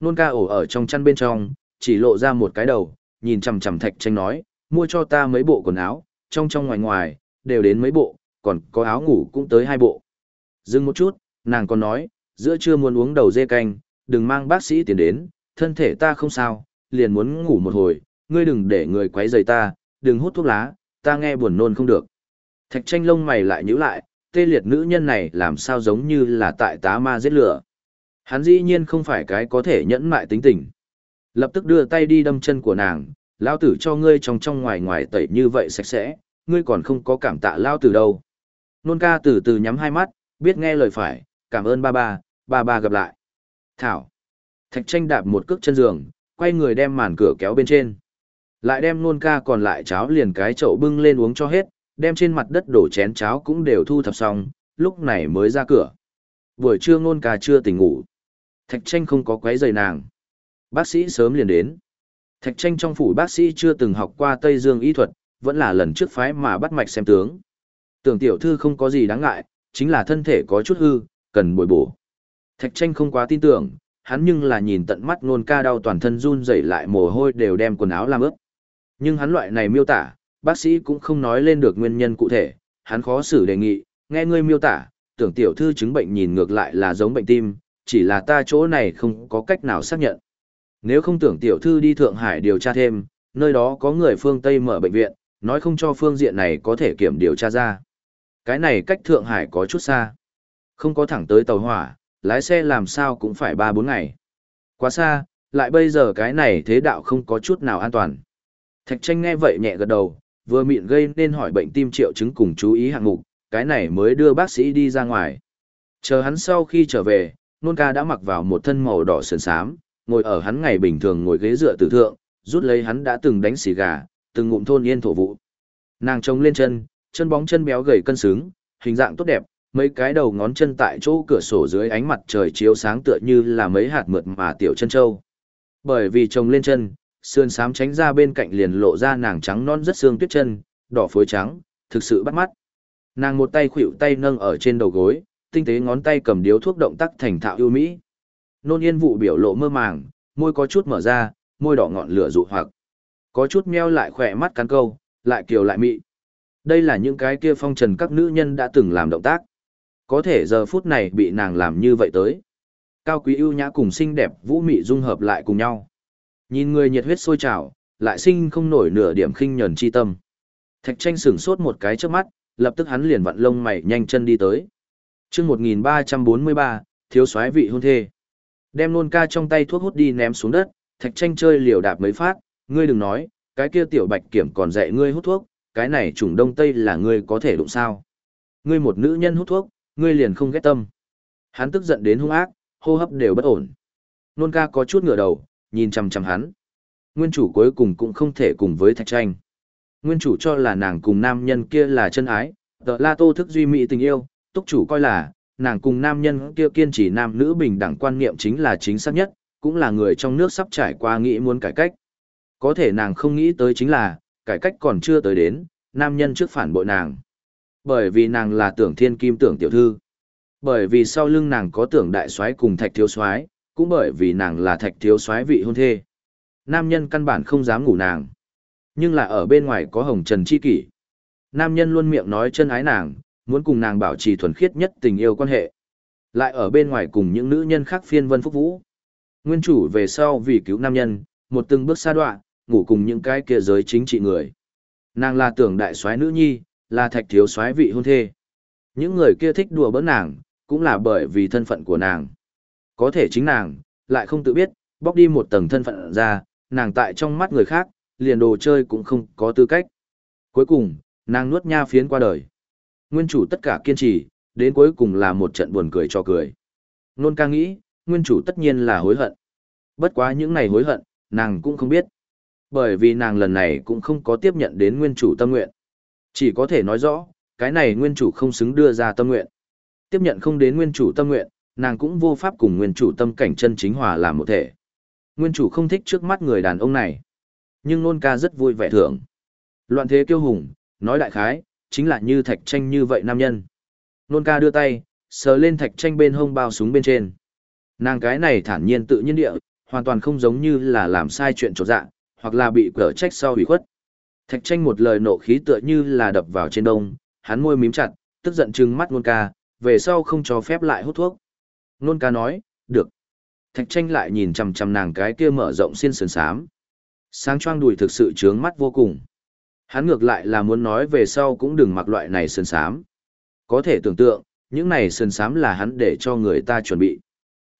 Nôn ca ổ ở trong chăn bên trong, chỉ lộ ra một cái đầu, nhìn chằm chằm thạch tranh nói, mua cho ta mấy bộ quần áo, trong trong ngoài ngoài, đều đến mấy bộ, còn có áo ngủ cũng tới hai bộ. Dừng một chút, nàng còn nói, giữa trưa muốn uống đầu dê canh, đừng mang bác sĩ tiền đến, thân thể ta không sao, liền muốn ngủ một hồi, ngươi đừng để người quấy rầy ta, đừng hút thuốc lá, ta nghe buồn nôn không được. Thạch tranh lông mày lại nhíu lại, tê liệt nữ nhân này làm sao giống như là tại tá ma giết lửa. Hắn dĩ nhiên không phải cái có thể nhẫn mại tính tình. Lập tức đưa tay đi đâm chân của nàng, lao tử cho ngươi trong trong ngoài ngoài tẩy như vậy sạch sẽ, ngươi còn không có cảm tạ lao tử đâu. Nôn ca từ từ nhắm hai mắt, biết nghe lời phải, cảm ơn ba ba, ba ba gặp lại. Thảo. Thạch tranh đạp một cước chân giường, quay người đem màn cửa kéo bên trên. Lại đem nôn ca còn lại cháo liền cái chậu bưng lên uống cho hết, đem trên mặt đất đổ chén cháo cũng đều thu thập xong, lúc này mới ra cửa. Buổi trưa nôn ca chưa tỉnh ngủ. Thạch tranh không có quấy rầy nàng. Bác sĩ sớm liền đến. Thạch tranh trong phủ bác sĩ chưa từng học qua Tây Dương y thuật, vẫn là lần trước phái mà bắt mạch xem tướng. Tưởng tiểu thư không có gì đáng ngại, chính là thân thể có chút hư, cần bồi bổ. Thạch tranh không quá tin tưởng, hắn nhưng là nhìn tận mắt nôn ca đau toàn thân run rẩy lại mồ hôi đều đem quần áo làm ướt. Nhưng hắn loại này miêu tả, bác sĩ cũng không nói lên được nguyên nhân cụ thể, hắn khó xử đề nghị, nghe ngươi miêu tả, tưởng tiểu thư chứng bệnh nhìn ngược lại là giống bệnh tim, chỉ là ta chỗ này không có cách nào xác nhận. Nếu không tưởng tiểu thư đi Thượng Hải điều tra thêm, nơi đó có người phương Tây mở bệnh viện, nói không cho phương diện này có thể kiểm điều tra ra. Cái này cách Thượng Hải có chút xa. Không có thẳng tới tàu hỏa, lái xe làm sao cũng phải 3-4 ngày. Quá xa, lại bây giờ cái này thế đạo không có chút nào an toàn. Thạch tranh nghe vậy nhẹ gật đầu, vừa miệng gây nên hỏi bệnh tim triệu chứng cùng chú ý hạng mục, cái này mới đưa bác sĩ đi ra ngoài. Chờ hắn sau khi trở về, nôn ca đã mặc vào một thân màu đỏ sườn xám, ngồi ở hắn ngày bình thường ngồi ghế dựa tử thượng, rút lấy hắn đã từng đánh xì gà, từng ngụm thôn yên thổ vụ. Nàng trông lên chân, chân bóng chân béo gầy cân xứng, hình dạng tốt đẹp, mấy cái đầu ngón chân tại chỗ cửa sổ dưới ánh mặt trời chiếu sáng tựa như là mấy hạt mượt mà tiểu chân châu. Bởi vì trông lên chân, sườn xám tránh ra bên cạnh liền lộ ra nàng trắng non rất xương tuyết chân, đỏ phối trắng, thực sự bắt mắt. Nàng một tay khuỵu tay nâng ở trên đầu gối, tinh tế ngón tay cầm điếu thuốc động tác thành thạo ưu mỹ. Nôn yên vụ biểu lộ mơ màng, môi có chút mở ra, môi đỏ ngọn lửa dụ hoặc. Có chút meo lại khỏe mắt cắn câu, lại kiều lại mị. Đây là những cái kia phong trần các nữ nhân đã từng làm động tác. Có thể giờ phút này bị nàng làm như vậy tới. Cao quý ưu nhã cùng xinh đẹp vũ mị dung hợp lại cùng nhau. Nhìn người nhiệt huyết sôi trào, lại sinh không nổi nửa điểm khinh nhẫn chi tâm. Thạch tranh sửng sốt một cái trước mắt, lập tức hắn liền vặn lông mày nhanh chân đi tới chương 1343, thiếu soái vị hôn thê. Đem nôn ca trong tay thuốc hút đi ném xuống đất, thạch tranh chơi liều đạp mấy phát, ngươi đừng nói, cái kia tiểu bạch kiểm còn dạy ngươi hút thuốc, cái này trùng đông tây là ngươi có thể đụng sao. Ngươi một nữ nhân hút thuốc, ngươi liền không ghét tâm. Hắn tức giận đến hung ác, hô hấp đều bất ổn. Nôn ca có chút ngửa đầu, nhìn chằm chằm hắn. Nguyên chủ cuối cùng cũng không thể cùng với thạch tranh. Nguyên chủ cho là nàng cùng nam nhân kia là chân ái, tờ la tô thức duy mỹ tình yêu, túc chủ coi là, nàng cùng nam nhân kia kiên trì nam nữ bình đẳng quan niệm chính là chính xác nhất, cũng là người trong nước sắp trải qua nghĩ muốn cải cách. Có thể nàng không nghĩ tới chính là, cải cách còn chưa tới đến, nam nhân trước phản bội nàng. Bởi vì nàng là tưởng thiên kim tưởng tiểu thư. Bởi vì sau lưng nàng có tưởng đại soái cùng thạch thiếu soái, cũng bởi vì nàng là thạch thiếu soái vị hôn thê. Nam nhân căn bản không dám ngủ nàng. Nhưng là ở bên ngoài có hồng trần chi kỷ. Nam nhân luôn miệng nói chân ái nàng, muốn cùng nàng bảo trì thuần khiết nhất tình yêu quan hệ. Lại ở bên ngoài cùng những nữ nhân khác phiên vân phúc vũ. Nguyên chủ về sau vì cứu nam nhân, một từng bước xa đoạn, ngủ cùng những cái kia giới chính trị người. Nàng là tưởng đại soái nữ nhi, là thạch thiếu soái vị hôn thê. Những người kia thích đùa bỡn nàng, cũng là bởi vì thân phận của nàng. Có thể chính nàng, lại không tự biết, bóc đi một tầng thân phận ra, nàng tại trong mắt người khác, liền đồ chơi cũng không có tư cách. Cuối cùng, nàng nuốt nha phiến qua đời. Nguyên chủ tất cả kiên trì, đến cuối cùng là một trận buồn cười cho cười. Nôn ca nghĩ, nguyên chủ tất nhiên là hối hận. Bất quá những này hối hận, nàng cũng không biết. Bởi vì nàng lần này cũng không có tiếp nhận đến nguyên chủ tâm nguyện. Chỉ có thể nói rõ, cái này nguyên chủ không xứng đưa ra tâm nguyện. Tiếp nhận không đến nguyên chủ tâm nguyện, nàng cũng vô pháp cùng nguyên chủ tâm cảnh chân chính hòa làm một thể. Nguyên chủ không thích trước mắt người đàn ông này. Nhưng nôn ca rất vui vẻ thưởng. Loạn thế kiêu hùng, nói đại khái, chính là như thạch tranh như vậy nam nhân. Nôn ca đưa tay, sờ lên thạch tranh bên hông bao súng bên trên. Nàng cái này thản nhiên tự nhiên địa, hoàn toàn không giống như là làm sai chuyện trột dạ, hoặc là bị cở trách sau ủy khuất. Thạch tranh một lời nộ khí tựa như là đập vào trên đông, hắn môi mím chặt, tức giận trừng mắt nôn ca, về sau không cho phép lại hút thuốc. Nôn ca nói, được. Thạch tranh lại nhìn chằm chằm nàng cái kia mở rộng xiên sườn sám. Sáng choang đùi thực sự trướng mắt vô cùng. Hắn ngược lại là muốn nói về sau cũng đừng mặc loại này sườn sám. Có thể tưởng tượng, những này sườn sám là hắn để cho người ta chuẩn bị.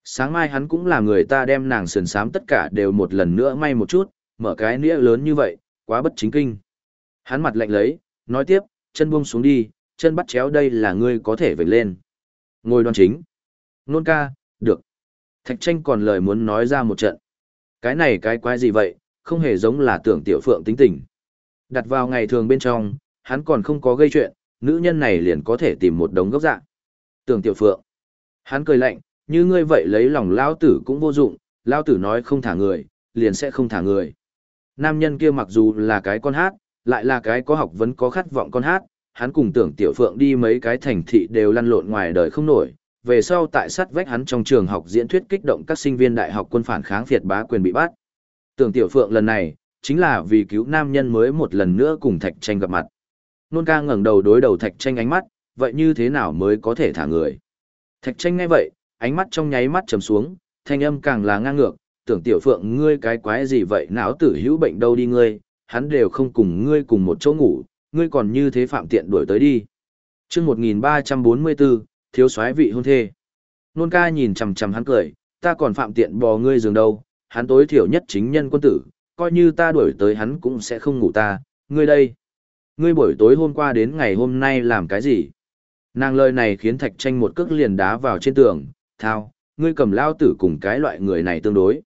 Sáng mai hắn cũng là người ta đem nàng sườn sám tất cả đều một lần nữa may một chút, mở cái nĩa lớn như vậy, quá bất chính kinh. Hắn mặt lạnh lấy, nói tiếp, chân buông xuống đi, chân bắt chéo đây là ngươi có thể vểnh lên. Ngồi đoan chính. Nôn ca, được. Thạch tranh còn lời muốn nói ra một trận. Cái này cái quái gì vậy, không hề giống là tưởng tiểu phượng tính tình. Đặt vào ngày thường bên trong, hắn còn không có gây chuyện, nữ nhân này liền có thể tìm một đống gốc dạng. Tưởng tiểu phượng. Hắn cười lạnh, như ngươi vậy lấy lòng lao tử cũng vô dụng, lao tử nói không thả người, liền sẽ không thả người. Nam nhân kia mặc dù là cái con hát, lại là cái có học vấn có khát vọng con hát, hắn cùng tưởng tiểu phượng đi mấy cái thành thị đều lăn lộn ngoài đời không nổi. Về sau tại sát vách hắn trong trường học diễn thuyết kích động các sinh viên đại học quân phản kháng phiệt bá quyền bị bắt. Tưởng tiểu phượng lần này, chính là vì cứu nam nhân mới một lần nữa cùng thạch tranh gặp mặt. Nôn ca ngẩng đầu đối đầu thạch tranh ánh mắt, vậy như thế nào mới có thể thả người? Thạch tranh nghe vậy, ánh mắt trong nháy mắt trầm xuống, thanh âm càng là ngang ngược, tưởng tiểu phượng ngươi cái quái gì vậy não tử hữu bệnh đâu đi ngươi, hắn đều không cùng ngươi cùng một chỗ ngủ, ngươi còn như thế phạm tiện đuổi tới đi. chương 1344, thiếu soái vị hôn thê. Nôn ca nhìn chằm chằm hắn cười, ta còn phạm tiện bò ngươi giường đâu, hắn tối thiểu nhất chính nhân quân tử, coi như ta đuổi tới hắn cũng sẽ không ngủ ta, ngươi đây. Ngươi buổi tối hôm qua đến ngày hôm nay làm cái gì? Nàng lời này khiến thạch tranh một cước liền đá vào trên tường, thao, ngươi cầm lao tử cùng cái loại người này tương đối.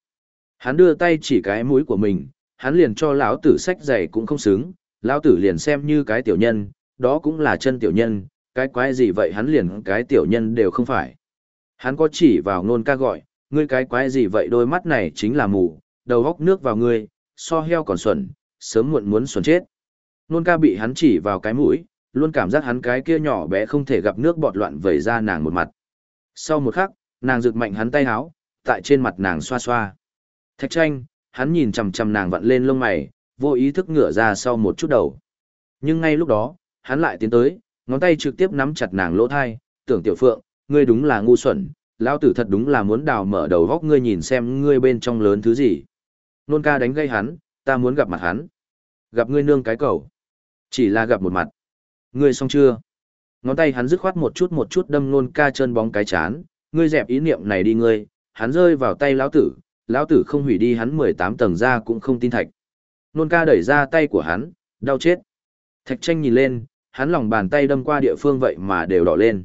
Hắn đưa tay chỉ cái mũi của mình, hắn liền cho lão tử sách giày cũng không xứng, lão tử liền xem như cái tiểu nhân, đó cũng là chân tiểu nhân, cái quái gì vậy hắn liền cái tiểu nhân đều không phải. Hắn có chỉ vào nôn ca gọi, ngươi cái quái gì vậy đôi mắt này chính là mù, đầu góc nước vào ngươi, so heo còn xuẩn, sớm muộn muốn xuẩn chết. Nôn ca bị hắn chỉ vào cái mũi, luôn cảm giác hắn cái kia nhỏ bé không thể gặp nước bọt loạn vẩy ra nàng một mặt. Sau một khắc, nàng rực mạnh hắn tay háo, tại trên mặt nàng xoa xoa. Thạch tranh, hắn nhìn chằm chằm nàng vặn lên lông mày, vô ý thức ngửa ra sau một chút đầu. Nhưng ngay lúc đó, hắn lại tiến tới, ngón tay trực tiếp nắm chặt nàng lỗ thai, tưởng tiểu phượng, ngươi đúng là ngu xuẩn, lão tử thật đúng là muốn đào mở đầu góc ngươi nhìn xem ngươi bên trong lớn thứ gì. Nôn ca đánh gây hắn, ta muốn gặp mặt hắn. Gặp ngươi nương cái cầu. Chỉ là gặp một mặt. Ngươi xong chưa? Ngón tay hắn dứt khoát một chút một chút đâm nôn ca chân bóng cái chán, ngươi dẹp ý niệm này đi ngươi, hắn rơi vào tay lão tử, lão tử không hủy đi hắn 18 tầng ra cũng không tin thạch. Nôn ca đẩy ra tay của hắn, đau chết. Thạch tranh nhìn lên, hắn lòng bàn tay đâm qua địa phương vậy mà đều đỏ lên.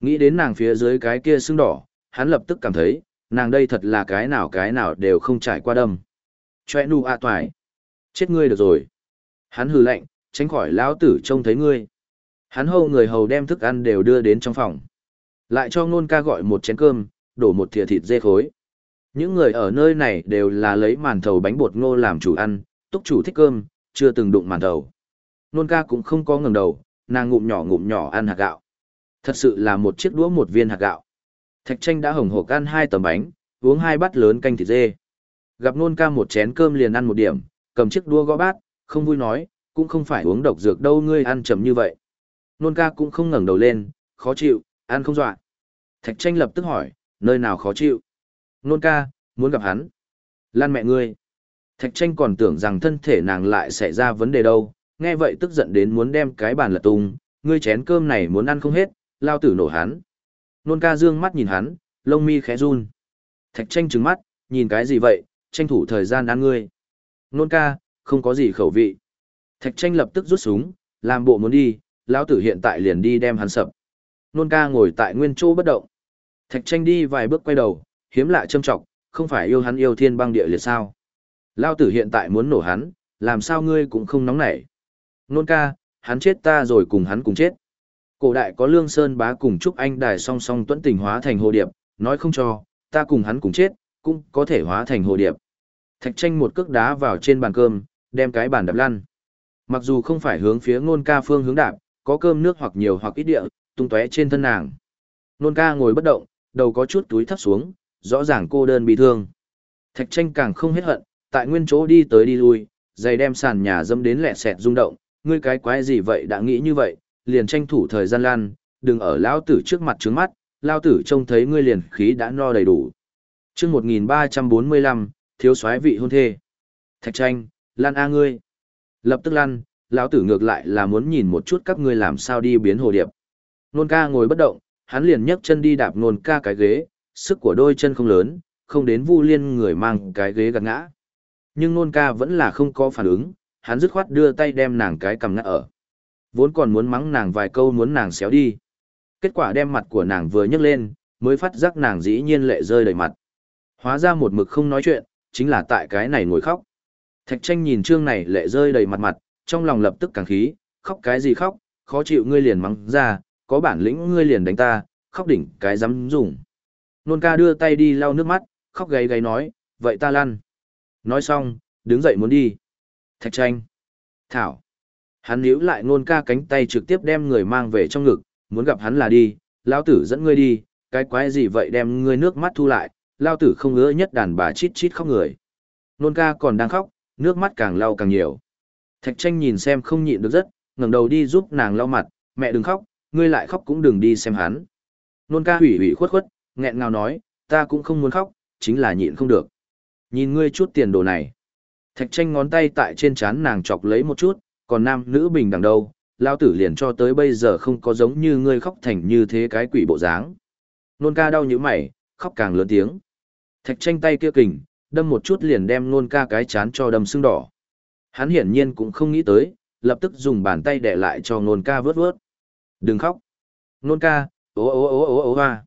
Nghĩ đến nàng phía dưới cái kia sưng đỏ, hắn lập tức cảm thấy, nàng đây thật là cái nào cái nào đều không trải qua đâm. Chòe nu a à toài. Chết ngươi được rồi. Hắn hừ lạnh, tránh khỏi lão tử trông thấy ngươi. Hắn hầu người hầu đem thức ăn đều đưa đến trong phòng. Lại cho nôn ca gọi một chén cơm, đổ một thìa thịt dê khối. Những người ở nơi này đều là lấy màn thầu bánh bột ngô làm chủ ăn, túc chủ thích cơm, chưa từng đụng màn thầu. Nôn ca cũng không có ngừng đầu, nàng ngụm nhỏ ngụm nhỏ ăn hạt gạo. Thật sự là một chiếc đũa một viên hạt gạo. Thạch tranh đã hồng hộc ăn hai tấm bánh, uống hai bát lớn canh thịt dê. Gặp nôn ca một chén cơm liền ăn một điểm, cầm chiếc đũa gõ bát, không vui nói, cũng không phải uống độc dược đâu ngươi ăn chậm như vậy. Nôn ca cũng không ngẩng đầu lên, khó chịu, ăn không dọa. Thạch tranh lập tức hỏi, nơi nào khó chịu? Nôn ca, muốn gặp hắn. Lan mẹ ngươi. Thạch tranh còn tưởng rằng thân thể nàng lại xảy ra vấn đề đâu, nghe vậy tức giận đến muốn đem cái bàn lật tung, ngươi chén cơm này muốn ăn không hết, lao tử nổ hắn. Nôn ca dương mắt nhìn hắn, lông mi khẽ run. Thạch tranh trừng mắt, nhìn cái gì vậy, tranh thủ thời gian ăn ngươi. Nôn ca, không có gì khẩu vị. Thạch tranh lập tức rút súng, làm bộ muốn đi, lão tử hiện tại liền đi đem hắn sập. Nôn ca ngồi tại nguyên chỗ bất động. Thạch tranh đi vài bước quay đầu, hiếm lạ châm trọng, không phải yêu hắn yêu thiên băng địa liệt sao. Lão tử hiện tại muốn nổ hắn, làm sao ngươi cũng không nóng nảy. Nôn ca, hắn chết ta rồi cùng hắn cùng chết. Cổ đại có lương sơn bá cùng chúc anh đài song song tuẫn tình hóa thành hồ điệp, nói không cho, ta cùng hắn cùng chết, cũng có thể hóa thành hồ điệp. Thạch tranh một cước đá vào trên bàn cơm, đem cái bàn đập lăn. Mặc dù không phải hướng phía nôn ca phương hướng đạp, có cơm nước hoặc nhiều hoặc ít địa, tung tóe trên thân nàng. Nôn ca ngồi bất động, đầu có chút túi thấp xuống, rõ ràng cô đơn bị thương. Thạch tranh càng không hết hận, tại nguyên chỗ đi tới đi lui, giày đem sàn nhà dâm đến lẹ sẹt rung động, ngươi cái quái gì vậy đã nghĩ như vậy, liền tranh thủ thời gian lan, đừng ở lão tử trước mặt trướng mắt, lao tử trông thấy ngươi liền khí đã no đầy đủ. chương 1345, thiếu soái vị hôn thê. Thạch tranh, lan a ngươi. Lập tức lăn, lão tử ngược lại là muốn nhìn một chút các ngươi làm sao đi biến hồ điệp. Nôn ca ngồi bất động, hắn liền nhấc chân đi đạp nôn ca cái ghế, sức của đôi chân không lớn, không đến vu liên người mang cái ghế gạt ngã. Nhưng nôn ca vẫn là không có phản ứng, hắn dứt khoát đưa tay đem nàng cái cầm ngã ở. Vốn còn muốn mắng nàng vài câu muốn nàng xéo đi. Kết quả đem mặt của nàng vừa nhấc lên, mới phát giác nàng dĩ nhiên lệ rơi đầy mặt. Hóa ra một mực không nói chuyện, chính là tại cái này ngồi khóc. Thạch tranh nhìn trương này lệ rơi đầy mặt mặt, trong lòng lập tức càng khí, khóc cái gì khóc, khó chịu ngươi liền mắng ra, có bản lĩnh ngươi liền đánh ta, khóc đỉnh cái dám dùng. Nôn ca đưa tay đi lau nước mắt, khóc gáy gáy nói, vậy ta lăn. Nói xong, đứng dậy muốn đi. Thạch tranh. Thảo. Hắn níu lại nôn ca cánh tay trực tiếp đem người mang về trong ngực, muốn gặp hắn là đi, lao tử dẫn ngươi đi, cái quái gì vậy đem ngươi nước mắt thu lại, lao tử không ngứa nhất đàn bà chít chít khóc người. Nôn ca còn đang khóc, nước mắt càng lau càng nhiều. Thạch tranh nhìn xem không nhịn được rất, ngẩng đầu đi giúp nàng lau mặt, mẹ đừng khóc, ngươi lại khóc cũng đừng đi xem hắn. Nôn ca hủy hủy khuất khuất, nghẹn ngào nói, ta cũng không muốn khóc, chính là nhịn không được. Nhìn ngươi chút tiền đồ này. Thạch tranh ngón tay tại trên trán nàng chọc lấy một chút, còn nam nữ bình đẳng đâu, lao tử liền cho tới bây giờ không có giống như ngươi khóc thành như thế cái quỷ bộ dáng. Nôn ca đau như mày, khóc càng lớn tiếng. Thạch tranh tay kia kình, đâm một chút liền đem nôn ca cái chán cho đâm sưng đỏ. Hắn hiển nhiên cũng không nghĩ tới, lập tức dùng bàn tay đè lại cho nôn ca vớt vớt. Đừng khóc. Nôn ca, ố ố ố ố ố hoa.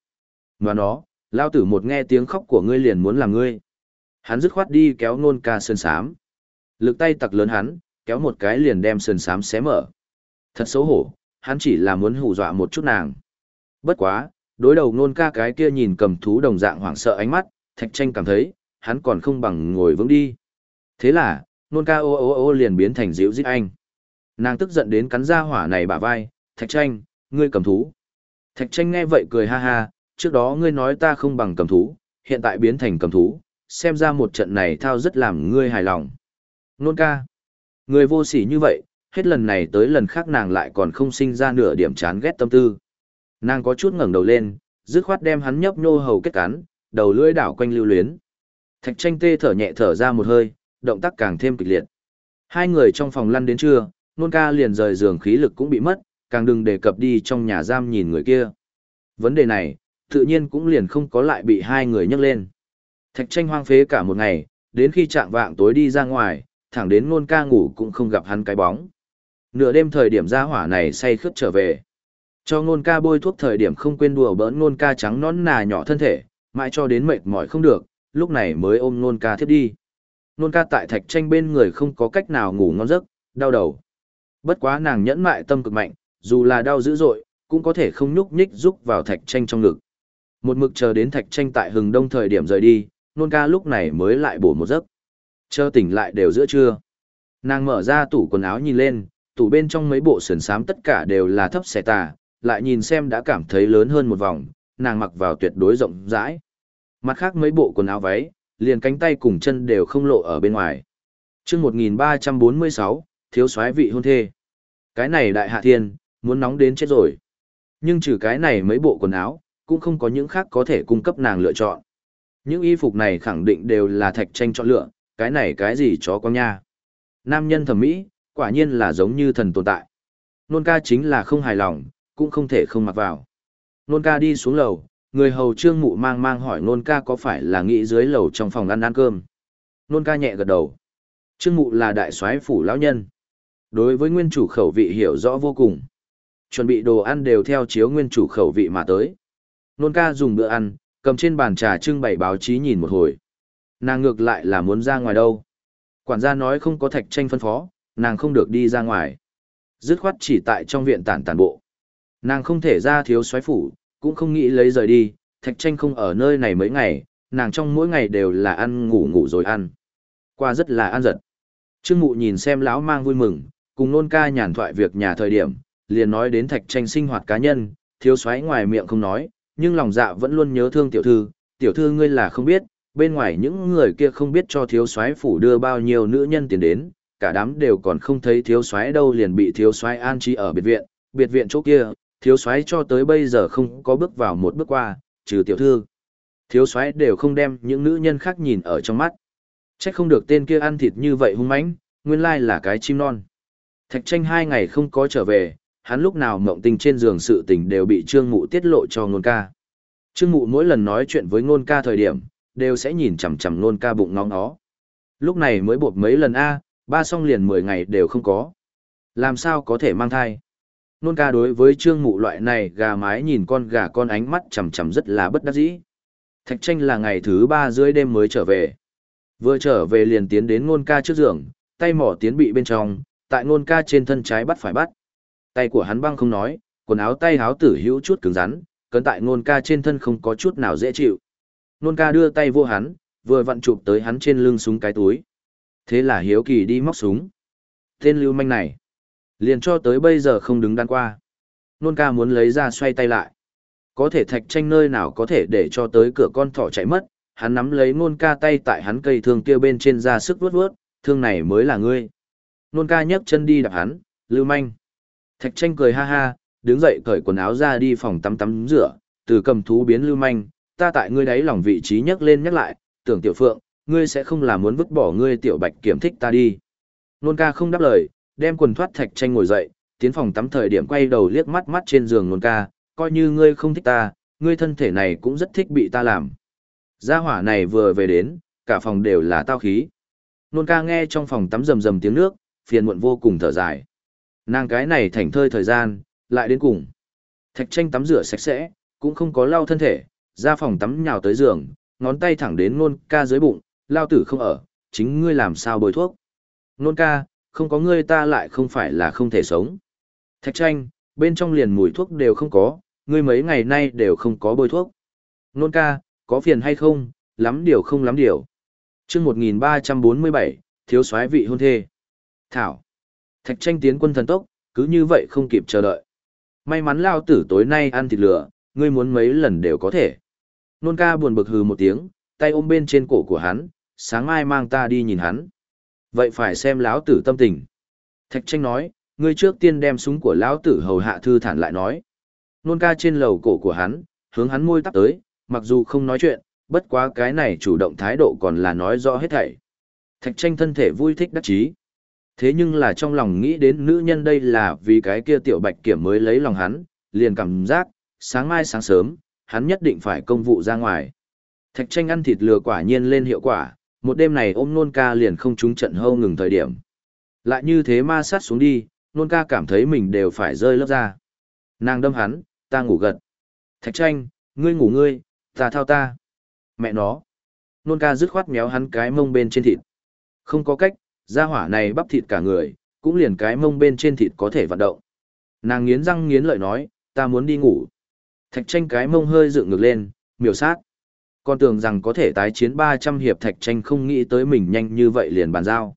Và nó, lao tử một nghe tiếng khóc của ngươi liền muốn làm ngươi. Hắn dứt khoát đi kéo nôn ca sơn sám. Lực tay tặc lớn hắn, kéo một cái liền đem sơn sám xé mở. Thật xấu hổ, hắn chỉ là muốn hù dọa một chút nàng. Bất quá, đối đầu nôn ca cái kia nhìn cầm thú đồng dạng hoảng sợ ánh mắt, thạch tranh cảm thấy, hắn còn không bằng ngồi vững đi. Thế là, nôn ca ô ô ô liền biến thành dịu dít anh. Nàng tức giận đến cắn ra hỏa này bả vai, thạch tranh, ngươi cầm thú. Thạch tranh nghe vậy cười ha ha, trước đó ngươi nói ta không bằng cầm thú, hiện tại biến thành cầm thú, xem ra một trận này thao rất làm ngươi hài lòng. Nôn ca. Người vô sỉ như vậy, hết lần này tới lần khác nàng lại còn không sinh ra nửa điểm chán ghét tâm tư. Nàng có chút ngẩng đầu lên, dứt khoát đem hắn nhấp nhô hầu kết cắn, đầu lưỡi đảo quanh lưu luyến. Thạch tranh tê thở nhẹ thở ra một hơi, động tác càng thêm kịch liệt. Hai người trong phòng lăn đến trưa, nôn ca liền rời giường khí lực cũng bị mất, càng đừng đề cập đi trong nhà giam nhìn người kia. Vấn đề này, tự nhiên cũng liền không có lại bị hai người nhắc lên. Thạch tranh hoang phế cả một ngày, đến khi trạng vạng tối đi ra ngoài, thẳng đến nôn ca ngủ cũng không gặp hắn cái bóng. Nửa đêm thời điểm ra hỏa này say khướt trở về. Cho nôn ca bôi thuốc thời điểm không quên đùa bỡn nôn ca trắng nón nà nhỏ thân thể, mãi cho đến mệt mỏi không được, lúc này mới ôm nôn ca thiết đi. Nôn ca tại thạch tranh bên người không có cách nào ngủ ngon giấc, đau đầu. Bất quá nàng nhẫn mại tâm cực mạnh, dù là đau dữ dội, cũng có thể không nhúc nhích giúp vào thạch tranh trong ngực. Một mực chờ đến thạch tranh tại hừng đông thời điểm rời đi, nôn ca lúc này mới lại bổ một giấc. Chờ tỉnh lại đều giữa trưa. Nàng mở ra tủ quần áo nhìn lên, tủ bên trong mấy bộ sườn xám tất cả đều là thấp xẻ tà, lại nhìn xem đã cảm thấy lớn hơn một vòng, nàng mặc vào tuyệt đối rộng rãi. Mặt khác mấy bộ quần áo váy, liền cánh tay cùng chân đều không lộ ở bên ngoài. chương 1346, thiếu soái vị hôn thê. Cái này đại hạ thiên, muốn nóng đến chết rồi. Nhưng trừ cái này mấy bộ quần áo, cũng không có những khác có thể cung cấp nàng lựa chọn. Những y phục này khẳng định đều là thạch tranh chọn lựa, cái này cái gì chó con nha. Nam nhân thẩm mỹ, quả nhiên là giống như thần tồn tại. Nôn ca chính là không hài lòng, cũng không thể không mặc vào. Nôn ca đi xuống lầu, người hầu trương mụ mang mang hỏi nôn ca có phải là nghĩ dưới lầu trong phòng ăn ăn cơm. Nôn ca nhẹ gật đầu. Trương mụ là đại soái phủ lão nhân. Đối với nguyên chủ khẩu vị hiểu rõ vô cùng. Chuẩn bị đồ ăn đều theo chiếu nguyên chủ khẩu vị mà tới. Nôn ca dùng bữa ăn, cầm trên bàn trà trưng bày báo chí nhìn một hồi. Nàng ngược lại là muốn ra ngoài đâu. Quản gia nói không có thạch tranh phân phó, nàng không được đi ra ngoài. Dứt khoát chỉ tại trong viện tản tản bộ. Nàng không thể ra thiếu soái phủ, cũng không nghĩ lấy rời đi, thạch tranh không ở nơi này mấy ngày, nàng trong mỗi ngày đều là ăn ngủ ngủ rồi ăn. Qua rất là ăn giật. Trương mụ nhìn xem lão mang vui mừng, cùng nôn ca nhàn thoại việc nhà thời điểm, liền nói đến thạch tranh sinh hoạt cá nhân, thiếu soái ngoài miệng không nói, nhưng lòng dạ vẫn luôn nhớ thương tiểu thư, tiểu thư ngươi là không biết, Bên ngoài những người kia không biết cho thiếu soái phủ đưa bao nhiêu nữ nhân tiền đến, cả đám đều còn không thấy thiếu soái đâu liền bị thiếu soái an trí ở biệt viện, biệt viện chỗ kia, thiếu soái cho tới bây giờ không có bước vào một bước qua, trừ tiểu thư. Thiếu soái đều không đem những nữ nhân khác nhìn ở trong mắt. Chắc không được tên kia ăn thịt như vậy hung mãnh, nguyên lai là cái chim non. Thạch tranh hai ngày không có trở về, hắn lúc nào mộng tình trên giường sự tình đều bị trương mụ tiết lộ cho ngôn ca. Trương mụ mỗi lần nói chuyện với ngôn ca thời điểm, đều sẽ nhìn chằm chằm ngôn ca bụng ngóng nó. Lúc này mới bột mấy lần A, ba xong liền mười ngày đều không có. Làm sao có thể mang thai? Nôn ca đối với trương mụ loại này gà mái nhìn con gà con ánh mắt chằm chằm rất là bất đắc dĩ. Thạch tranh là ngày thứ ba dưới đêm mới trở về. Vừa trở về liền tiến đến nôn ca trước giường, tay mỏ tiến bị bên trong, tại nôn ca trên thân trái bắt phải bắt. Tay của hắn băng không nói, quần áo tay háo tử hữu chút cứng rắn, cấn tại nôn ca trên thân không có chút nào dễ chịu. Nôn ca đưa tay vô hắn, vừa vặn chụp tới hắn trên lưng súng cái túi. Thế là hiếu kỳ đi móc súng. Tên lưu manh này, liền cho tới bây giờ không đứng đắn qua. Nôn ca muốn lấy ra xoay tay lại. Có thể thạch tranh nơi nào có thể để cho tới cửa con thỏ chạy mất, hắn nắm lấy nôn ca tay tại hắn cây thương kia bên trên ra sức vuốt vuốt, thương này mới là ngươi. Nôn ca nhấc chân đi đạp hắn, lưu manh. Thạch tranh cười ha ha, đứng dậy cởi quần áo ra đi phòng tắm tắm rửa, từ cầm thú biến lưu manh, ta tại ngươi đáy lòng vị trí nhấc lên nhắc lại, tưởng tiểu phượng, ngươi sẽ không là muốn vứt bỏ ngươi tiểu bạch kiểm thích ta đi. Nôn ca không đáp lời, đem quần thoát thạch tranh ngồi dậy, tiến phòng tắm thời điểm quay đầu liếc mắt mắt trên giường nôn ca, coi như ngươi không thích ta, ngươi thân thể này cũng rất thích bị ta làm. Gia hỏa này vừa về đến, cả phòng đều là tao khí. Nôn ca nghe trong phòng tắm rầm rầm tiếng nước, phiền muộn vô cùng thở dài. Nàng cái này thành thơi thời gian, lại đến cùng. Thạch tranh tắm rửa sạch sẽ, cũng không có lau thân thể, ra phòng tắm nhào tới giường, ngón tay thẳng đến nôn ca dưới bụng, lao tử không ở, chính ngươi làm sao bồi thuốc. Nôn ca, không có ngươi ta lại không phải là không thể sống. Thạch tranh, bên trong liền mùi thuốc đều không có, ngươi mấy ngày nay đều không có bôi thuốc. Nôn ca, có phiền hay không, lắm điều không lắm điều. chương 1347, thiếu soái vị hôn thê. Thảo. Thạch tranh tiến quân thần tốc, cứ như vậy không kịp chờ đợi. May mắn lao tử tối nay ăn thịt lửa, ngươi muốn mấy lần đều có thể. Nôn ca buồn bực hừ một tiếng, tay ôm bên trên cổ của hắn, sáng mai mang ta đi nhìn hắn. Vậy phải xem lão tử tâm tình. Thạch tranh nói, ngươi trước tiên đem súng của lão tử hầu hạ thư thản lại nói. Nôn ca trên lầu cổ của hắn, hướng hắn môi tắp tới, mặc dù không nói chuyện, bất quá cái này chủ động thái độ còn là nói rõ hết thảy. Thạch tranh thân thể vui thích đắc chí. Thế nhưng là trong lòng nghĩ đến nữ nhân đây là vì cái kia tiểu bạch kiểm mới lấy lòng hắn, liền cảm giác, sáng mai sáng sớm, hắn nhất định phải công vụ ra ngoài. Thạch tranh ăn thịt lừa quả nhiên lên hiệu quả, một đêm này ôm nôn ca liền không trúng trận hâu ngừng thời điểm. Lại như thế ma sát xuống đi, nôn ca cảm thấy mình đều phải rơi lớp ra. Nàng đâm hắn, ta ngủ gật. Thạch tranh, ngươi ngủ ngươi, ta thao ta. Mẹ nó. Nôn ca dứt khoát méo hắn cái mông bên trên thịt. Không có cách, da hỏa này bắp thịt cả người, cũng liền cái mông bên trên thịt có thể vận động. Nàng nghiến răng nghiến lợi nói, ta muốn đi ngủ. Thạch tranh cái mông hơi dựng ngược lên, miểu sát. Con tưởng rằng có thể tái chiến 300 hiệp thạch tranh không nghĩ tới mình nhanh như vậy liền bàn giao.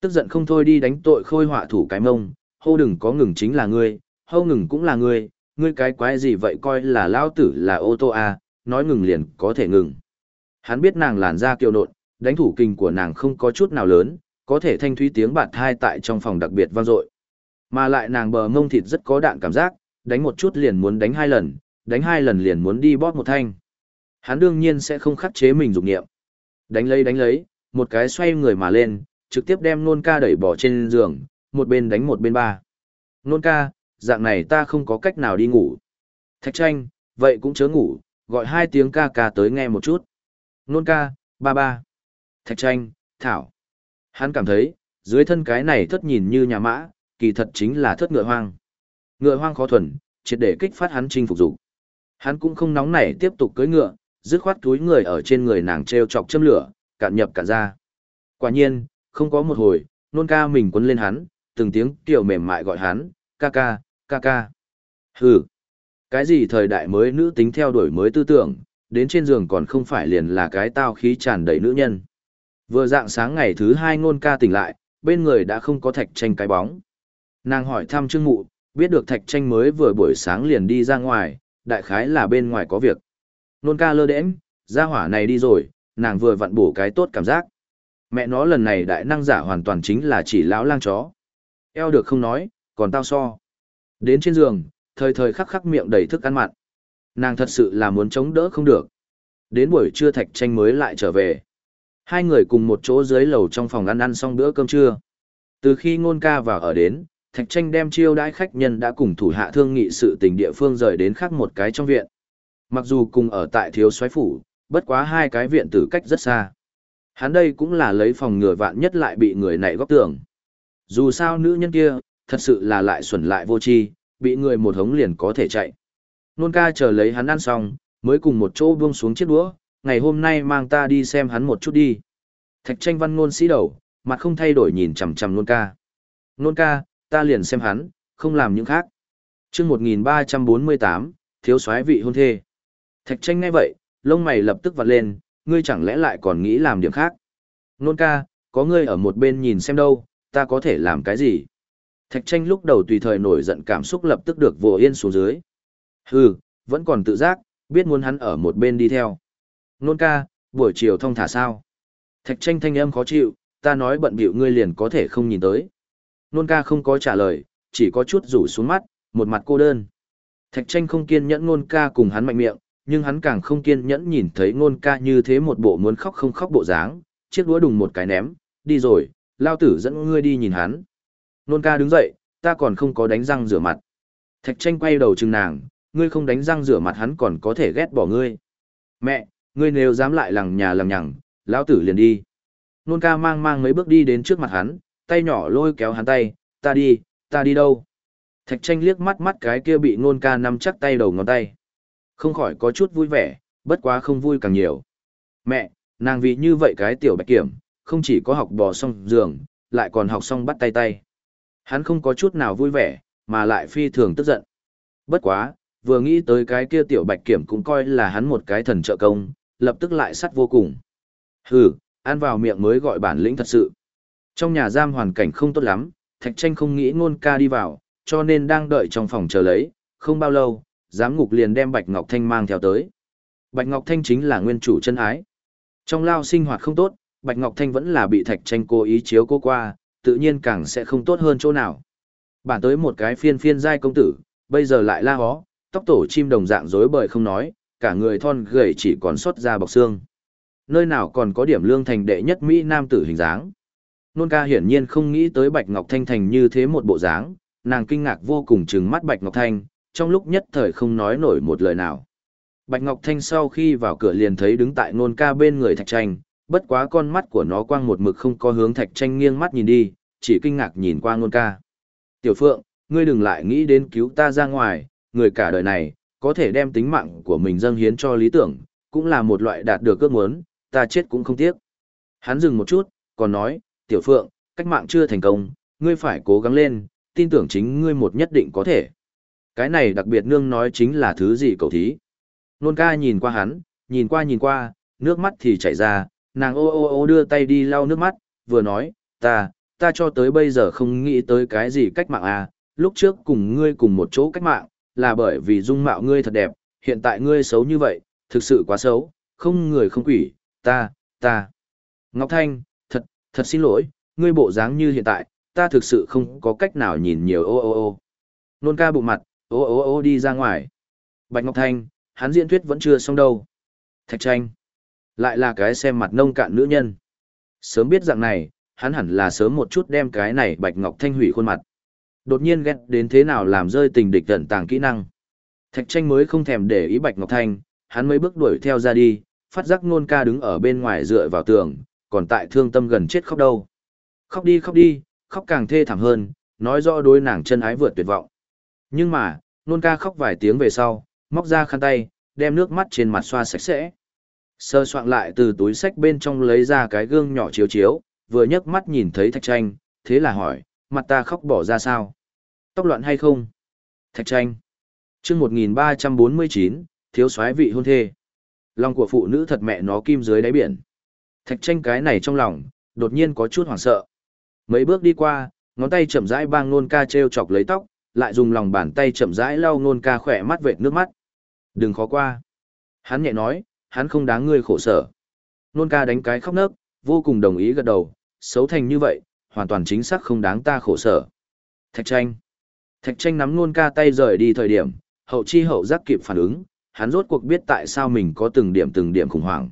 Tức giận không thôi đi đánh tội khôi họa thủ cái mông, hô đừng có ngừng chính là ngươi, hô ngừng cũng là ngươi, ngươi cái quái gì vậy coi là lao tử là ô tô à, nói ngừng liền có thể ngừng. Hắn biết nàng làn da kiều nộn, đánh thủ kinh của nàng không có chút nào lớn, có thể thanh thúy tiếng bạt thai tại trong phòng đặc biệt vang dội. Mà lại nàng bờ mông thịt rất có đạn cảm giác, đánh một chút liền muốn đánh hai lần, đánh hai lần liền muốn đi bóp một thanh. Hắn đương nhiên sẽ không khắc chế mình dục nghiệm. Đánh lấy đánh lấy, một cái xoay người mà lên, trực tiếp đem nôn ca đẩy bỏ trên giường, một bên đánh một bên ba. Nôn ca, dạng này ta không có cách nào đi ngủ. Thạch tranh, vậy cũng chớ ngủ, gọi hai tiếng ca ca tới nghe một chút. Nôn ca, ba ba. Thạch tranh, thảo. Hắn cảm thấy, dưới thân cái này thất nhìn như nhà mã, kỳ thật chính là thất ngựa hoang. Ngựa hoang khó thuần, triệt để kích phát hắn chinh phục dục. Hắn cũng không nóng nảy tiếp tục cưỡi ngựa, dứt khoát túi người ở trên người nàng treo chọc châm lửa, cạn nhập cả ra. Quả nhiên, không có một hồi, nôn ca mình quấn lên hắn, từng tiếng kiểu mềm mại gọi hắn, ca ca, ca ca. Hừ, cái gì thời đại mới nữ tính theo đuổi mới tư tưởng, đến trên giường còn không phải liền là cái tao khí tràn đầy nữ nhân. Vừa dạng sáng ngày thứ hai nôn ca tỉnh lại, bên người đã không có thạch tranh cái bóng. Nàng hỏi thăm trương mụ, biết được thạch tranh mới vừa buổi sáng liền đi ra ngoài, đại khái là bên ngoài có việc. Nôn ca lơ đễnh, gia hỏa này đi rồi, nàng vừa vặn bổ cái tốt cảm giác. Mẹ nó lần này đại năng giả hoàn toàn chính là chỉ lão lang chó. Eo được không nói, còn tao so. Đến trên giường, thời thời khắc khắc miệng đầy thức ăn mặn. Nàng thật sự là muốn chống đỡ không được. Đến buổi trưa thạch tranh mới lại trở về. Hai người cùng một chỗ dưới lầu trong phòng ăn ăn xong bữa cơm trưa. Từ khi ngôn ca vào ở đến, thạch tranh đem chiêu đãi khách nhân đã cùng thủ hạ thương nghị sự tình địa phương rời đến khác một cái trong viện. Mặc dù cùng ở tại thiếu soái phủ, bất quá hai cái viện tử cách rất xa. Hắn đây cũng là lấy phòng ngừa vạn nhất lại bị người này góp tưởng. Dù sao nữ nhân kia, thật sự là lại xuẩn lại vô tri, bị người một hống liền có thể chạy. Nôn ca chờ lấy hắn ăn xong, mới cùng một chỗ buông xuống chiếc đũa, ngày hôm nay mang ta đi xem hắn một chút đi. Thạch tranh văn ngôn sĩ đầu, mặt không thay đổi nhìn chằm chằm nôn ca. Nôn ca, ta liền xem hắn, không làm những khác. chương 1348, thiếu soái vị hôn thê. Thạch tranh ngay vậy, lông mày lập tức vặt lên, ngươi chẳng lẽ lại còn nghĩ làm điểm khác. Nôn ca, có ngươi ở một bên nhìn xem đâu, ta có thể làm cái gì. Thạch tranh lúc đầu tùy thời nổi giận cảm xúc lập tức được vồ yên xuống dưới. Hừ, vẫn còn tự giác, biết muốn hắn ở một bên đi theo. Nôn ca, buổi chiều thông thả sao? Thạch tranh thanh âm khó chịu, ta nói bận bịu ngươi liền có thể không nhìn tới. Nôn ca không có trả lời, chỉ có chút rủ xuống mắt, một mặt cô đơn. Thạch tranh không kiên nhẫn nôn ca cùng hắn mạnh miệng, nhưng hắn càng không kiên nhẫn nhìn thấy nôn ca như thế một bộ muốn khóc không khóc bộ dáng, chiếc đũa đùng một cái ném, đi rồi, lao tử dẫn ngươi đi nhìn hắn. Nôn ca đứng dậy, ta còn không có đánh răng rửa mặt. Thạch tranh quay đầu chừng nàng, ngươi không đánh răng rửa mặt hắn còn có thể ghét bỏ ngươi. Mẹ, ngươi nếu dám lại lằng nhà lằng nhằng, lão tử liền đi. Nôn ca mang mang mấy bước đi đến trước mặt hắn, tay nhỏ lôi kéo hắn tay, ta đi, ta đi đâu. Thạch tranh liếc mắt mắt cái kia bị nôn ca nắm chắc tay đầu ngón tay. Không khỏi có chút vui vẻ, bất quá không vui càng nhiều. Mẹ, nàng vì như vậy cái tiểu bạch kiểm, không chỉ có học bò xong giường, lại còn học xong bắt tay tay. Hắn không có chút nào vui vẻ, mà lại phi thường tức giận. Bất quá, vừa nghĩ tới cái kia tiểu bạch kiểm cũng coi là hắn một cái thần trợ công, lập tức lại sắt vô cùng. Hừ, ăn vào miệng mới gọi bản lĩnh thật sự. Trong nhà giam hoàn cảnh không tốt lắm, Thạch Tranh không nghĩ ngôn ca đi vào, cho nên đang đợi trong phòng chờ lấy, không bao lâu, giám ngục liền đem Bạch Ngọc Thanh mang theo tới. Bạch Ngọc Thanh chính là nguyên chủ chân ái. Trong lao sinh hoạt không tốt, Bạch Ngọc Thanh vẫn là bị Thạch Tranh cố ý chiếu cô qua, tự nhiên càng sẽ không tốt hơn chỗ nào. Bản tới một cái phiên phiên giai công tử, bây giờ lại la hó, tóc tổ chim đồng dạng rối bời không nói, cả người thon gầy chỉ còn xuất ra bọc xương. Nơi nào còn có điểm lương thành đệ nhất Mỹ nam tử hình dáng. Nôn ca hiển nhiên không nghĩ tới Bạch Ngọc Thanh thành như thế một bộ dáng, nàng kinh ngạc vô cùng trừng mắt Bạch Ngọc Thanh, trong lúc nhất thời không nói nổi một lời nào. Bạch Ngọc Thanh sau khi vào cửa liền thấy đứng tại nôn ca bên người thạch tranh, bất quá con mắt của nó quang một mực không có hướng thạch tranh nghiêng mắt nhìn đi, chỉ kinh ngạc nhìn qua nôn ca. Tiểu Phượng, ngươi đừng lại nghĩ đến cứu ta ra ngoài, người cả đời này, có thể đem tính mạng của mình dâng hiến cho lý tưởng, cũng là một loại đạt được ước muốn, ta chết cũng không tiếc. Hắn dừng một chút, còn nói, Tiểu Phượng, cách mạng chưa thành công, ngươi phải cố gắng lên, tin tưởng chính ngươi một nhất định có thể. Cái này đặc biệt nương nói chính là thứ gì cầu thí. Nôn ca nhìn qua hắn, nhìn qua nhìn qua, nước mắt thì chảy ra, nàng ô ô ô đưa tay đi lau nước mắt, vừa nói, ta, ta cho tới bây giờ không nghĩ tới cái gì cách mạng à, lúc trước cùng ngươi cùng một chỗ cách mạng, là bởi vì dung mạo ngươi thật đẹp, hiện tại ngươi xấu như vậy, thực sự quá xấu, không người không quỷ, ta, ta. Ngọc Thanh, thật, thật xin lỗi, ngươi bộ dáng như hiện tại, ta thực sự không có cách nào nhìn nhiều ô ô ô. Nôn ca bụng mặt, ô ô ô đi ra ngoài. Bạch Ngọc Thanh, hắn diễn thuyết vẫn chưa xong đâu. Thạch tranh, lại là cái xem mặt nông cạn nữ nhân. Sớm biết dạng này, hắn hẳn là sớm một chút đem cái này Bạch Ngọc Thanh hủy khuôn mặt. Đột nhiên ghét đến thế nào làm rơi tình địch tận tàng kỹ năng. Thạch tranh mới không thèm để ý Bạch Ngọc Thanh, hắn mới bước đuổi theo ra đi, phát giác nôn ca đứng ở bên ngoài dựa vào tường, còn tại thương tâm gần chết khóc đâu. Khóc đi khóc đi, khóc càng thê thảm hơn, nói rõ đối nàng chân ái vượt tuyệt vọng. Nhưng mà, nôn ca khóc vài tiếng về sau, móc ra khăn tay, đem nước mắt trên mặt xoa sạch sẽ. Sơ soạn lại từ túi sách bên trong lấy ra cái gương nhỏ chiếu chiếu, vừa nhấc mắt nhìn thấy thạch tranh, thế là hỏi, mặt ta khóc bỏ ra sao? Tóc loạn hay không? Thạch tranh. chương 1349, thiếu soái vị hôn thê. Lòng của phụ nữ thật mẹ nó kim dưới đáy biển. Thạch tranh cái này trong lòng, đột nhiên có chút hoảng sợ. Mấy bước đi qua, ngón tay chậm rãi bang nôn ca treo chọc lấy tóc, lại dùng lòng bàn tay chậm rãi lau nôn ca khỏe mắt vệt nước mắt. Đừng khó qua. Hắn nhẹ nói, hắn không đáng ngươi khổ sở. Nôn ca đánh cái khóc nấc, vô cùng đồng ý gật đầu, xấu thành như vậy, hoàn toàn chính xác không đáng ta khổ sở. Thạch tranh. Thạch tranh nắm nôn ca tay rời đi thời điểm, hậu chi hậu giác kịp phản ứng, hắn rốt cuộc biết tại sao mình có từng điểm từng điểm khủng hoảng.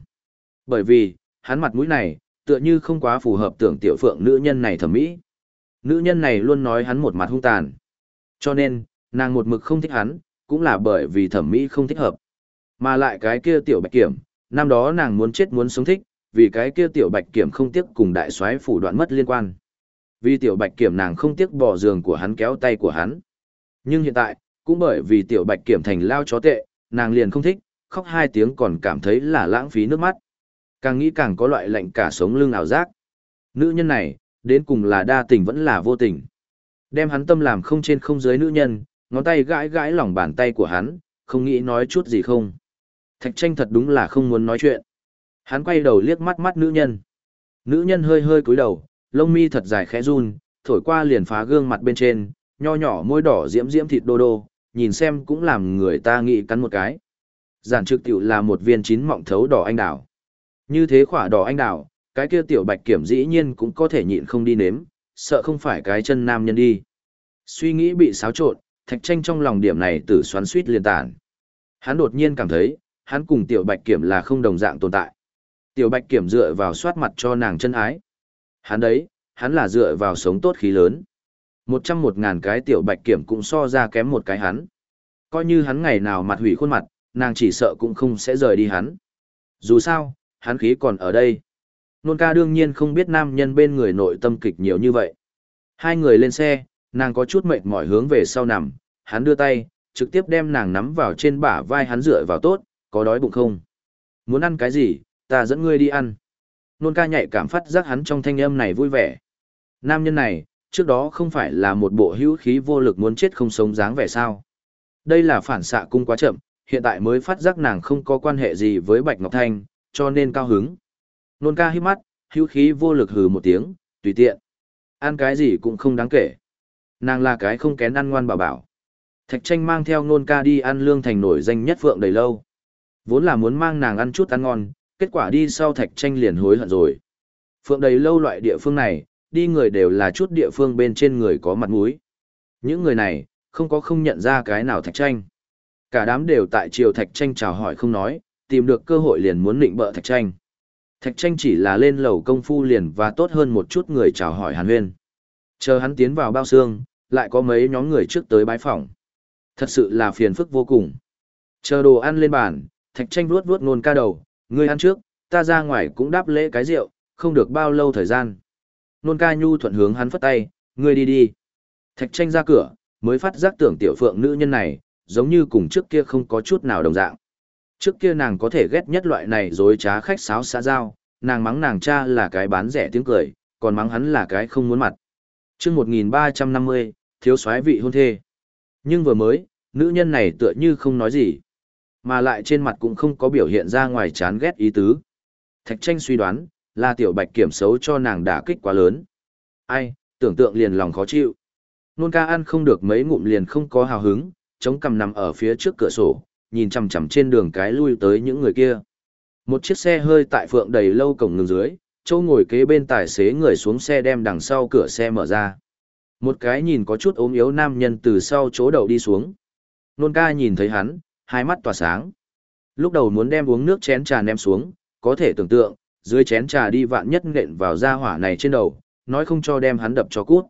Bởi vì, hắn mặt mũi này, tựa như không quá phù hợp tưởng tiểu phượng nữ nhân này thẩm mỹ. Nữ nhân này luôn nói hắn một mặt hung tàn. Cho nên, nàng một mực không thích hắn, cũng là bởi vì thẩm mỹ không thích hợp. Mà lại cái kia tiểu bạch kiểm, năm đó nàng muốn chết muốn sống thích, vì cái kia tiểu bạch kiểm không tiếc cùng đại soái phủ đoạn mất liên quan. Vì tiểu bạch kiểm nàng không tiếc bỏ giường của hắn kéo tay của hắn. Nhưng hiện tại, cũng bởi vì tiểu bạch kiểm thành lao chó tệ, nàng liền không thích, khóc hai tiếng còn cảm thấy là lãng phí nước mắt. Càng nghĩ càng có loại lạnh cả sống lưng ảo giác. Nữ nhân này, đến cùng là đa tình vẫn là vô tình. Đem hắn tâm làm không trên không dưới nữ nhân, ngón tay gãi gãi lòng bàn tay của hắn, không nghĩ nói chút gì không. Thạch tranh thật đúng là không muốn nói chuyện. Hắn quay đầu liếc mắt mắt nữ nhân. Nữ nhân hơi hơi cúi đầu, lông mi thật dài khẽ run, thổi qua liền phá gương mặt bên trên, nho nhỏ môi đỏ diễm diễm thịt đô đô, nhìn xem cũng làm người ta nghĩ cắn một cái. Giản trực tiểu là một viên chín mọng thấu đỏ anh đào. Như thế khỏa đỏ anh đào, cái kia tiểu bạch kiểm dĩ nhiên cũng có thể nhịn không đi nếm, sợ không phải cái chân nam nhân đi. Suy nghĩ bị xáo trộn, thạch tranh trong lòng điểm này tử xoắn suýt liền tản. Hắn đột nhiên cảm thấy, hắn cùng tiểu bạch kiểm là không đồng dạng tồn tại. Tiểu bạch kiểm dựa vào soát mặt cho nàng chân ái. Hắn đấy, hắn là dựa vào sống tốt khí lớn. Một trăm một ngàn cái tiểu bạch kiểm cũng so ra kém một cái hắn. Coi như hắn ngày nào mặt hủy khuôn mặt, nàng chỉ sợ cũng không sẽ rời đi hắn. Dù sao, hắn khí còn ở đây. Nôn ca đương nhiên không biết nam nhân bên người nội tâm kịch nhiều như vậy. Hai người lên xe, nàng có chút mệt mỏi hướng về sau nằm, hắn đưa tay, trực tiếp đem nàng nắm vào trên bả vai hắn dựa vào tốt, có đói bụng không? Muốn ăn cái gì, ta dẫn ngươi đi ăn. Nôn ca nhạy cảm phát giác hắn trong thanh âm này vui vẻ. Nam nhân này, trước đó không phải là một bộ hữu khí vô lực muốn chết không sống dáng vẻ sao. Đây là phản xạ cung quá chậm, hiện tại mới phát giác nàng không có quan hệ gì với Bạch Ngọc Thanh, cho nên cao hứng. Nôn ca hít mắt, hữu khí vô lực hừ một tiếng, tùy tiện. Ăn cái gì cũng không đáng kể. Nàng là cái không kén ăn ngoan bảo bảo. Thạch tranh mang theo nôn ca đi ăn lương thành nổi danh nhất phượng đầy lâu. Vốn là muốn mang nàng ăn chút ăn ngon, kết quả đi sau thạch tranh liền hối hận rồi. Phượng đầy lâu loại địa phương này, đi người đều là chút địa phương bên trên người có mặt mũi. Những người này, không có không nhận ra cái nào thạch tranh. Cả đám đều tại triều thạch tranh chào hỏi không nói, tìm được cơ hội liền muốn định bợ thạch tranh. Thạch tranh chỉ là lên lầu công phu liền và tốt hơn một chút người chào hỏi hàn huyên. Chờ hắn tiến vào bao xương, lại có mấy nhóm người trước tới bái phỏng. Thật sự là phiền phức vô cùng. Chờ đồ ăn lên bàn, thạch tranh vuốt vuốt nôn ca đầu, ngươi ăn trước, ta ra ngoài cũng đáp lễ cái rượu, không được bao lâu thời gian. Nôn ca nhu thuận hướng hắn phất tay, ngươi đi đi. Thạch tranh ra cửa, mới phát giác tưởng tiểu phượng nữ nhân này, giống như cùng trước kia không có chút nào đồng dạng. Trước kia nàng có thể ghét nhất loại này dối trá khách sáo xã giao, nàng mắng nàng cha là cái bán rẻ tiếng cười, còn mắng hắn là cái không muốn mặt. chương 1350, thiếu soái vị hôn thê. Nhưng vừa mới, nữ nhân này tựa như không nói gì, mà lại trên mặt cũng không có biểu hiện ra ngoài chán ghét ý tứ. Thạch tranh suy đoán, là tiểu bạch kiểm xấu cho nàng đả kích quá lớn. Ai, tưởng tượng liền lòng khó chịu. Nôn ca ăn không được mấy ngụm liền không có hào hứng, chống cằm nằm ở phía trước cửa sổ, nhìn chằm chằm trên đường cái lui tới những người kia. Một chiếc xe hơi tại phượng đầy lâu cổng ngừng dưới, châu ngồi kế bên tài xế người xuống xe đem đằng sau cửa xe mở ra. Một cái nhìn có chút ốm yếu nam nhân từ sau chỗ đầu đi xuống. Nôn ca nhìn thấy hắn, hai mắt tỏa sáng. Lúc đầu muốn đem uống nước chén trà ném xuống, có thể tưởng tượng, dưới chén trà đi vạn nhất nện vào da hỏa này trên đầu, nói không cho đem hắn đập cho cút.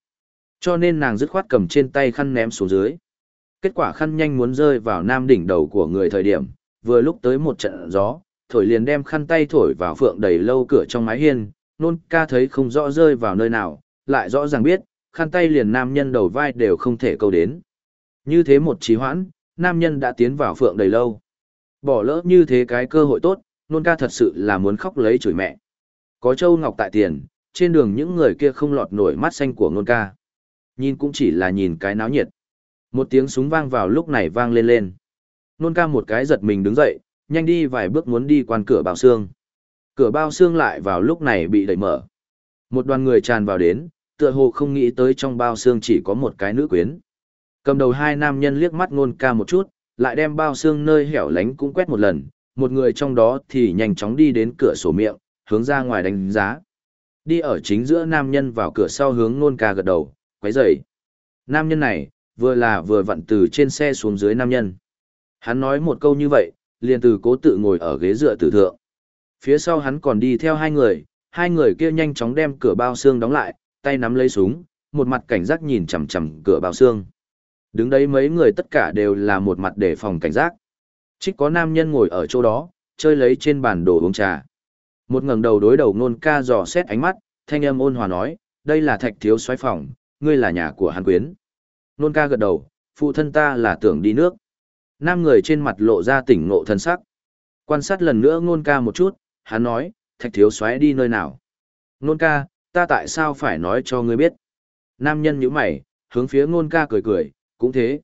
Cho nên nàng dứt khoát cầm trên tay khăn ném xuống dưới. Kết quả khăn nhanh muốn rơi vào nam đỉnh đầu của người thời điểm, vừa lúc tới một trận gió, thổi liền đem khăn tay thổi vào phượng đầy lâu cửa trong mái hiên, nôn ca thấy không rõ rơi vào nơi nào, lại rõ ràng biết, khăn tay liền nam nhân đầu vai đều không thể câu đến. Như thế một trí hoãn, nam nhân đã tiến vào phượng đầy lâu. Bỏ lỡ như thế cái cơ hội tốt, nôn ca thật sự là muốn khóc lấy chửi mẹ. Có châu ngọc tại tiền, trên đường những người kia không lọt nổi mắt xanh của nôn ca. Nhìn cũng chỉ là nhìn cái náo nhiệt. Một tiếng súng vang vào lúc này vang lên lên. Nôn ca một cái giật mình đứng dậy, nhanh đi vài bước muốn đi quan cửa bao xương. Cửa bao xương lại vào lúc này bị đẩy mở. Một đoàn người tràn vào đến, tựa hồ không nghĩ tới trong bao xương chỉ có một cái nữ quyến. Cầm đầu hai nam nhân liếc mắt nôn ca một chút, lại đem bao xương nơi hẻo lánh cũng quét một lần, một người trong đó thì nhanh chóng đi đến cửa sổ miệng, hướng ra ngoài đánh giá. Đi ở chính giữa nam nhân vào cửa sau hướng nôn ca gật đầu, quấy rầy. Nam nhân này, vừa là vừa vặn từ trên xe xuống dưới nam nhân. Hắn nói một câu như vậy, liền từ cố tự ngồi ở ghế dựa tử thượng. Phía sau hắn còn đi theo hai người, hai người kia nhanh chóng đem cửa bao xương đóng lại, tay nắm lấy súng, một mặt cảnh giác nhìn chằm chằm cửa bao xương. Đứng đấy mấy người tất cả đều là một mặt để phòng cảnh giác. Trích có nam nhân ngồi ở chỗ đó, chơi lấy trên bàn đồ uống trà. Một ngẩng đầu đối đầu nôn ca dò xét ánh mắt, thanh âm ôn hòa nói, đây là thạch thiếu xoáy phòng, ngươi là nhà của hàn quyến. Nôn ca gật đầu, phụ thân ta là tưởng đi nước. Nam người trên mặt lộ ra tỉnh ngộ thân sắc. Quan sát lần nữa nôn ca một chút, hắn nói, thạch thiếu xoáy đi nơi nào. Nôn ca, ta tại sao phải nói cho ngươi biết. Nam nhân nhíu mày, hướng phía nôn ca cười cười, cũng thế.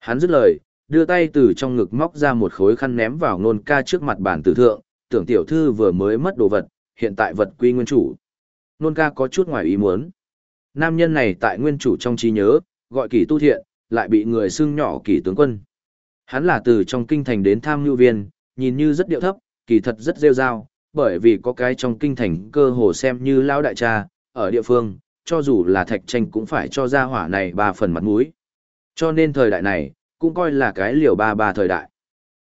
Hắn dứt lời, đưa tay từ trong ngực móc ra một khối khăn ném vào nôn ca trước mặt bàn tử thượng, tưởng tiểu thư vừa mới mất đồ vật, hiện tại vật quy nguyên chủ. Nôn ca có chút ngoài ý muốn. Nam nhân này tại nguyên chủ trong trí nhớ, gọi kỳ tu thiện, lại bị người xưng nhỏ kỳ tướng quân. Hắn là từ trong kinh thành đến tham nhu viên, nhìn như rất điệu thấp, kỳ thật rất rêu rao, bởi vì có cái trong kinh thành cơ hồ xem như lão đại cha, ở địa phương, cho dù là thạch tranh cũng phải cho ra hỏa này ba phần mặt mũi. Cho nên thời đại này, cũng coi là cái liều ba ba thời đại.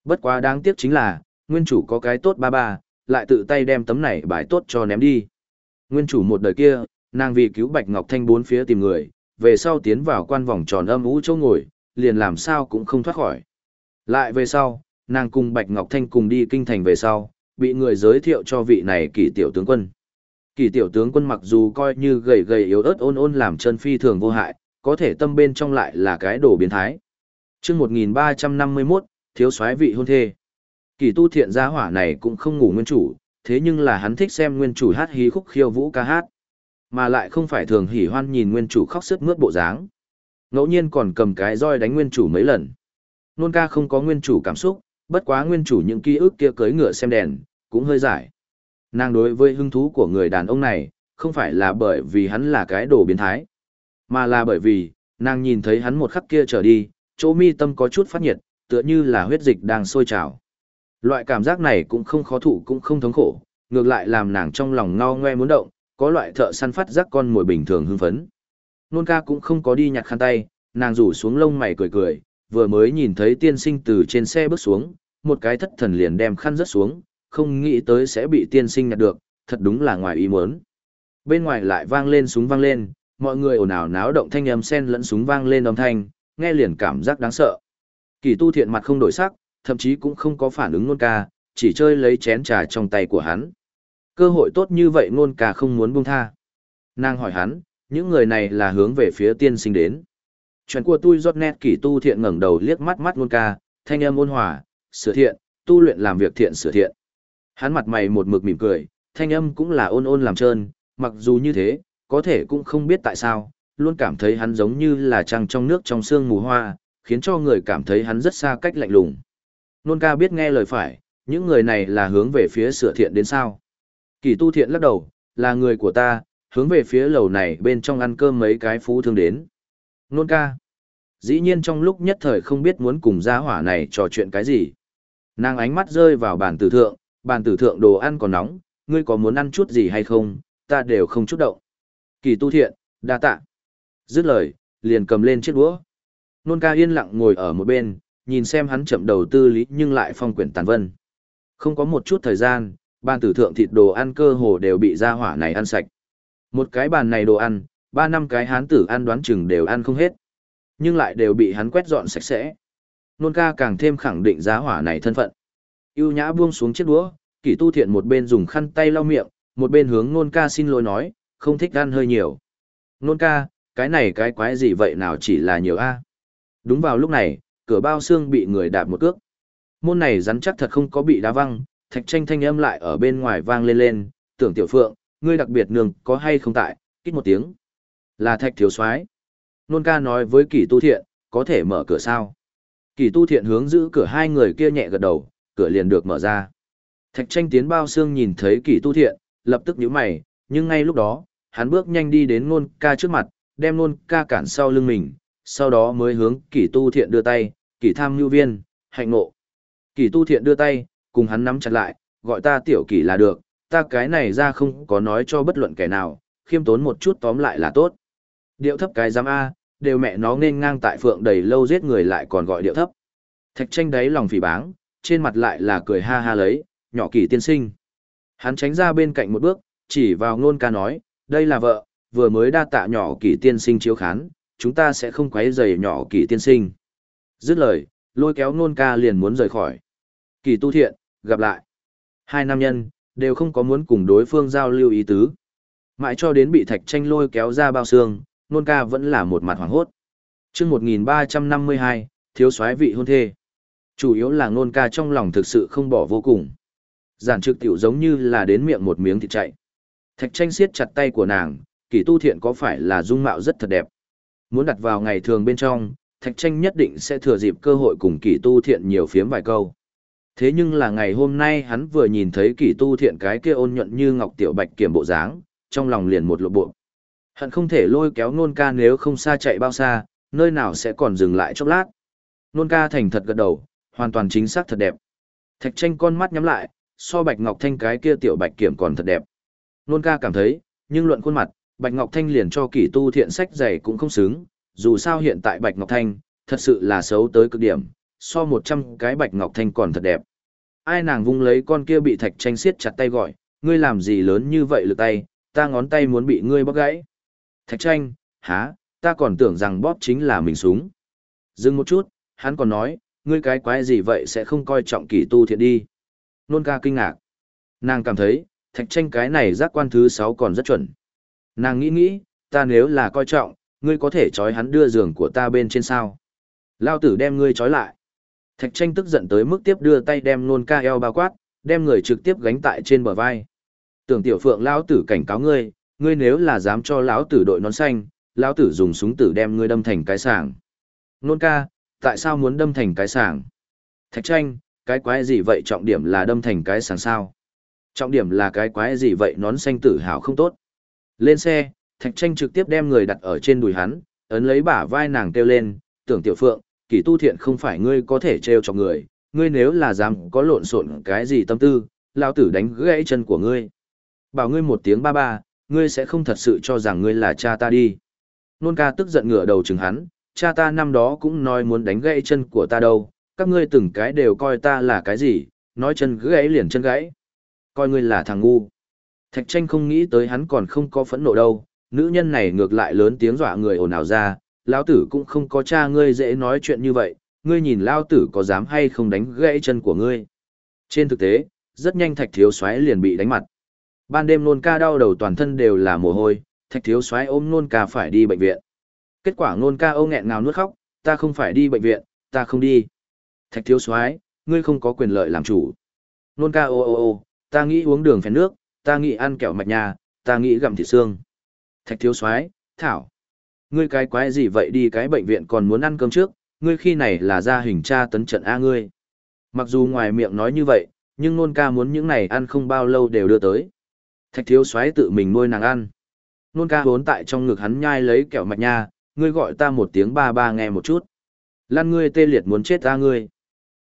Bất quá đáng tiếc chính là, nguyên chủ có cái tốt ba ba, lại tự tay đem tấm này bài tốt cho ném đi. Nguyên chủ một đời kia, nàng vì cứu Bạch Ngọc Thanh bốn phía tìm người, về sau tiến vào quan vòng tròn âm ú chỗ ngồi, liền làm sao cũng không thoát khỏi. Lại về sau, nàng cùng Bạch Ngọc Thanh cùng đi kinh thành về sau, bị người giới thiệu cho vị này kỳ tiểu tướng quân. Kỳ tiểu tướng quân mặc dù coi như gầy gầy yếu ớt ôn ôn làm chân phi thường vô hại, có thể tâm bên trong lại là cái đồ biến thái. chương 1351, thiếu soái vị hôn thê. Kỳ tu thiện gia hỏa này cũng không ngủ nguyên chủ, thế nhưng là hắn thích xem nguyên chủ hát hí khúc khiêu vũ ca hát. Mà lại không phải thường hỉ hoan nhìn nguyên chủ khóc sức mướt bộ dáng. Ngẫu nhiên còn cầm cái roi đánh nguyên chủ mấy lần. Nôn ca không có nguyên chủ cảm xúc, bất quá nguyên chủ những ký ức kia cưới ngựa xem đèn, cũng hơi giải. Nàng đối với hứng thú của người đàn ông này, không phải là bởi vì hắn là cái đồ biến thái, mà là bởi vì, nàng nhìn thấy hắn một khắc kia trở đi, chỗ mi tâm có chút phát nhiệt, tựa như là huyết dịch đang sôi trào. Loại cảm giác này cũng không khó thụ cũng không thống khổ, ngược lại làm nàng trong lòng ngao ngoe muốn động, có loại thợ săn phát giác con mồi bình thường hưng phấn. Nôn ca cũng không có đi nhặt khăn tay, nàng rủ xuống lông mày cười cười, vừa mới nhìn thấy tiên sinh từ trên xe bước xuống, một cái thất thần liền đem khăn rớt xuống, không nghĩ tới sẽ bị tiên sinh nhặt được, thật đúng là ngoài ý muốn. Bên ngoài lại vang lên súng vang lên, mọi người ồn ào náo động thanh âm sen lẫn súng vang lên âm thanh, nghe liền cảm giác đáng sợ. Kỳ tu thiện mặt không đổi sắc, thậm chí cũng không có phản ứng nôn ca, chỉ chơi lấy chén trà trong tay của hắn. Cơ hội tốt như vậy nôn ca không muốn buông tha. Nàng hỏi hắn, những người này là hướng về phía tiên sinh đến. Chuyện của tôi giọt nét kỷ tu thiện ngẩng đầu liếc mắt mắt nôn ca, thanh âm ôn hòa, sửa thiện, tu luyện làm việc thiện sửa thiện. Hắn mặt mày một mực mỉm cười, thanh âm cũng là ôn ôn làm trơn, mặc dù như thế, có thể cũng không biết tại sao, luôn cảm thấy hắn giống như là trăng trong nước trong sương mù hoa, khiến cho người cảm thấy hắn rất xa cách lạnh lùng. Nôn ca biết nghe lời phải, những người này là hướng về phía sửa thiện đến sao. Kỳ tu thiện lắc đầu, là người của ta, hướng về phía lầu này bên trong ăn cơm mấy cái phú thương đến. Nôn ca. Dĩ nhiên trong lúc nhất thời không biết muốn cùng gia hỏa này trò chuyện cái gì. Nàng ánh mắt rơi vào bàn tử thượng, bàn tử thượng đồ ăn còn nóng, ngươi có muốn ăn chút gì hay không, ta đều không chút động. Kỳ tu thiện, đa tạ. Dứt lời, liền cầm lên chiếc đũa. Nôn ca yên lặng ngồi ở một bên, nhìn xem hắn chậm đầu tư lý nhưng lại phong quyển tàn vân. Không có một chút thời gian, bàn tử thượng thịt đồ ăn cơ hồ đều bị gia hỏa này ăn sạch. Một cái bàn này đồ ăn, ba năm cái hán tử ăn đoán chừng đều ăn không hết. Nhưng lại đều bị hắn quét dọn sạch sẽ. Nôn ca càng thêm khẳng định giá hỏa này thân phận. Yêu nhã buông xuống chiếc đũa, kỷ tu thiện một bên dùng khăn tay lau miệng, một bên hướng nôn ca xin lỗi nói, không thích ăn hơi nhiều. Nôn ca, cái này cái quái gì vậy nào chỉ là nhiều a Đúng vào lúc này, cửa bao xương bị người đạp một cước. Môn này rắn chắc thật không có bị đá văng, thạch tranh thanh âm lại ở bên ngoài vang lên lên, tưởng tiểu phượng, ngươi đặc biệt nương có hay không tại, kít một tiếng. Là thạch thiếu soái Nôn ca nói với kỷ tu thiện, có thể mở cửa sao. Kỷ tu thiện hướng giữ cửa hai người kia nhẹ gật đầu, cửa liền được mở ra. Thạch tranh tiến bao xương nhìn thấy kỷ tu thiện, lập tức nhíu mày, nhưng ngay lúc đó, hắn bước nhanh đi đến nôn ca trước mặt, đem nôn ca cản sau lưng mình, sau đó mới hướng kỷ tu thiện đưa tay, kỷ tham nhu viên, hạnh ngộ. Kỷ tu thiện đưa tay, cùng hắn nắm chặt lại, gọi ta tiểu kỷ là được, ta cái này ra không có nói cho bất luận kẻ nào, khiêm tốn một chút tóm lại là tốt. Điệu thấp cái giám A, đều mẹ nó nên ngang tại phượng đầy lâu giết người lại còn gọi điệu thấp. Thạch tranh đáy lòng phỉ báng, trên mặt lại là cười ha ha lấy, nhỏ kỳ tiên sinh. Hắn tránh ra bên cạnh một bước, chỉ vào nôn ca nói, đây là vợ, vừa mới đa tạ nhỏ kỳ tiên sinh chiếu khán, chúng ta sẽ không quấy rầy nhỏ kỳ tiên sinh. Dứt lời, lôi kéo nôn ca liền muốn rời khỏi. Kỳ tu thiện, gặp lại. Hai nam nhân, đều không có muốn cùng đối phương giao lưu ý tứ. Mãi cho đến bị thạch tranh lôi kéo ra bao xương, nôn ca vẫn là một mặt hoảng hốt. chương 1352, thiếu soái vị hôn thê. Chủ yếu là nôn ca trong lòng thực sự không bỏ vô cùng. Giản trực tiểu giống như là đến miệng một miếng thịt chạy. Thạch tranh siết chặt tay của nàng, kỳ tu thiện có phải là dung mạo rất thật đẹp. Muốn đặt vào ngày thường bên trong, thạch tranh nhất định sẽ thừa dịp cơ hội cùng kỳ tu thiện nhiều phiếm vài câu. Thế nhưng là ngày hôm nay hắn vừa nhìn thấy kỳ tu thiện cái kia ôn nhuận như ngọc tiểu bạch kiểm bộ dáng, trong lòng liền một lộ bộ. Hận không thể lôi kéo nôn ca nếu không xa chạy bao xa, nơi nào sẽ còn dừng lại chốc lát. Nôn ca thành thật gật đầu, hoàn toàn chính xác thật đẹp. Thạch tranh con mắt nhắm lại, so bạch ngọc thanh cái kia tiểu bạch kiểm còn thật đẹp. Nôn ca cảm thấy, nhưng luận khuôn mặt, bạch ngọc thanh liền cho kỳ tu thiện sách dày cũng không xứng, dù sao hiện tại bạch ngọc thanh, thật sự là xấu tới cực điểm, so một trăm cái bạch ngọc thanh còn thật đẹp. Ai nàng vung lấy con kia bị thạch tranh siết chặt tay gọi, ngươi làm gì lớn như vậy lực tay, ta ngón tay muốn bị ngươi bóc gãy. Thạch tranh, há, ta còn tưởng rằng bóp chính là mình súng. Dừng một chút, hắn còn nói, ngươi cái quái gì vậy sẽ không coi trọng kỳ tu thiện đi. Nôn ca kinh ngạc. Nàng cảm thấy, thạch tranh cái này giác quan thứ sáu còn rất chuẩn. Nàng nghĩ nghĩ, ta nếu là coi trọng, ngươi có thể trói hắn đưa giường của ta bên trên sao. Lao tử đem ngươi trói lại. Thạch tranh tức giận tới mức tiếp đưa tay đem nôn ca eo bao quát, đem người trực tiếp gánh tại trên bờ vai. Tưởng tiểu phượng lão tử cảnh cáo ngươi, ngươi nếu là dám cho lão tử đội nón xanh, lão tử dùng súng tử đem ngươi đâm thành cái sàng. Nôn ca, tại sao muốn đâm thành cái sàng? Thạch tranh, cái quái gì vậy trọng điểm là đâm thành cái sàng sao? Trọng điểm là cái quái gì vậy nón xanh tử hào không tốt. Lên xe, thạch tranh trực tiếp đem người đặt ở trên đùi hắn, ấn lấy bả vai nàng kêu lên, tưởng tiểu phượng, kỳ tu thiện không phải ngươi có thể trêu cho người, ngươi nếu là dám có lộn xộn cái gì tâm tư, lão tử đánh gãy chân của ngươi. Bảo ngươi một tiếng ba ba, ngươi sẽ không thật sự cho rằng ngươi là cha ta đi. Nôn ca tức giận ngửa đầu chừng hắn, cha ta năm đó cũng nói muốn đánh gãy chân của ta đâu, các ngươi từng cái đều coi ta là cái gì, nói chân gãy liền chân gãy. Coi ngươi là thằng ngu. Thạch tranh không nghĩ tới hắn còn không có phẫn nộ đâu, nữ nhân này ngược lại lớn tiếng dọa người ồn ào ra, lão tử cũng không có cha ngươi dễ nói chuyện như vậy, ngươi nhìn lão tử có dám hay không đánh gãy chân của ngươi. Trên thực tế, rất nhanh thạch thiếu soái liền bị đánh mặt. Ban đêm nôn ca đau đầu toàn thân đều là mồ hôi, thạch thiếu soái ôm nôn ca phải đi bệnh viện. Kết quả nôn ca ô nghẹn ngào nuốt khóc, ta không phải đi bệnh viện, ta không đi. Thạch thiếu soái, ngươi không có quyền lợi làm chủ. Nôn ca ô ô ô, ta nghĩ uống đường phèn nước, ta nghĩ ăn kẹo mạch nhà, ta nghĩ gặm thịt xương. Thạch thiếu soái, thảo. Ngươi cái quái gì vậy đi cái bệnh viện còn muốn ăn cơm trước, ngươi khi này là ra hình tra tấn trận A ngươi. Mặc dù ngoài miệng nói như vậy, nhưng nôn ca muốn những này ăn không bao lâu đều đưa tới. Thạch thiếu Xoáy tự mình nuôi nàng ăn. Nôn ca vốn tại trong ngực hắn nhai lấy kẹo mạch nha, ngươi gọi ta một tiếng ba ba nghe một chút. Lan ngươi tê liệt muốn chết ta ngươi.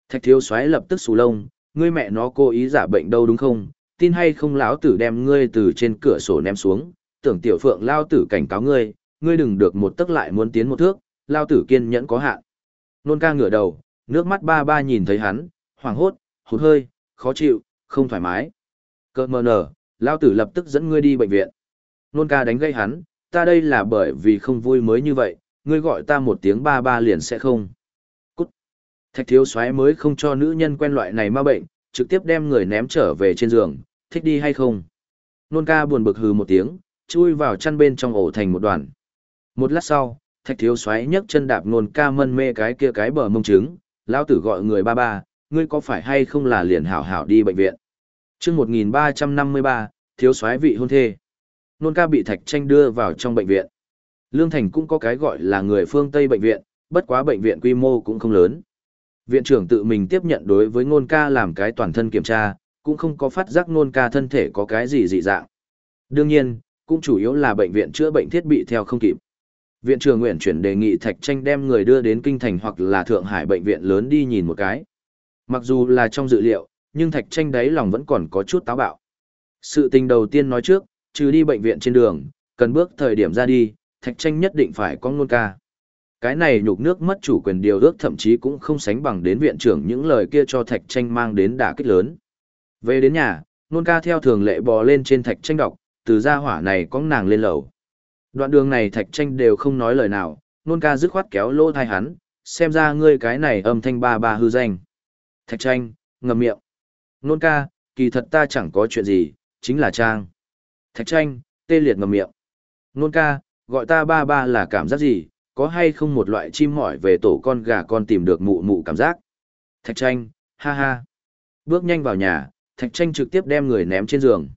Thạch thiếu Xoáy lập tức xù lông, ngươi mẹ nó cố ý giả bệnh đâu đúng không? Tin hay không lão tử đem ngươi từ trên cửa sổ ném xuống, tưởng tiểu phượng lao tử cảnh cáo ngươi, ngươi đừng được một tức lại muốn tiến một thước, lao tử kiên nhẫn có hạn. Nôn ca ngửa đầu, nước mắt ba ba nhìn thấy hắn, hoảng hốt, hụt hơi, khó chịu, không thoải mái. Cơ mờ nở, lao tử lập tức dẫn ngươi đi bệnh viện. Nôn ca đánh gây hắn, ta đây là bởi vì không vui mới như vậy, ngươi gọi ta một tiếng ba ba liền sẽ không. Cút. Thạch thiếu soái mới không cho nữ nhân quen loại này ma bệnh, trực tiếp đem người ném trở về trên giường, thích đi hay không. Nôn ca buồn bực hừ một tiếng, chui vào chăn bên trong ổ thành một đoàn. Một lát sau, thạch thiếu xoáy nhấc chân đạp nôn ca mân mê cái kia cái bờ mông trứng, lão tử gọi người ba ba, ngươi có phải hay không là liền hảo hảo đi bệnh viện. chương 1353, thiếu xoáy vị hôn thê. Nôn ca bị thạch tranh đưa vào trong bệnh viện. Lương Thành cũng có cái gọi là người phương Tây bệnh viện, bất quá bệnh viện quy mô cũng không lớn. Viện trưởng tự mình tiếp nhận đối với nôn ca làm cái toàn thân kiểm tra, cũng không có phát giác nôn ca thân thể có cái gì dị dạng. Đương nhiên, cũng chủ yếu là bệnh viện chữa bệnh thiết bị theo không kịp. Viện trưởng nguyện chuyển đề nghị Thạch Tranh đem người đưa đến Kinh Thành hoặc là Thượng Hải bệnh viện lớn đi nhìn một cái. Mặc dù là trong dự liệu, nhưng Thạch Tranh đấy lòng vẫn còn có chút táo bạo. Sự tình đầu tiên nói trước, trừ đi bệnh viện trên đường, cần bước thời điểm ra đi, thạch tranh nhất định phải có nôn ca. Cái này nhục nước mất chủ quyền điều ước thậm chí cũng không sánh bằng đến viện trưởng những lời kia cho thạch tranh mang đến đả kích lớn. Về đến nhà, nôn ca theo thường lệ bò lên trên thạch tranh đọc, từ gia hỏa này có nàng lên lầu. Đoạn đường này thạch tranh đều không nói lời nào, nôn ca dứt khoát kéo lỗ thai hắn, xem ra ngươi cái này âm thanh ba ba hư danh. Thạch tranh, ngầm miệng. Nôn ca, kỳ thật ta chẳng có chuyện gì, chính là trang. Thạch tranh, tê liệt ngầm miệng. Nôn ca, gọi ta ba ba là cảm giác gì, có hay không một loại chim mỏi về tổ con gà con tìm được mụ mụ cảm giác. Thạch tranh, ha ha. Bước nhanh vào nhà, thạch tranh trực tiếp đem người ném trên giường.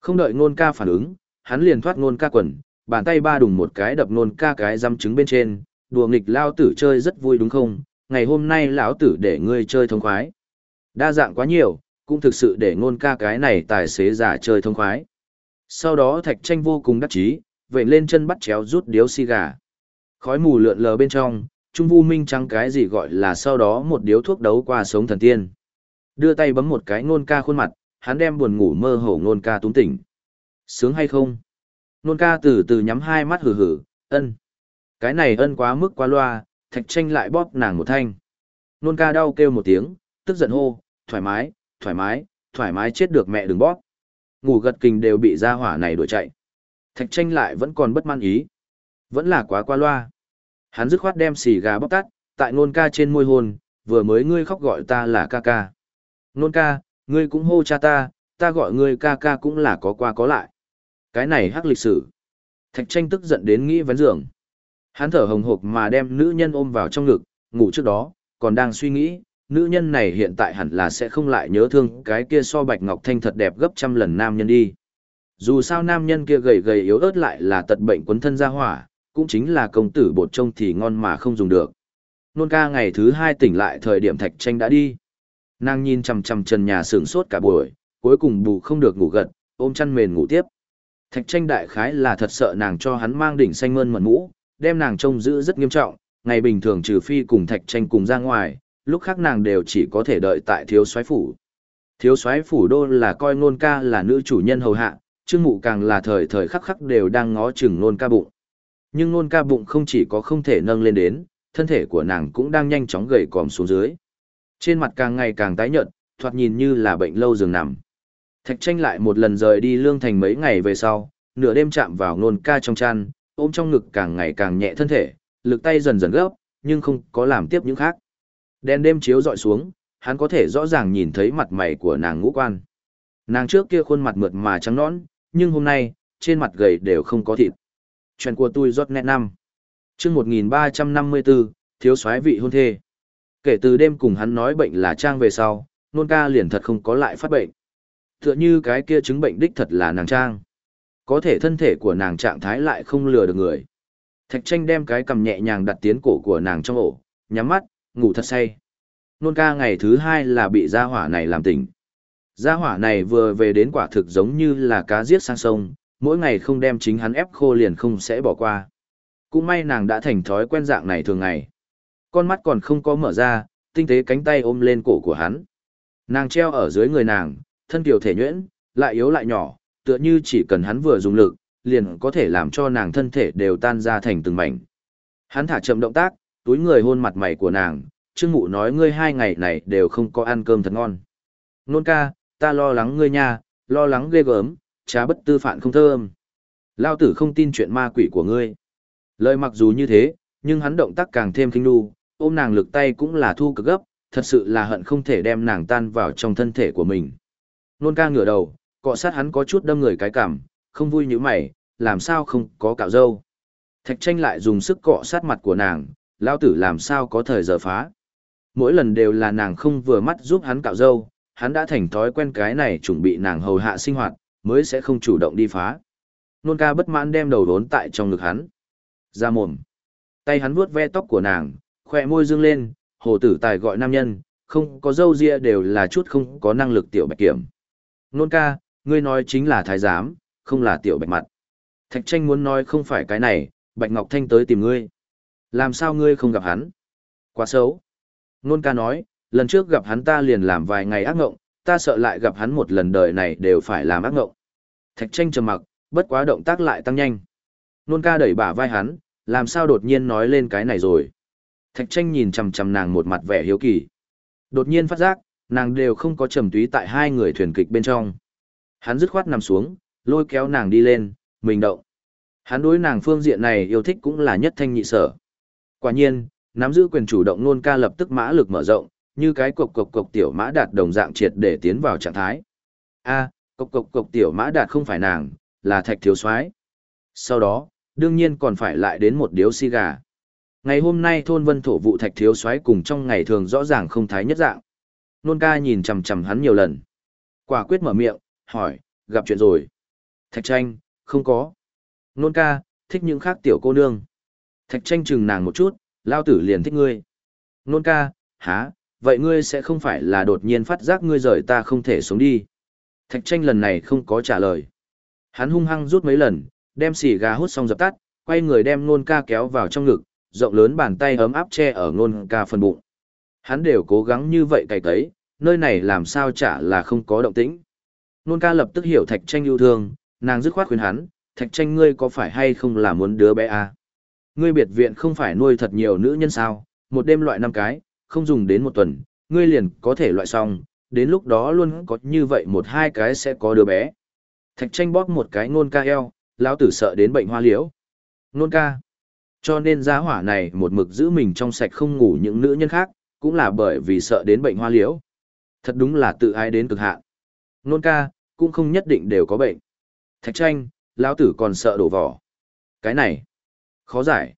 Không đợi Nôn ca phản ứng, hắn liền thoát Nôn ca quần, bàn tay ba đùng một cái đập nôn ca cái dăm trứng bên trên, đùa nghịch lao tử chơi rất vui đúng không? Ngày hôm nay lão tử để ngươi chơi thông khoái. Đa dạng quá nhiều, cũng thực sự để ngôn ca cái này tài xế giả chơi thông khoái. Sau đó thạch tranh vô cùng đắc chí, vậy lên chân bắt chéo rút điếu xì gà. Khói mù lượn lờ bên trong, Trung Vu Minh trắng cái gì gọi là sau đó một điếu thuốc đấu qua sống thần tiên. Đưa tay bấm một cái ngôn ca khuôn mặt, hắn đem buồn ngủ mơ hồ ngôn ca túng tỉnh. Sướng hay không? Nôn ca từ từ nhắm hai mắt hử hử, ân. Cái này ân quá mức quá loa, thạch tranh lại bóp nàng một thanh. Nôn ca đau kêu một tiếng, tức giận hô, thoải mái, thoải mái, thoải mái chết được mẹ đừng bóp. Ngủ gật kình đều bị ra hỏa này đuổi chạy. Thạch tranh lại vẫn còn bất mãn ý. Vẫn là quá qua loa. Hắn dứt khoát đem xì gà bóc tắt, tại nôn ca trên môi hôn, vừa mới ngươi khóc gọi ta là ca ca. Nôn ca, ngươi cũng hô cha ta, ta gọi ngươi ca ca cũng là có qua có lại. Cái này hắc lịch sử. Thạch tranh tức giận đến nghĩ vấn giường. Hắn thở hồng hộc mà đem nữ nhân ôm vào trong ngực, ngủ trước đó, còn đang suy nghĩ, nữ nhân này hiện tại hẳn là sẽ không lại nhớ thương cái kia so bạch ngọc thanh thật đẹp gấp trăm lần nam nhân đi. Dù sao nam nhân kia gầy gầy yếu ớt lại là tật bệnh quấn thân ra hỏa, cũng chính là công tử bột trông thì ngon mà không dùng được. Nôn ca ngày thứ hai tỉnh lại thời điểm thạch tranh đã đi. Nàng nhìn chằm chằm trần nhà sửng sốt cả buổi, cuối cùng bù không được ngủ gật, ôm chăn mền ngủ tiếp. Thạch tranh đại khái là thật sợ nàng cho hắn mang đỉnh xanh mơn mận mũ, đem nàng trông giữ rất nghiêm trọng, ngày bình thường trừ phi cùng thạch tranh cùng ra ngoài, lúc khác nàng đều chỉ có thể đợi tại thiếu soái phủ. Thiếu soái phủ đô là coi nôn ca là nữ chủ nhân hầu hạ, trương mụ càng là thời thời khắc khắc đều đang ngó chừng nôn ca bụng. Nhưng nôn ca bụng không chỉ có không thể nâng lên đến, thân thể của nàng cũng đang nhanh chóng gầy còm xuống dưới. Trên mặt càng ngày càng tái nhợt, thoạt nhìn như là bệnh lâu giường nằm. Thạch tranh lại một lần rời đi lương thành mấy ngày về sau, nửa đêm chạm vào nôn ca trong chăn, ôm trong ngực càng ngày càng nhẹ thân thể, lực tay dần dần gấp, nhưng không có làm tiếp những khác. đen đêm chiếu dọi xuống, hắn có thể rõ ràng nhìn thấy mặt mày của nàng ngũ quan. Nàng trước kia khuôn mặt mượt mà trắng nõn, nhưng hôm nay, trên mặt gầy đều không có thịt. Chuyện của tôi rót nét năm. chương 1354, thiếu soái vị hôn thê. Kể từ đêm cùng hắn nói bệnh là trang về sau, nôn ca liền thật không có lại phát bệnh. Tựa như cái kia chứng bệnh đích thật là nàng trang. Có thể thân thể của nàng trạng thái lại không lừa được người. Thạch tranh đem cái cầm nhẹ nhàng đặt tiến cổ của nàng trong ổ, nhắm mắt, ngủ thật say. Nôn ca ngày thứ hai là bị gia hỏa này làm tỉnh. Gia hỏa này vừa về đến quả thực giống như là cá giết sang sông, mỗi ngày không đem chính hắn ép khô liền không sẽ bỏ qua. Cũng may nàng đã thành thói quen dạng này thường ngày. Con mắt còn không có mở ra, tinh tế cánh tay ôm lên cổ của hắn. Nàng treo ở dưới người nàng, thân kiều thể nhuyễn, lại yếu lại nhỏ, tựa như chỉ cần hắn vừa dùng lực, liền có thể làm cho nàng thân thể đều tan ra thành từng mảnh. Hắn thả chậm động tác, túi người hôn mặt mày của nàng, Trương Mụ nói ngươi hai ngày này đều không có ăn cơm thật ngon. Nôn ca, ta lo lắng ngươi nha, lo lắng ghê gớm, trá bất tư phản không thơm. Lao tử không tin chuyện ma quỷ của ngươi. Lời mặc dù như thế, nhưng hắn động tác càng thêm kinh đu, ôm nàng lực tay cũng là thu cực gấp, thật sự là hận không thể đem nàng tan vào trong thân thể của mình. Nôn ca ngửa đầu, cọ sát hắn có chút đâm người cái cảm, không vui như mày, làm sao không có cạo dâu. Thạch tranh lại dùng sức cọ sát mặt của nàng, lao tử làm sao có thời giờ phá. Mỗi lần đều là nàng không vừa mắt giúp hắn cạo dâu, hắn đã thành thói quen cái này chuẩn bị nàng hầu hạ sinh hoạt, mới sẽ không chủ động đi phá. Nôn ca bất mãn đem đầu đốn tại trong ngực hắn. Ra mồm. Tay hắn vuốt ve tóc của nàng, khỏe môi dương lên, hồ tử tài gọi nam nhân, không có dâu ria đều là chút không có năng lực tiểu bạch kiểm. Nôn ca, ngươi nói chính là thái giám, không là tiểu bạch mặt. Thạch tranh muốn nói không phải cái này, bạch ngọc thanh tới tìm ngươi. Làm sao ngươi không gặp hắn? Quá xấu. Nôn ca nói, lần trước gặp hắn ta liền làm vài ngày ác ngộng, ta sợ lại gặp hắn một lần đời này đều phải làm ác ngộng. Thạch tranh trầm mặc, bất quá động tác lại tăng nhanh. Nôn ca đẩy bả vai hắn, làm sao đột nhiên nói lên cái này rồi. Thạch tranh nhìn chầm chầm nàng một mặt vẻ hiếu kỳ. Đột nhiên phát giác, nàng đều không có trầm túy tại hai người thuyền kịch bên trong. Hắn dứt khoát nằm xuống, lôi kéo nàng đi lên, mình động. Hắn đối nàng phương diện này yêu thích cũng là nhất thanh nhị sở. Quả nhiên, nắm giữ quyền chủ động nôn ca lập tức mã lực mở rộng, như cái cộc cộc cộc tiểu mã đạt đồng dạng triệt để tiến vào trạng thái. A, cộc cộc cộc tiểu mã đạt không phải nàng, là thạch thiếu soái. Sau đó, đương nhiên còn phải lại đến một điếu xì gà. Ngày hôm nay thôn vân thổ vụ thạch thiếu soái cùng trong ngày thường rõ ràng không thái nhất dạng. Nôn ca nhìn chằm chằm hắn nhiều lần. Quả quyết mở miệng, hỏi, gặp chuyện rồi. Thạch tranh, không có. Nôn ca, thích những khác tiểu cô nương. Thạch tranh chừng nàng một chút, lao tử liền thích ngươi. Nôn ca, há, vậy ngươi sẽ không phải là đột nhiên phát giác ngươi rời ta không thể sống đi. Thạch tranh lần này không có trả lời. Hắn hung hăng rút mấy lần, đem xì gà hút xong dập tắt, quay người đem nôn ca kéo vào trong ngực, rộng lớn bàn tay ấm áp che ở nôn ca phần bụng. Hắn đều cố gắng như vậy cày cấy, nơi này làm sao chả là không có động tĩnh. Nôn ca lập tức hiểu thạch tranh yêu thương, nàng dứt khoát khuyên hắn, thạch tranh ngươi có phải hay không là muốn đứa bé à? Ngươi biệt viện không phải nuôi thật nhiều nữ nhân sao, một đêm loại năm cái, không dùng đến một tuần, ngươi liền có thể loại xong, đến lúc đó luôn có như vậy một hai cái sẽ có đứa bé. Thạch tranh bóp một cái nôn ca eo, lão tử sợ đến bệnh hoa liễu. Nôn ca. Cho nên giá hỏa này một mực giữ mình trong sạch không ngủ những nữ nhân khác, cũng là bởi vì sợ đến bệnh hoa liễu. Thật đúng là tự ai đến cực hạn. Nôn ca, cũng không nhất định đều có bệnh. Thạch tranh, lão tử còn sợ đổ vỏ. Cái này, khó giải.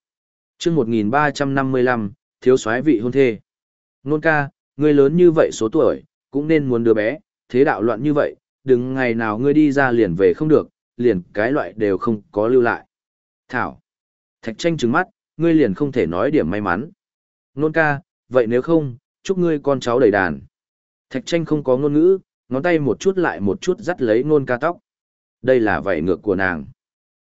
chương 1355, thiếu soái vị hôn thê. Nôn ca, ngươi lớn như vậy số tuổi, cũng nên muốn đứa bé, thế đạo loạn như vậy, đừng ngày nào ngươi đi ra liền về không được, liền cái loại đều không có lưu lại. Thảo. Thạch tranh trừng mắt, ngươi liền không thể nói điểm may mắn. Nôn ca, vậy nếu không, chúc ngươi con cháu đầy đàn. Thạch tranh không có ngôn ngữ, ngón tay một chút lại một chút dắt lấy ngôn ca tóc. Đây là vảy ngược của nàng.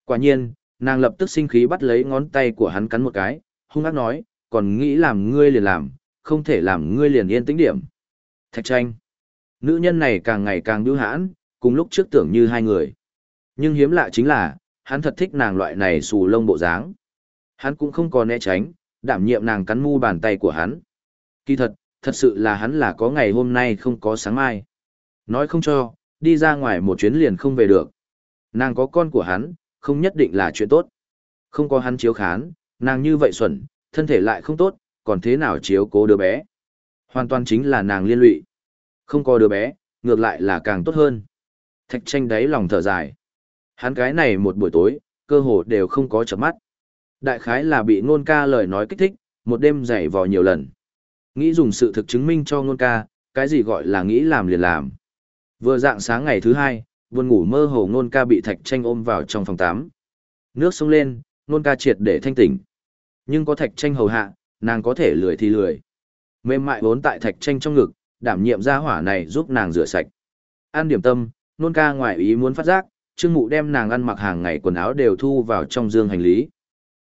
Quả nhiên, nàng lập tức sinh khí bắt lấy ngón tay của hắn cắn một cái, hung ác nói, còn nghĩ làm ngươi liền làm, không thể làm ngươi liền yên tĩnh điểm. Thạch tranh. Nữ nhân này càng ngày càng đưu hãn, cùng lúc trước tưởng như hai người. Nhưng hiếm lạ chính là, hắn thật thích nàng loại này xù lông bộ dáng. Hắn cũng không còn né tránh, đảm nhiệm nàng cắn mu bàn tay của hắn. Kỳ thật, thật sự là hắn là có ngày hôm nay không có sáng mai. Nói không cho, đi ra ngoài một chuyến liền không về được. Nàng có con của hắn, không nhất định là chuyện tốt. Không có hắn chiếu khán, nàng như vậy xuẩn, thân thể lại không tốt, còn thế nào chiếu cố đứa bé. Hoàn toàn chính là nàng liên lụy. Không có đứa bé, ngược lại là càng tốt hơn. Thạch tranh đáy lòng thở dài. Hắn cái này một buổi tối, cơ hồ đều không có chợp mắt. Đại khái là bị ngôn ca lời nói kích thích, một đêm dày vò nhiều lần. Nghĩ dùng sự thực chứng minh cho ngôn ca, cái gì gọi là nghĩ làm liền làm. Vừa dạng sáng ngày thứ hai, buồn ngủ mơ hồ ngôn ca bị thạch tranh ôm vào trong phòng tắm. Nước sông lên, ngôn ca triệt để thanh tỉnh. Nhưng có thạch tranh hầu hạ, nàng có thể lười thì lười. Mềm mại vốn tại thạch tranh trong ngực, đảm nhiệm gia hỏa này giúp nàng rửa sạch. An điểm tâm, nôn ca ngoài ý muốn phát giác, trương mụ đem nàng ăn mặc hàng ngày quần áo đều thu vào trong dương hành lý.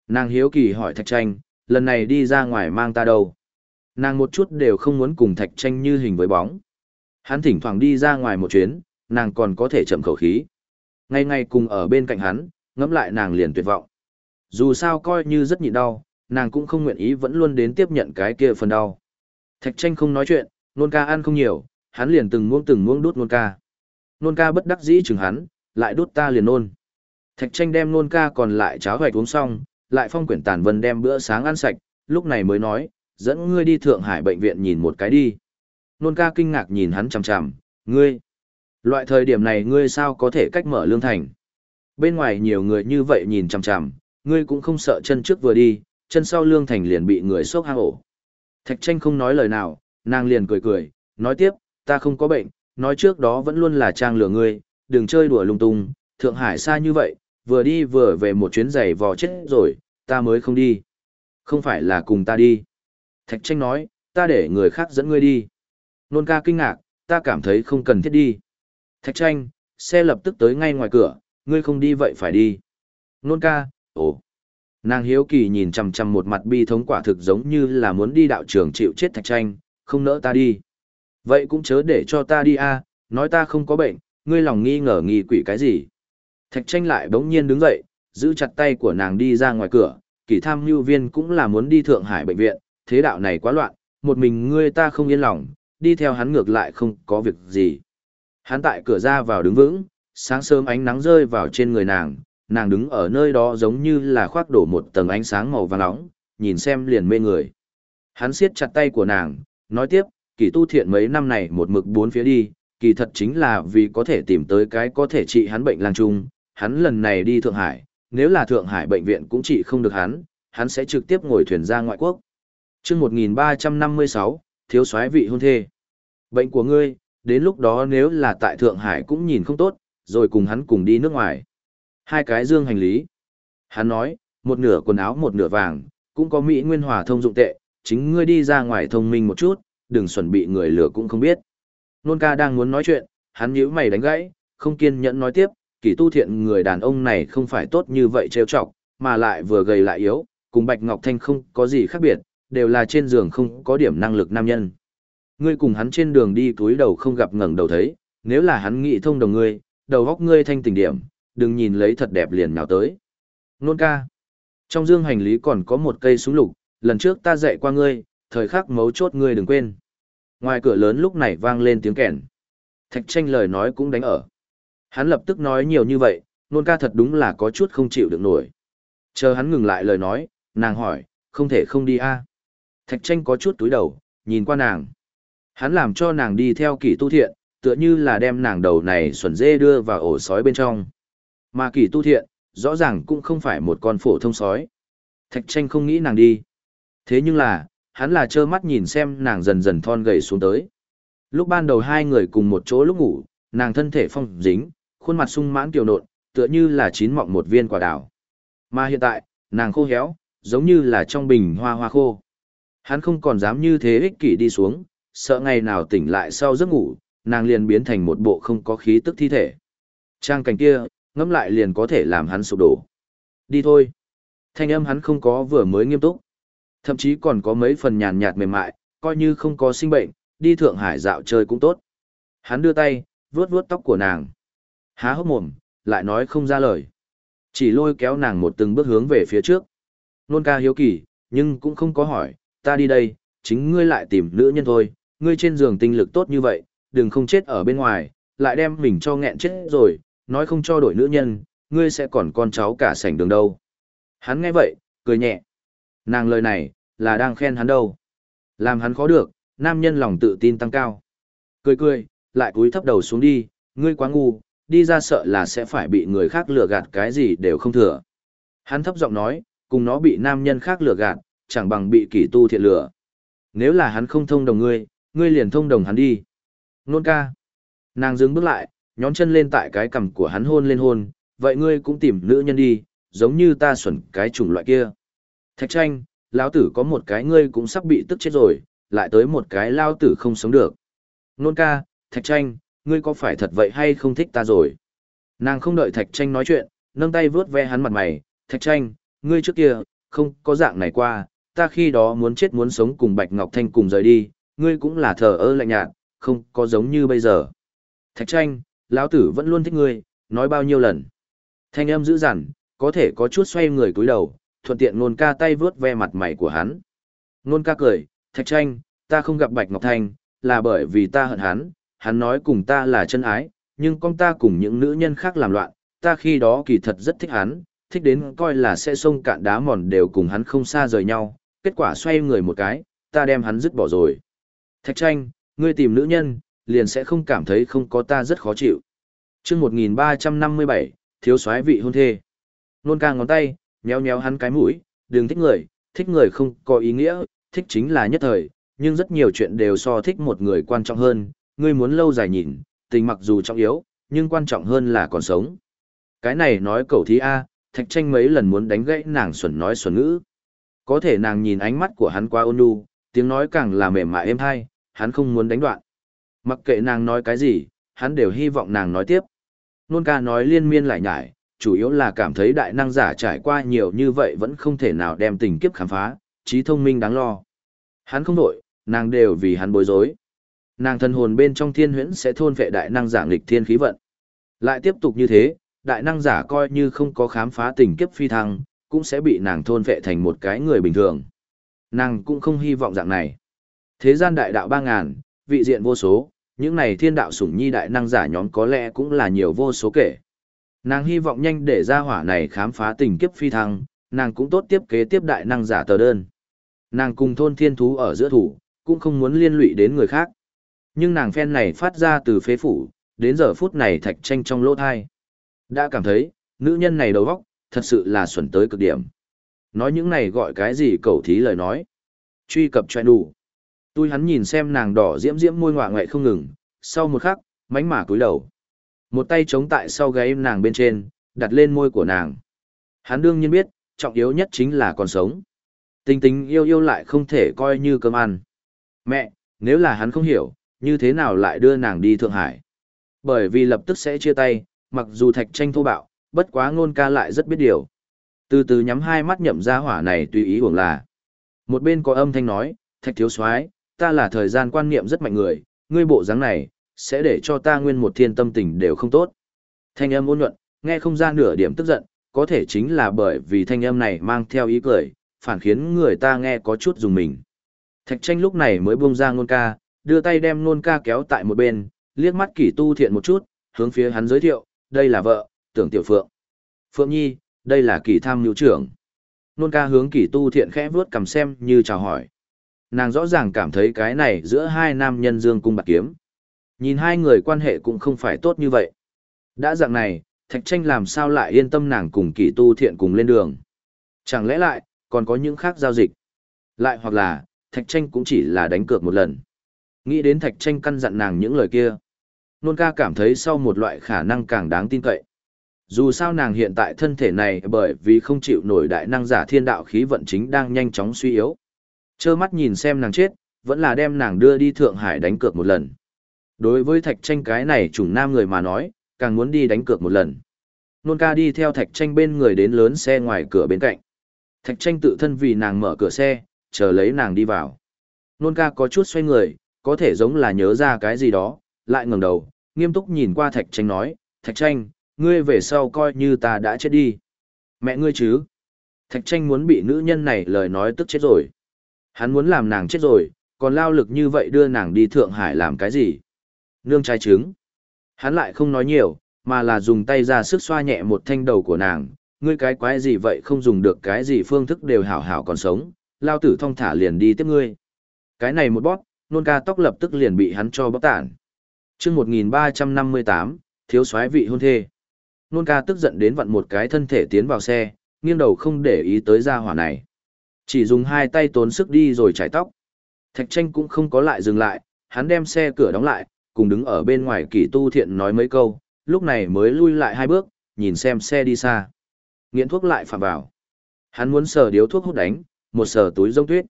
Nàng hiếu kỳ hỏi thạch tranh, lần này đi ra ngoài mang ta đâu? Nàng một chút đều không muốn cùng thạch tranh như hình với bóng. Hắn thỉnh thoảng đi ra ngoài một chuyến, nàng còn có thể chậm khẩu khí. Ngày ngày cùng ở bên cạnh hắn, ngẫm lại nàng liền tuyệt vọng. Dù sao coi như rất nhịn đau, nàng cũng không nguyện ý vẫn luôn đến tiếp nhận cái kia phần đau. Thạch tranh không nói chuyện, nôn ca ăn không nhiều, hắn liền từng muỗng từng muỗng đút nôn ca. Nôn ca bất đắc dĩ chừng hắn, lại đút ta liền nôn. Thạch tranh đem nôn ca còn lại cháo hoạch uống xong, lại phong quyển tàn vân đem bữa sáng ăn sạch, lúc này mới nói, dẫn ngươi đi Thượng Hải bệnh viện nhìn một cái đi. Nôn ca kinh ngạc nhìn hắn chằm chằm, ngươi, loại thời điểm này ngươi sao có thể cách mở lương thành. Bên ngoài nhiều người như vậy nhìn chằm chằm, ngươi cũng không sợ chân trước vừa đi, chân sau lương thành liền bị người sốc hang ổ. Thạch tranh không nói lời nào, nàng liền cười cười, nói tiếp, ta không có bệnh, nói trước đó vẫn luôn là trang lừa ngươi, đừng chơi đùa lung tung, Thượng Hải xa như vậy, vừa đi vừa về một chuyến giày vò chết rồi, ta mới không đi. Không phải là cùng ta đi. Thạch tranh nói, ta để người khác dẫn ngươi đi. Nôn ca kinh ngạc, ta cảm thấy không cần thiết đi. Thạch tranh, xe lập tức tới ngay ngoài cửa, ngươi không đi vậy phải đi. Nôn ca, ồ. Nàng hiếu kỳ nhìn chằm chằm một mặt bi thống quả thực giống như là muốn đi đạo trường chịu chết thạch tranh, không nỡ ta đi. Vậy cũng chớ để cho ta đi a, nói ta không có bệnh, ngươi lòng nghi ngờ nghi quỷ cái gì. Thạch tranh lại bỗng nhiên đứng dậy, giữ chặt tay của nàng đi ra ngoài cửa, kỳ tham mưu viên cũng là muốn đi Thượng Hải bệnh viện, thế đạo này quá loạn, một mình ngươi ta không yên lòng, đi theo hắn ngược lại không có việc gì. Hắn tại cửa ra vào đứng vững, sáng sớm ánh nắng rơi vào trên người nàng, nàng đứng ở nơi đó giống như là khoác đổ một tầng ánh sáng màu vàng nóng, nhìn xem liền mê người. Hắn siết chặt tay của nàng, nói tiếp, kỳ tu thiện mấy năm này một mực bốn phía đi, kỳ thật chính là vì có thể tìm tới cái có thể trị hắn bệnh lang trung, hắn lần này đi Thượng Hải, nếu là Thượng Hải bệnh viện cũng trị không được hắn, hắn sẽ trực tiếp ngồi thuyền ra ngoại quốc chương 1356, thiếu soái vị hôn thê. Bệnh của ngươi, đến lúc đó nếu là tại Thượng Hải cũng nhìn không tốt, rồi cùng hắn cùng đi nước ngoài. Hai cái dương hành lý. Hắn nói, một nửa quần áo một nửa vàng, cũng có Mỹ Nguyên Hòa thông dụng tệ, chính ngươi đi ra ngoài thông minh một chút, đừng chuẩn bị người lừa cũng không biết. Nôn ca đang muốn nói chuyện, hắn nhíu mày đánh gãy, không kiên nhẫn nói tiếp, kỳ tu thiện người đàn ông này không phải tốt như vậy trêu chọc, mà lại vừa gầy lại yếu, cùng Bạch Ngọc Thanh không có gì khác biệt, đều là trên giường không có điểm năng lực nam nhân. Ngươi cùng hắn trên đường đi túi đầu không gặp ngẩng đầu thấy, nếu là hắn nghĩ thông đồng ngươi, đầu góc ngươi thanh tình điểm, đừng nhìn lấy thật đẹp liền nhào tới. Nôn ca. Trong dương hành lý còn có một cây súng lục, lần trước ta dạy qua ngươi, thời khắc mấu chốt ngươi đừng quên. Ngoài cửa lớn lúc này vang lên tiếng kèn. Thạch tranh lời nói cũng đánh ở. Hắn lập tức nói nhiều như vậy, nôn ca thật đúng là có chút không chịu được nổi. Chờ hắn ngừng lại lời nói, nàng hỏi, không thể không đi a à? Thạch tranh có chút túi đầu, nhìn qua nàng. Hắn làm cho nàng đi theo kỷ tu thiện, tựa như là đem nàng đầu này xuẩn dê đưa vào ổ sói bên trong. Mà kỷ tu thiện, rõ ràng cũng không phải một con phổ thông sói. Thạch tranh không nghĩ nàng đi. Thế nhưng là, hắn là trơ mắt nhìn xem nàng dần dần thon gầy xuống tới. Lúc ban đầu hai người cùng một chỗ lúc ngủ, nàng thân thể phong dính, khuôn mặt sung mãn kiều nộn, tựa như là chín mọng một viên quả đào. Mà hiện tại, nàng khô héo, giống như là trong bình hoa hoa khô. Hắn không còn dám như thế ích kỷ đi xuống, sợ ngày nào tỉnh lại sau giấc ngủ, nàng liền biến thành một bộ không có khí tức thi thể. Trang cảnh kia, ngẫm lại liền có thể làm hắn sụp đổ. Đi thôi. Thanh âm hắn không có vừa mới nghiêm túc. Thậm chí còn có mấy phần nhàn nhạt mềm mại, coi như không có sinh bệnh, đi Thượng Hải dạo chơi cũng tốt. Hắn đưa tay, vuốt vuốt tóc của nàng. Há hốc mồm, lại nói không ra lời. Chỉ lôi kéo nàng một từng bước hướng về phía trước. Nôn ca hiếu kỳ, nhưng cũng không có hỏi, ta đi đây, chính ngươi lại tìm nữ nhân thôi, ngươi trên giường tinh lực tốt như vậy, đừng không chết ở bên ngoài, lại đem mình cho nghẹn chết rồi, nói không cho đổi nữ nhân, ngươi sẽ còn con cháu cả sảnh đường đâu. Hắn nghe vậy, cười nhẹ. Nàng lời này, là đang khen hắn đâu. Làm hắn khó được, nam nhân lòng tự tin tăng cao. Cười cười, lại cúi thấp đầu xuống đi, ngươi quá ngu, đi ra sợ là sẽ phải bị người khác lừa gạt cái gì đều không thừa. Hắn thấp giọng nói, cùng nó bị nam nhân khác lừa gạt, chẳng bằng bị kỷ tu thiện lửa Nếu là hắn không thông đồng ngươi, ngươi liền thông đồng hắn đi. Nôn ca. Nàng dừng bước lại, nhón chân lên tại cái cằm của hắn hôn lên hôn, vậy ngươi cũng tìm nữ nhân đi, giống như ta xuẩn cái chủng loại kia. Thạch tranh, lão tử có một cái ngươi cũng sắp bị tức chết rồi, lại tới một cái lao tử không sống được. Nôn ca, thạch tranh, ngươi có phải thật vậy hay không thích ta rồi? Nàng không đợi thạch tranh nói chuyện, nâng tay vướt ve hắn mặt mày, thạch tranh, ngươi trước kia, không có dạng này qua, ta khi đó muốn chết muốn sống cùng Bạch Ngọc Thanh cùng rời đi, ngươi cũng là thờ ơ lạnh nhạt, không có giống như bây giờ. Thạch tranh, lão tử vẫn luôn thích ngươi, nói bao nhiêu lần. Thanh âm dữ dằn, có thể có chút xoay người cúi đầu, thuận tiện nôn ca tay vướt ve mặt mày của hắn. Nôn ca cười, thạch tranh, ta không gặp Bạch Ngọc Thanh, là bởi vì ta hận hắn, hắn nói cùng ta là chân ái, nhưng con ta cùng những nữ nhân khác làm loạn, ta khi đó kỳ thật rất thích hắn, thích đến coi là sẽ sông cạn đá mòn đều cùng hắn không xa rời nhau, kết quả xoay người một cái, ta đem hắn dứt bỏ rồi. Thạch tranh, ngươi tìm nữ nhân, liền sẽ không cảm thấy không có ta rất khó chịu. chương 1357, thiếu soái vị hôn thê. Nôn ca ngón tay, nhéo nhéo hắn cái mũi, đừng thích người, thích người không có ý nghĩa, thích chính là nhất thời, nhưng rất nhiều chuyện đều so thích một người quan trọng hơn, ngươi muốn lâu dài nhìn, tình mặc dù trọng yếu, nhưng quan trọng hơn là còn sống. Cái này nói cầu thí A, thạch tranh mấy lần muốn đánh gãy nàng xuẩn nói xuẩn ngữ. Có thể nàng nhìn ánh mắt của hắn qua ôn nhu, tiếng nói càng là mềm mại êm hay, hắn không muốn đánh đoạn. Mặc kệ nàng nói cái gì, hắn đều hy vọng nàng nói tiếp. Nôn ca nói liên miên lại nhải, chủ yếu là cảm thấy đại năng giả trải qua nhiều như vậy vẫn không thể nào đem tình kiếp khám phá, trí thông minh đáng lo. Hắn không đổi, nàng đều vì hắn bối rối. Nàng thân hồn bên trong thiên huyễn sẽ thôn vệ đại năng giả nghịch thiên khí vận. Lại tiếp tục như thế, đại năng giả coi như không có khám phá tình kiếp phi thăng, cũng sẽ bị nàng thôn vệ thành một cái người bình thường. Nàng cũng không hy vọng dạng này. Thế gian đại đạo ba ngàn, vị diện vô số, những này thiên đạo sủng nhi đại năng giả nhóm có lẽ cũng là nhiều vô số kể. Nàng hy vọng nhanh để ra hỏa này khám phá tình kiếp phi thăng, nàng cũng tốt tiếp kế tiếp đại năng giả tờ đơn. Nàng cùng thôn thiên thú ở giữa thủ, cũng không muốn liên lụy đến người khác. Nhưng nàng phen này phát ra từ phế phủ, đến giờ phút này thạch tranh trong lỗ thai. Đã cảm thấy, nữ nhân này đầu óc, thật sự là xuẩn tới cực điểm. Nói những này gọi cái gì cầu thí lời nói. Truy cập cho đủ. Tôi hắn nhìn xem nàng đỏ diễm diễm môi ngoạ ngoại không ngừng, sau một khắc, mánh mả cúi đầu. Một tay chống tại sau gáy nàng bên trên, đặt lên môi của nàng. Hắn đương nhiên biết, trọng yếu nhất chính là còn sống. Tình tình yêu yêu lại không thể coi như cơm ăn. Mẹ, nếu là hắn không hiểu, như thế nào lại đưa nàng đi Thượng Hải? Bởi vì lập tức sẽ chia tay, mặc dù thạch tranh thô bạo, bất quá ngôn ca lại rất biết điều. Từ từ nhắm hai mắt nhậm ra hỏa này tùy ý hưởng là. Một bên có âm thanh nói, thạch thiếu soái ta là thời gian quan niệm rất mạnh người, ngươi bộ dáng này, sẽ để cho ta nguyên một thiên tâm tình đều không tốt. Thanh âm ôn nhuận, nghe không ra nửa điểm tức giận, có thể chính là bởi vì thanh âm này mang theo ý cười, phản khiến người ta nghe có chút dùng mình. Thạch tranh lúc này mới buông ra ngôn ca, đưa tay đem ngôn ca kéo tại một bên, liếc mắt kỷ tu thiện một chút, hướng phía hắn giới thiệu, đây là vợ, tưởng tiểu phượng. Phượng nhi, đây là kỷ tham nhu trưởng. Nôn ca hướng kỷ tu thiện khẽ vuốt cầm xem như chào hỏi. Nàng rõ ràng cảm thấy cái này giữa hai nam nhân dương cung bạc kiếm. Nhìn hai người quan hệ cũng không phải tốt như vậy. Đã dạng này, Thạch Tranh làm sao lại yên tâm nàng cùng kỷ tu thiện cùng lên đường. Chẳng lẽ lại, còn có những khác giao dịch. Lại hoặc là, Thạch Tranh cũng chỉ là đánh cược một lần. Nghĩ đến Thạch Tranh căn dặn nàng những lời kia. Nôn ca cảm thấy sau một loại khả năng càng đáng tin cậy. Dù sao nàng hiện tại thân thể này bởi vì không chịu nổi đại năng giả thiên đạo khí vận chính đang nhanh chóng suy yếu. Chơ mắt nhìn xem nàng chết, vẫn là đem nàng đưa đi Thượng Hải đánh cược một lần. Đối với thạch tranh cái này chủng nam người mà nói, càng muốn đi đánh cược một lần. Nôn ca đi theo thạch tranh bên người đến lớn xe ngoài cửa bên cạnh. Thạch tranh tự thân vì nàng mở cửa xe, chờ lấy nàng đi vào. Nôn ca có chút xoay người, có thể giống là nhớ ra cái gì đó, lại ngẩng đầu, nghiêm túc nhìn qua thạch tranh nói, thạch tranh, ngươi về sau coi như ta đã chết đi. Mẹ ngươi chứ? Thạch tranh muốn bị nữ nhân này lời nói tức chết rồi. Hắn muốn làm nàng chết rồi, còn lao lực như vậy đưa nàng đi Thượng Hải làm cái gì? Nương trai trứng. Hắn lại không nói nhiều, mà là dùng tay ra sức xoa nhẹ một thanh đầu của nàng. Ngươi cái quái gì vậy không dùng được cái gì phương thức đều hảo hảo còn sống, lao tử thong thả liền đi tiếp ngươi. Cái này một bóp, nôn ca tóc lập tức liền bị hắn cho bóp tản. chương 1358, thiếu soái vị hôn thê. Nôn ca tức giận đến vặn một cái thân thể tiến vào xe, nghiêng đầu không để ý tới gia hỏa này. Chỉ dùng hai tay tốn sức đi rồi trải tóc. Thạch tranh cũng không có lại dừng lại, hắn đem xe cửa đóng lại, cùng đứng ở bên ngoài kỳ tu thiện nói mấy câu, lúc này mới lui lại hai bước, nhìn xem xe đi xa. Nghiện thuốc lại phạm vào. Hắn muốn sờ điếu thuốc hút đánh, một sờ túi rông tuyết.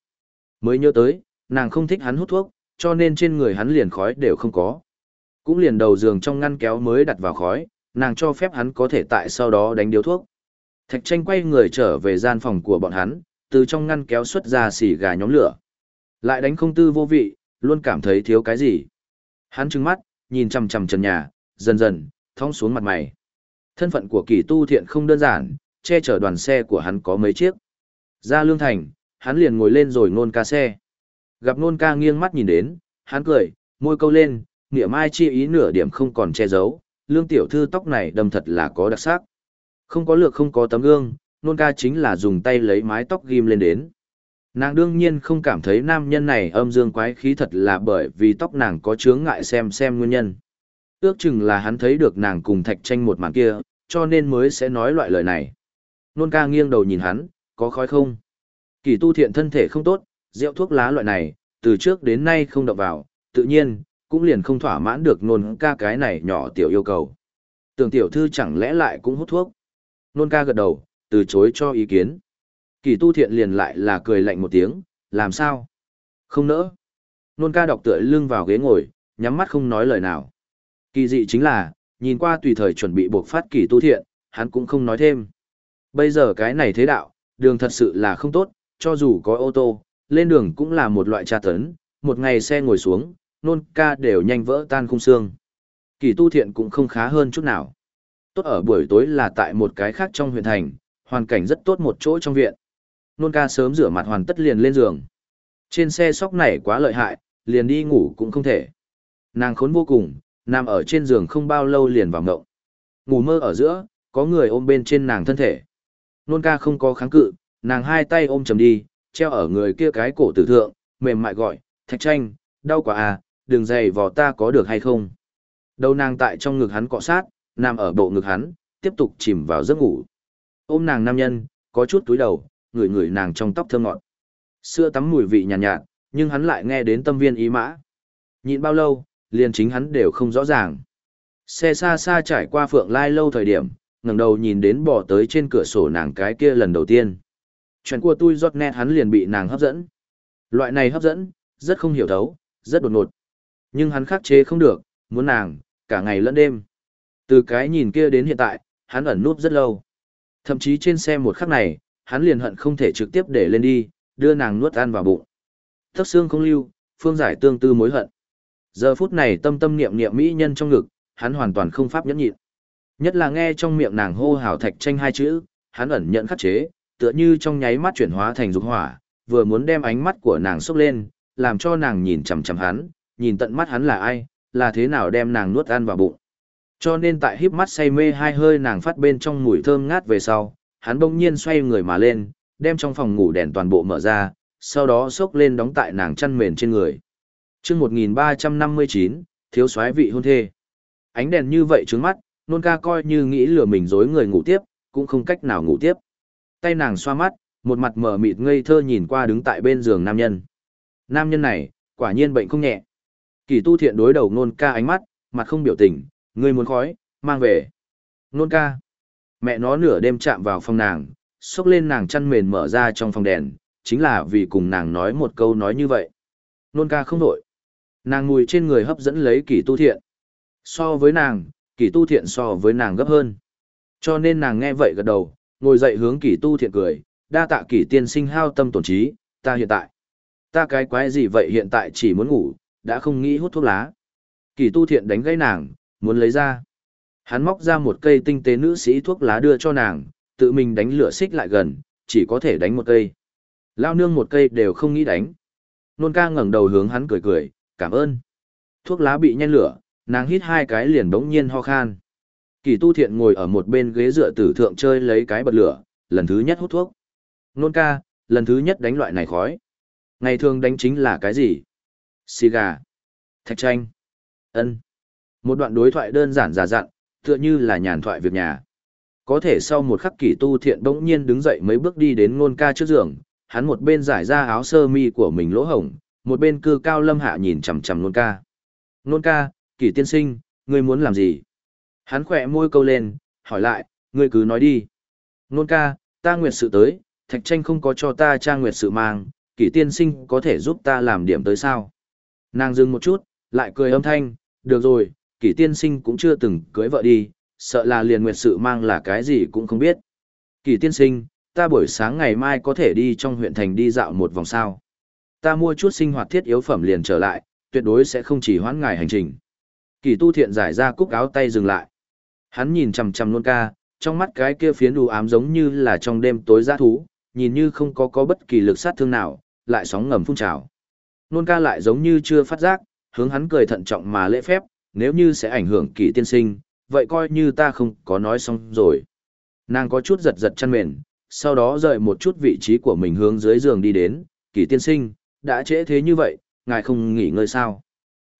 Mới nhớ tới, nàng không thích hắn hút thuốc, cho nên trên người hắn liền khói đều không có. Cũng liền đầu giường trong ngăn kéo mới đặt vào khói, nàng cho phép hắn có thể tại sau đó đánh điếu thuốc. Thạch tranh quay người trở về gian phòng của bọn hắn, từ trong ngăn kéo xuất ra xì gà nhóm lửa. Lại đánh không tư vô vị, luôn cảm thấy thiếu cái gì. Hắn trừng mắt, nhìn chằm chằm trần nhà, dần dần, thong xuống mặt mày. Thân phận của kỳ tu thiện không đơn giản, che chở đoàn xe của hắn có mấy chiếc. Ra lương thành, hắn liền ngồi lên rồi nôn ca xe. Gặp nôn ca nghiêng mắt nhìn đến, hắn cười, môi câu lên, nghĩa mai chi ý nửa điểm không còn che giấu, lương tiểu thư tóc này đâm thật là có đặc sắc. Không có lược không có tấm gương, nôn ca chính là dùng tay lấy mái tóc ghim lên đến. Nàng đương nhiên không cảm thấy nam nhân này âm dương quái khí thật là bởi vì tóc nàng có chướng ngại xem xem nguyên nhân. Ước chừng là hắn thấy được nàng cùng thạch tranh một màn kia, cho nên mới sẽ nói loại lời này. Nôn ca nghiêng đầu nhìn hắn, có khói không? Kỳ tu thiện thân thể không tốt, rượu thuốc lá loại này, từ trước đến nay không động vào, tự nhiên, cũng liền không thỏa mãn được nôn ca cái này nhỏ tiểu yêu cầu. Tưởng tiểu thư chẳng lẽ lại cũng hút thuốc? Nôn ca gật đầu, từ chối cho ý kiến. Kỳ tu thiện liền lại là cười lạnh một tiếng, làm sao? Không nỡ. Nôn ca đọc tựa lưng vào ghế ngồi, nhắm mắt không nói lời nào. Kỳ dị chính là, nhìn qua tùy thời chuẩn bị buộc phát kỳ tu thiện, hắn cũng không nói thêm. Bây giờ cái này thế đạo, đường thật sự là không tốt, cho dù có ô tô, lên đường cũng là một loại tra tấn, một ngày xe ngồi xuống, nôn ca đều nhanh vỡ tan khung xương. Kỳ tu thiện cũng không khá hơn chút nào. Tốt ở buổi tối là tại một cái khác trong huyện thành, hoàn cảnh rất tốt một chỗ trong viện. Nôn ca sớm rửa mặt hoàn tất liền lên giường. Trên xe sóc này quá lợi hại, liền đi ngủ cũng không thể. Nàng khốn vô cùng, nằm ở trên giường không bao lâu liền vào ngộng. Ngủ mơ ở giữa, có người ôm bên trên nàng thân thể. Nôn ca không có kháng cự, nàng hai tay ôm chầm đi, treo ở người kia cái cổ tử thượng, mềm mại gọi, thạch tranh, đau quá à, đừng dày vò ta có được hay không. Đầu nàng tại trong ngực hắn cọ sát, nằm ở bộ ngực hắn, tiếp tục chìm vào giấc ngủ. Ôm nàng nam nhân, có chút túi đầu, ngửi ngửi nàng trong tóc thơm ngọt. Sữa tắm mùi vị nhàn nhạt, nhạt, nhưng hắn lại nghe đến tâm viên ý mã. Nhịn bao lâu, liền chính hắn đều không rõ ràng. Xe xa xa trải qua phượng lai lâu thời điểm, ngẩng đầu nhìn đến bỏ tới trên cửa sổ nàng cái kia lần đầu tiên. Chuyện của tôi giọt nét hắn liền bị nàng hấp dẫn. Loại này hấp dẫn, rất không hiểu thấu, rất đột ngột. Nhưng hắn khắc chế không được, muốn nàng, cả ngày lẫn đêm. Từ cái nhìn kia đến hiện tại, hắn ẩn núp rất lâu. Thậm chí trên xe một khắc này, hắn liền hận không thể trực tiếp để lên đi, đưa nàng nuốt ăn vào bụng. Thất xương không lưu, phương giải tương tư mối hận. Giờ phút này tâm tâm niệm niệm mỹ nhân trong ngực, hắn hoàn toàn không pháp nhẫn nhịn. Nhất là nghe trong miệng nàng hô hào thạch tranh hai chữ, hắn ẩn nhận khắc chế, tựa như trong nháy mắt chuyển hóa thành dục hỏa, vừa muốn đem ánh mắt của nàng xúc lên, làm cho nàng nhìn chằm chằm hắn, nhìn tận mắt hắn là ai, là thế nào đem nàng nuốt ăn vào bụng. Cho nên tại híp mắt say mê hai hơi nàng phát bên trong mùi thơm ngát về sau, hắn bỗng nhiên xoay người mà lên, đem trong phòng ngủ đèn toàn bộ mở ra, sau đó xốc lên đóng tại nàng chăn mền trên người. chương 1359, thiếu soái vị hôn thê. Ánh đèn như vậy trướng mắt, nôn ca coi như nghĩ lừa mình dối người ngủ tiếp, cũng không cách nào ngủ tiếp. Tay nàng xoa mắt, một mặt mở mịt ngây thơ nhìn qua đứng tại bên giường nam nhân. Nam nhân này, quả nhiên bệnh không nhẹ. Kỳ tu thiện đối đầu nôn ca ánh mắt, mặt không biểu tình, ngươi muốn khói, mang về. Nôn ca. Mẹ nó nửa đêm chạm vào phòng nàng, xốc lên nàng chăn mền mở ra trong phòng đèn, chính là vì cùng nàng nói một câu nói như vậy. Nôn ca không đổi. Nàng ngồi trên người hấp dẫn lấy kỳ tu thiện. So với nàng, kỳ tu thiện so với nàng gấp hơn. Cho nên nàng nghe vậy gật đầu, ngồi dậy hướng kỳ tu thiện cười, đa tạ kỳ tiên sinh hao tâm tổn trí, ta hiện tại. Ta cái quái gì vậy hiện tại chỉ muốn ngủ, đã không nghĩ hút thuốc lá. Kỳ tu thiện đánh gây nàng, muốn lấy ra. Hắn móc ra một cây tinh tế nữ sĩ thuốc lá đưa cho nàng, tự mình đánh lửa xích lại gần, chỉ có thể đánh một cây. Lao nương một cây đều không nghĩ đánh. Nôn ca ngẩng đầu hướng hắn cười cười, cảm ơn. Thuốc lá bị nhen lửa, nàng hít hai cái liền bỗng nhiên ho khan. Kỳ tu thiện ngồi ở một bên ghế dựa tử thượng chơi lấy cái bật lửa, lần thứ nhất hút thuốc. Nôn ca, lần thứ nhất đánh loại này khói. Ngày thường đánh chính là cái gì? Xì gà. Thạch tranh. ân Một đoạn đối thoại đơn giản giả dặn, tựa như là nhàn thoại việc nhà. Có thể sau một khắc kỷ tu thiện bỗng nhiên đứng dậy mấy bước đi đến ngôn ca trước giường, hắn một bên giải ra áo sơ mi của mình lỗ hổng, một bên cư cao lâm hạ nhìn chằm chằm ngôn ca. Ngôn ca, kỷ tiên sinh, ngươi muốn làm gì? Hắn khỏe môi câu lên, hỏi lại, ngươi cứ nói đi. Ngôn ca, ta nguyệt sự tới, thạch tranh không có cho ta trang nguyệt sự mang, kỷ tiên sinh có thể giúp ta làm điểm tới sao? Nàng dừng một chút, lại cười âm thanh, được rồi, kỷ tiên sinh cũng chưa từng cưới vợ đi, sợ là liền nguyệt sự mang là cái gì cũng không biết. Kỷ tiên sinh, ta buổi sáng ngày mai có thể đi trong huyện thành đi dạo một vòng sao. Ta mua chút sinh hoạt thiết yếu phẩm liền trở lại, tuyệt đối sẽ không chỉ hoãn ngài hành trình. Kỷ tu thiện giải ra cúc áo tay dừng lại. Hắn nhìn chằm chằm luôn ca, trong mắt cái kia phiến đù ám giống như là trong đêm tối giã thú, nhìn như không có có bất kỳ lực sát thương nào, lại sóng ngầm phun trào. Nôn ca lại giống như chưa phát giác, hướng hắn cười thận trọng mà lễ phép, nếu như sẽ ảnh hưởng kỳ tiên sinh, vậy coi như ta không có nói xong rồi. Nàng có chút giật giật chăn mền, sau đó rời một chút vị trí của mình hướng dưới giường đi đến, kỳ tiên sinh, đã trễ thế như vậy, ngài không nghỉ ngơi sao?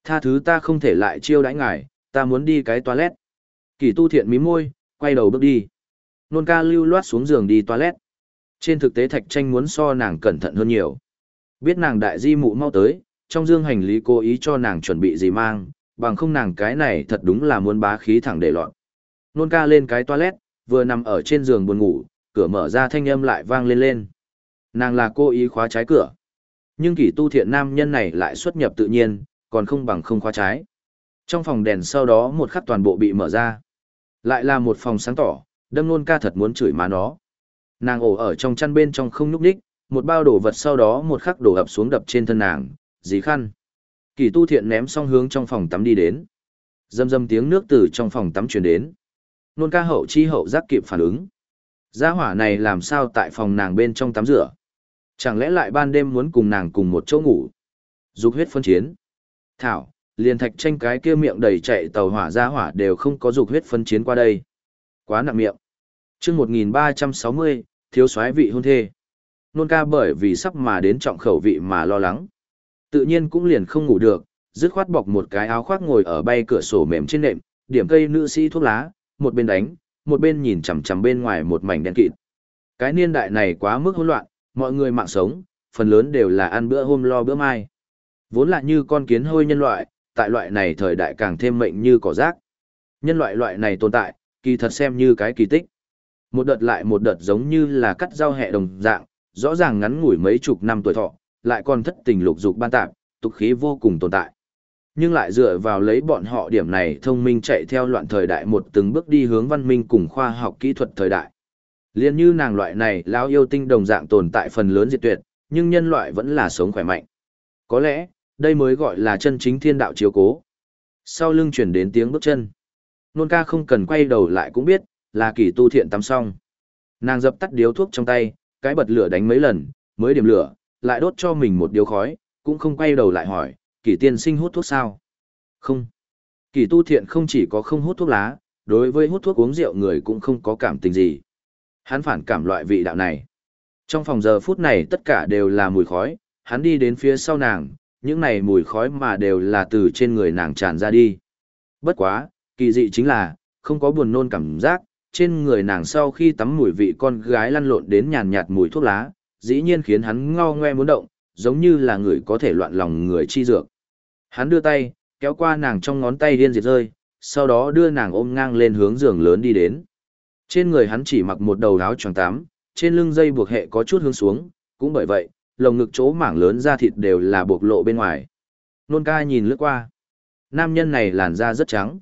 Tha thứ ta không thể lại chiêu đãi ngài, ta muốn đi cái toilet. Kỳ tu thiện mí môi, quay đầu bước đi. Nôn ca lưu loát xuống giường đi toilet. Trên thực tế thạch tranh muốn so nàng cẩn thận hơn nhiều. Biết nàng đại di mụ mau tới, trong dương hành lý cố ý cho nàng chuẩn bị gì mang, bằng không nàng cái này thật đúng là muốn bá khí thẳng để lọt. Nôn ca lên cái toilet, vừa nằm ở trên giường buồn ngủ, cửa mở ra thanh âm lại vang lên lên. Nàng là cô ý khóa trái cửa. Nhưng kỷ tu thiện nam nhân này lại xuất nhập tự nhiên, còn không bằng không khóa trái. Trong phòng đèn sau đó một khắc toàn bộ bị mở ra. Lại là một phòng sáng tỏ, đâm nôn ca thật muốn chửi má nó. Nàng ổ ở trong chăn bên trong không nhúc đích, một bao đồ vật sau đó một khắc đổ ập xuống đập trên thân nàng, dí khăn. Kỳ tu thiện ném xong hướng trong phòng tắm đi đến. Dâm dâm tiếng nước từ trong phòng tắm truyền đến. Nôn ca hậu chi hậu giác kịp phản ứng. Gia hỏa này làm sao tại phòng nàng bên trong tắm rửa? Chẳng lẽ lại ban đêm muốn cùng nàng cùng một chỗ ngủ? Dục huyết phân chiến. Thảo, liền thạch tranh cái kia miệng đầy chạy tàu hỏa gia hỏa đều không có dục huyết phân chiến qua đây. Quá nặng miệng. chương 1360, thiếu soái vị hôn thê. Nôn ca bởi vì sắp mà đến trọng khẩu vị mà lo lắng. Tự nhiên cũng liền không ngủ được, dứt khoát bọc một cái áo khoác ngồi ở bay cửa sổ mềm trên nệm, điểm cây nữ sĩ thuốc lá, một bên đánh, một bên nhìn chằm chằm bên ngoài một mảnh đen kịt. Cái niên đại này quá mức hỗn loạn, mọi người mạng sống, phần lớn đều là ăn bữa hôm lo bữa mai. Vốn là như con kiến hôi nhân loại, tại loại này thời đại càng thêm mệnh như cỏ rác. Nhân loại loại này tồn tại, kỳ thật xem như cái kỳ tích. Một đợt lại một đợt giống như là cắt rau hẹ đồng dạng, rõ ràng ngắn ngủi mấy chục năm tuổi thọ, lại còn thất tình lục dục ban tạp, tục khí vô cùng tồn tại. Nhưng lại dựa vào lấy bọn họ điểm này thông minh chạy theo loạn thời đại một từng bước đi hướng văn minh cùng khoa học kỹ thuật thời đại. Liên như nàng loại này lão yêu tinh đồng dạng tồn tại phần lớn diệt tuyệt, nhưng nhân loại vẫn là sống khỏe mạnh. Có lẽ, đây mới gọi là chân chính thiên đạo chiếu cố. Sau lưng chuyển đến tiếng bước chân. Nôn ca không cần quay đầu lại cũng biết, là kỳ tu thiện tắm xong. Nàng dập tắt điếu thuốc trong tay, cái bật lửa đánh mấy lần, mới điểm lửa, lại đốt cho mình một điếu khói, cũng không quay đầu lại hỏi, kỳ tiên sinh hút thuốc sao? Không. Kỳ tu thiện không chỉ có không hút thuốc lá, đối với hút thuốc uống rượu người cũng không có cảm tình gì. Hắn phản cảm loại vị đạo này. Trong phòng giờ phút này tất cả đều là mùi khói, hắn đi đến phía sau nàng, những này mùi khói mà đều là từ trên người nàng tràn ra đi. Bất quá, kỳ dị chính là, không có buồn nôn cảm giác, trên người nàng sau khi tắm mùi vị con gái lăn lộn đến nhàn nhạt mùi thuốc lá, dĩ nhiên khiến hắn ngao ngoe muốn động, giống như là người có thể loạn lòng người chi dược. Hắn đưa tay, kéo qua nàng trong ngón tay điên diệt rơi, sau đó đưa nàng ôm ngang lên hướng giường lớn đi đến. Trên người hắn chỉ mặc một đầu áo choàng tám trên lưng dây buộc hệ có chút hướng xuống, cũng bởi vậy, lồng ngực chỗ mảng lớn da thịt đều là buộc lộ bên ngoài. Nôn ca nhìn lướt qua. Nam nhân này làn da rất trắng.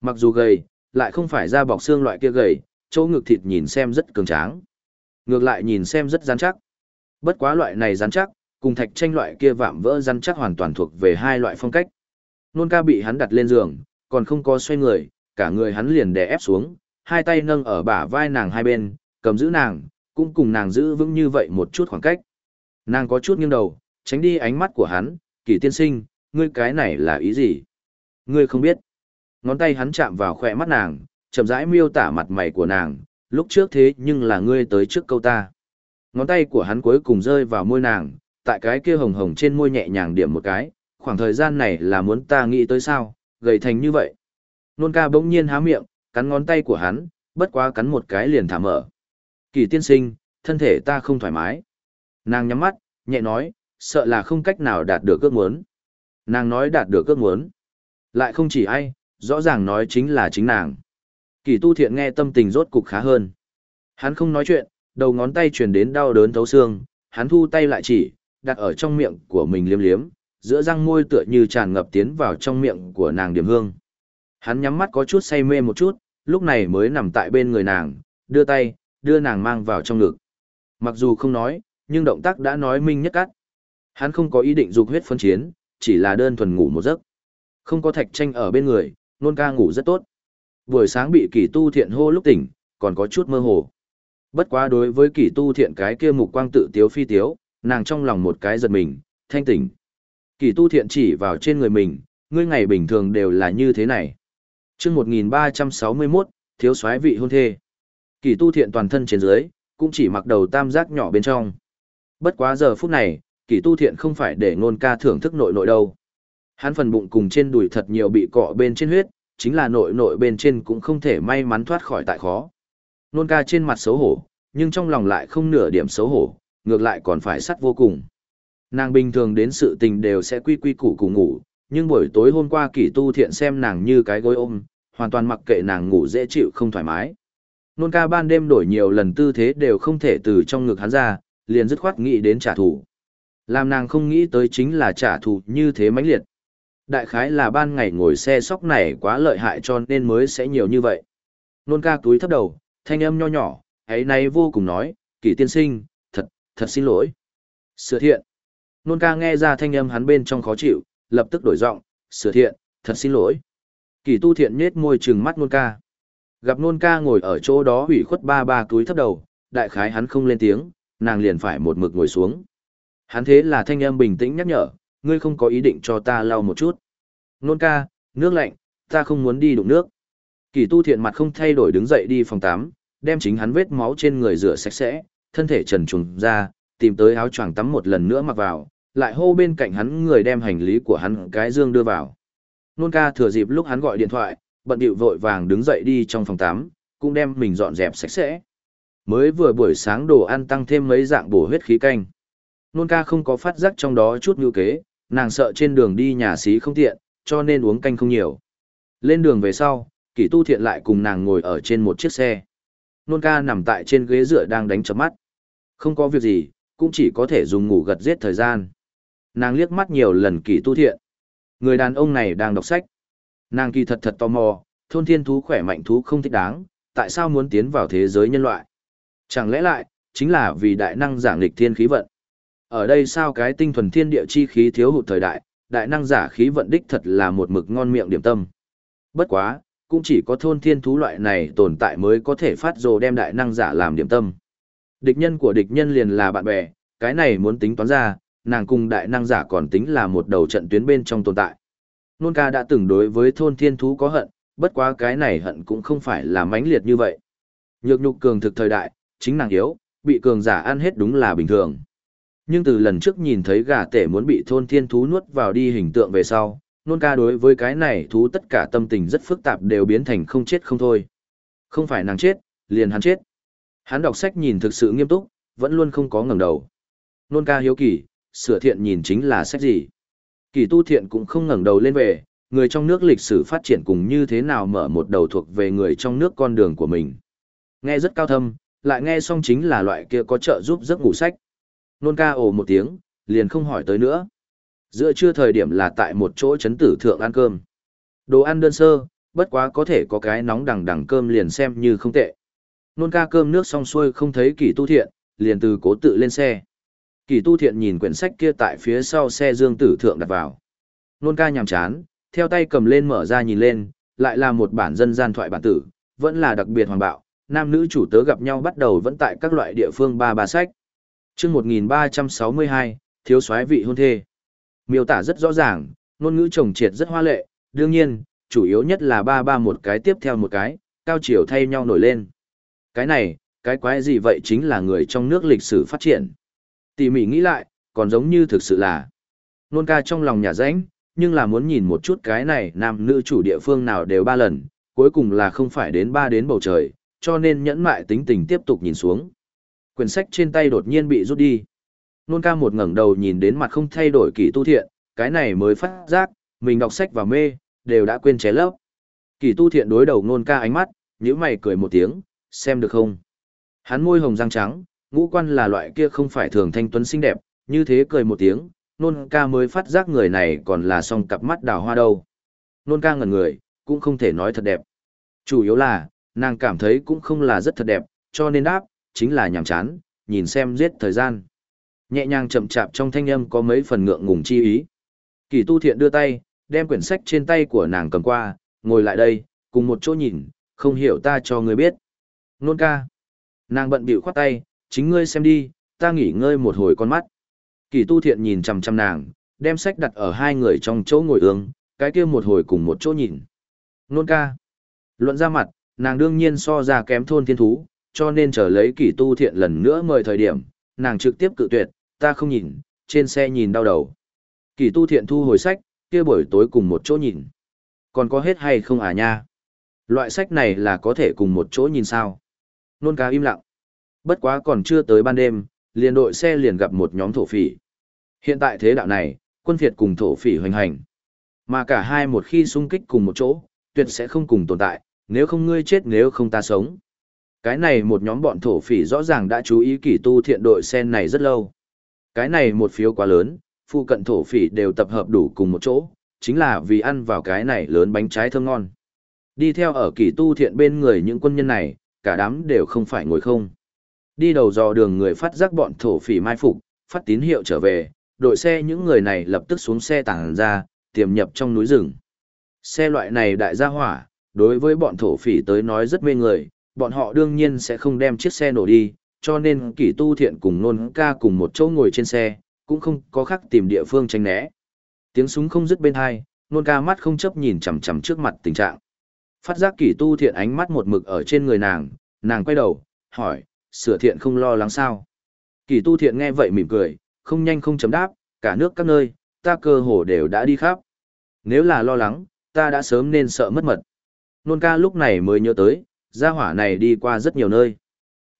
Mặc dù gầy, lại không phải da bọc xương loại kia gầy, chỗ ngực thịt nhìn xem rất cường tráng. Ngược lại nhìn xem rất rắn chắc. Bất quá loại này rắn chắc, cùng thạch tranh loại kia vạm vỡ rắn chắc hoàn toàn thuộc về hai loại phong cách. Nôn ca bị hắn đặt lên giường, còn không có xoay người, cả người hắn liền đè ép xuống, hai tay nâng ở bả vai nàng hai bên, cầm giữ nàng, cũng cùng nàng giữ vững như vậy một chút khoảng cách. Nàng có chút nghiêng đầu, tránh đi ánh mắt của hắn, kỳ tiên sinh, ngươi cái này là ý gì? Ngươi không biết. Ngón tay hắn chạm vào khỏe mắt nàng, chậm rãi miêu tả mặt mày của nàng, lúc trước thế nhưng là ngươi tới trước câu ta. Ngón tay của hắn cuối cùng rơi vào môi nàng, tại cái kia hồng hồng trên môi nhẹ nhàng điểm một cái, khoảng thời gian này là muốn ta nghĩ tới sao, gầy thành như vậy. Nôn ca bỗng nhiên há miệng, cắn ngón tay của hắn, bất quá cắn một cái liền thả mở. Kỳ tiên sinh, thân thể ta không thoải mái. Nàng nhắm mắt, nhẹ nói, sợ là không cách nào đạt được ước muốn. Nàng nói đạt được ước muốn. Lại không chỉ ai, rõ ràng nói chính là chính nàng. Kỳ tu thiện nghe tâm tình rốt cục khá hơn. Hắn không nói chuyện, đầu ngón tay truyền đến đau đớn thấu xương, hắn thu tay lại chỉ, đặt ở trong miệng của mình liếm liếm, giữa răng môi tựa như tràn ngập tiến vào trong miệng của nàng điểm hương. Hắn nhắm mắt có chút say mê một chút, lúc này mới nằm tại bên người nàng, đưa tay, đưa nàng mang vào trong ngực. Mặc dù không nói, nhưng động tác đã nói minh nhất cắt. Hắn không có ý định dục huyết phân chiến, chỉ là đơn thuần ngủ một giấc. Không có thạch tranh ở bên người, nôn ca ngủ rất tốt. Buổi sáng bị kỳ tu thiện hô lúc tỉnh, còn có chút mơ hồ. Bất quá đối với kỳ tu thiện cái kia mục quang tự tiếu phi tiếu, nàng trong lòng một cái giật mình, thanh tỉnh. Kỳ tu thiện chỉ vào trên người mình, ngươi ngày bình thường đều là như thế này. chương 1361, thiếu soái vị hôn thê. Kỳ tu thiện toàn thân trên dưới, cũng chỉ mặc đầu tam giác nhỏ bên trong. Bất quá giờ phút này, kỳ tu thiện không phải để ngôn ca thưởng thức nội nội đâu. Hắn phần bụng cùng trên đùi thật nhiều bị cọ bên trên huyết, chính là nội nội bên trên cũng không thể may mắn thoát khỏi tại khó. Nôn ca trên mặt xấu hổ, nhưng trong lòng lại không nửa điểm xấu hổ, ngược lại còn phải sắt vô cùng. Nàng bình thường đến sự tình đều sẽ quy quy củ củ ngủ, nhưng buổi tối hôm qua kỷ tu thiện xem nàng như cái gối ôm, hoàn toàn mặc kệ nàng ngủ dễ chịu không thoải mái. Nôn ca ban đêm đổi nhiều lần tư thế đều không thể từ trong ngực hắn ra, liền dứt khoát nghĩ đến trả thù. Làm nàng không nghĩ tới chính là trả thù như thế mãnh liệt. Đại khái là ban ngày ngồi xe sóc này quá lợi hại cho nên mới sẽ nhiều như vậy. Nôn ca túi thấp đầu, thanh âm nho nhỏ, ấy nay vô cùng nói, kỳ tiên sinh, thật, thật xin lỗi. Sửa thiện. Nôn ca nghe ra thanh âm hắn bên trong khó chịu, lập tức đổi giọng, sửa thiện, thật xin lỗi. Kỳ tu thiện nhết môi trừng mắt nôn ca. Gặp nôn ca ngồi ở chỗ đó hủy khuất ba ba túi thấp đầu, đại khái hắn không lên tiếng, nàng liền phải một mực ngồi xuống. Hắn thế là thanh âm bình tĩnh nhắc nhở, ngươi không có ý định cho ta lau một chút. Nôn ca, nước lạnh, ta không muốn đi đụng nước. Kỳ tu thiện mặt không thay đổi đứng dậy đi phòng tắm, đem chính hắn vết máu trên người rửa sạch sẽ, thân thể trần trùng ra, tìm tới áo choàng tắm một lần nữa mặc vào, lại hô bên cạnh hắn người đem hành lý của hắn cái dương đưa vào. Nôn ca thừa dịp lúc hắn gọi điện thoại, bận điệu vội vàng đứng dậy đi trong phòng tắm, cũng đem mình dọn dẹp sạch sẽ. Mới vừa buổi sáng đồ ăn tăng thêm mấy dạng bổ huyết khí canh. Nôn ca không có phát giác trong đó chút như kế, nàng sợ trên đường đi nhà xí không tiện, cho nên uống canh không nhiều. Lên đường về sau, kỷ tu thiện lại cùng nàng ngồi ở trên một chiếc xe. Nôn ca nằm tại trên ghế dựa đang đánh chấm mắt. Không có việc gì, cũng chỉ có thể dùng ngủ gật giết thời gian. Nàng liếc mắt nhiều lần kỷ tu thiện. Người đàn ông này đang đọc sách. Nàng kỳ thật thật tò mò, thôn thiên thú khỏe mạnh thú không thích đáng, tại sao muốn tiến vào thế giới nhân loại? Chẳng lẽ lại, chính là vì đại năng giảng lịch thiên khí vận. Ở đây sao cái tinh thuần thiên địa chi khí thiếu hụt thời đại, đại năng giả khí vận đích thật là một mực ngon miệng điểm tâm. Bất quá, cũng chỉ có thôn thiên thú loại này tồn tại mới có thể phát rồ đem đại năng giả làm điểm tâm. Địch nhân của địch nhân liền là bạn bè, cái này muốn tính toán ra, nàng cùng đại năng giả còn tính là một đầu trận tuyến bên trong tồn tại. Nôn ca đã từng đối với thôn thiên thú có hận, bất quá cái này hận cũng không phải là mãnh liệt như vậy. Nhược nhục cường thực thời đại, chính nàng yếu, bị cường giả ăn hết đúng là bình thường. Nhưng từ lần trước nhìn thấy gà tể muốn bị thôn thiên thú nuốt vào đi hình tượng về sau, nôn ca đối với cái này thú tất cả tâm tình rất phức tạp đều biến thành không chết không thôi. Không phải nàng chết, liền hắn chết. Hắn đọc sách nhìn thực sự nghiêm túc, vẫn luôn không có ngẩng đầu. Nôn ca hiếu kỳ, sửa thiện nhìn chính là sách gì. Kỳ tu thiện cũng không ngẩng đầu lên về, người trong nước lịch sử phát triển cùng như thế nào mở một đầu thuộc về người trong nước con đường của mình. Nghe rất cao thâm, lại nghe xong chính là loại kia có trợ giúp giấc ngủ sách. Nôn ca ồ một tiếng, liền không hỏi tới nữa. Giữa trưa thời điểm là tại một chỗ chấn tử thượng ăn cơm. Đồ ăn đơn sơ, bất quá có thể có cái nóng đằng đằng cơm liền xem như không tệ. Nôn ca cơm nước xong xuôi không thấy kỳ tu thiện, liền từ cố tự lên xe. Kỳ tu thiện nhìn quyển sách kia tại phía sau xe dương tử thượng đặt vào. Nôn ca nhàm chán, theo tay cầm lên mở ra nhìn lên, lại là một bản dân gian thoại bản tử, vẫn là đặc biệt hoàn bạo, nam nữ chủ tớ gặp nhau bắt đầu vẫn tại các loại địa phương ba ba sách chương 1362, thiếu soái vị hôn thê. Miêu tả rất rõ ràng, ngôn ngữ trồng triệt rất hoa lệ, đương nhiên, chủ yếu nhất là ba ba một cái tiếp theo một cái, cao chiều thay nhau nổi lên. Cái này, cái quái gì vậy chính là người trong nước lịch sử phát triển. Tỉ mỉ nghĩ lại, còn giống như thực sự là. Nôn ca trong lòng nhà rãnh, nhưng là muốn nhìn một chút cái này nam nữ chủ địa phương nào đều ba lần, cuối cùng là không phải đến ba đến bầu trời, cho nên nhẫn mại tính tình tiếp tục nhìn xuống. Quyển sách trên tay đột nhiên bị rút đi. Nôn ca một ngẩng đầu nhìn đến mặt không thay đổi kỳ tu thiện, cái này mới phát giác, mình đọc sách và mê, đều đã quên ché lấp. Kỳ tu thiện đối đầu nôn ca ánh mắt, nhíu mày cười một tiếng, xem được không? Hắn môi hồng răng trắng, ngũ quan là loại kia không phải thường thanh tuấn xinh đẹp, như thế cười một tiếng, nôn ca mới phát giác người này còn là song cặp mắt đào hoa đâu. Nôn ca ngẩn người, cũng không thể nói thật đẹp. Chủ yếu là, nàng cảm thấy cũng không là rất thật đẹp, cho nên đáp, chính là nhàm chán, nhìn xem giết thời gian. Nhẹ nhàng chậm chạp trong thanh âm có mấy phần ngượng ngùng chi ý. Kỳ tu thiện đưa tay, đem quyển sách trên tay của nàng cầm qua, ngồi lại đây, cùng một chỗ nhìn, không hiểu ta cho ngươi biết. Nôn ca. Nàng bận bịu khoát tay, chính ngươi xem đi, ta nghỉ ngơi một hồi con mắt. Kỳ tu thiện nhìn chằm chằm nàng, đem sách đặt ở hai người trong chỗ ngồi ương, cái kia một hồi cùng một chỗ nhìn. Nôn ca. Luận ra mặt, nàng đương nhiên so ra kém thôn thiên thú, cho nên chờ lấy kỷ tu thiện lần nữa mời thời điểm, nàng trực tiếp cự tuyệt, ta không nhìn, trên xe nhìn đau đầu. kỷ tu thiện thu hồi sách, kia buổi tối cùng một chỗ nhìn. Còn có hết hay không à nha? Loại sách này là có thể cùng một chỗ nhìn sao? Nôn ca im lặng. Bất quá còn chưa tới ban đêm, liền đội xe liền gặp một nhóm thổ phỉ. Hiện tại thế đạo này, quân phiệt cùng thổ phỉ hoành hành. Mà cả hai một khi xung kích cùng một chỗ, tuyệt sẽ không cùng tồn tại, nếu không ngươi chết nếu không ta sống. Cái này một nhóm bọn thổ phỉ rõ ràng đã chú ý kỷ tu thiện đội sen này rất lâu. Cái này một phiếu quá lớn, phụ cận thổ phỉ đều tập hợp đủ cùng một chỗ, chính là vì ăn vào cái này lớn bánh trái thơm ngon. Đi theo ở kỷ tu thiện bên người những quân nhân này, cả đám đều không phải ngồi không. Đi đầu dò đường người phát giác bọn thổ phỉ mai phục, phát tín hiệu trở về, đội xe những người này lập tức xuống xe tàng ra, tiềm nhập trong núi rừng. Xe loại này đại gia hỏa, đối với bọn thổ phỉ tới nói rất mê người, bọn họ đương nhiên sẽ không đem chiếc xe nổ đi, cho nên kỷ tu thiện cùng nôn ca cùng một chỗ ngồi trên xe, cũng không có khắc tìm địa phương tránh né. Tiếng súng không dứt bên hai, nôn ca mắt không chấp nhìn chằm chằm trước mặt tình trạng. Phát giác kỷ tu thiện ánh mắt một mực ở trên người nàng, nàng quay đầu, hỏi, sửa thiện không lo lắng sao. Kỷ tu thiện nghe vậy mỉm cười, không nhanh không chấm đáp, cả nước các nơi, ta cơ hồ đều đã đi khắp. Nếu là lo lắng, ta đã sớm nên sợ mất mật. Nôn ca lúc này mới nhớ tới, gia hỏa này đi qua rất nhiều nơi.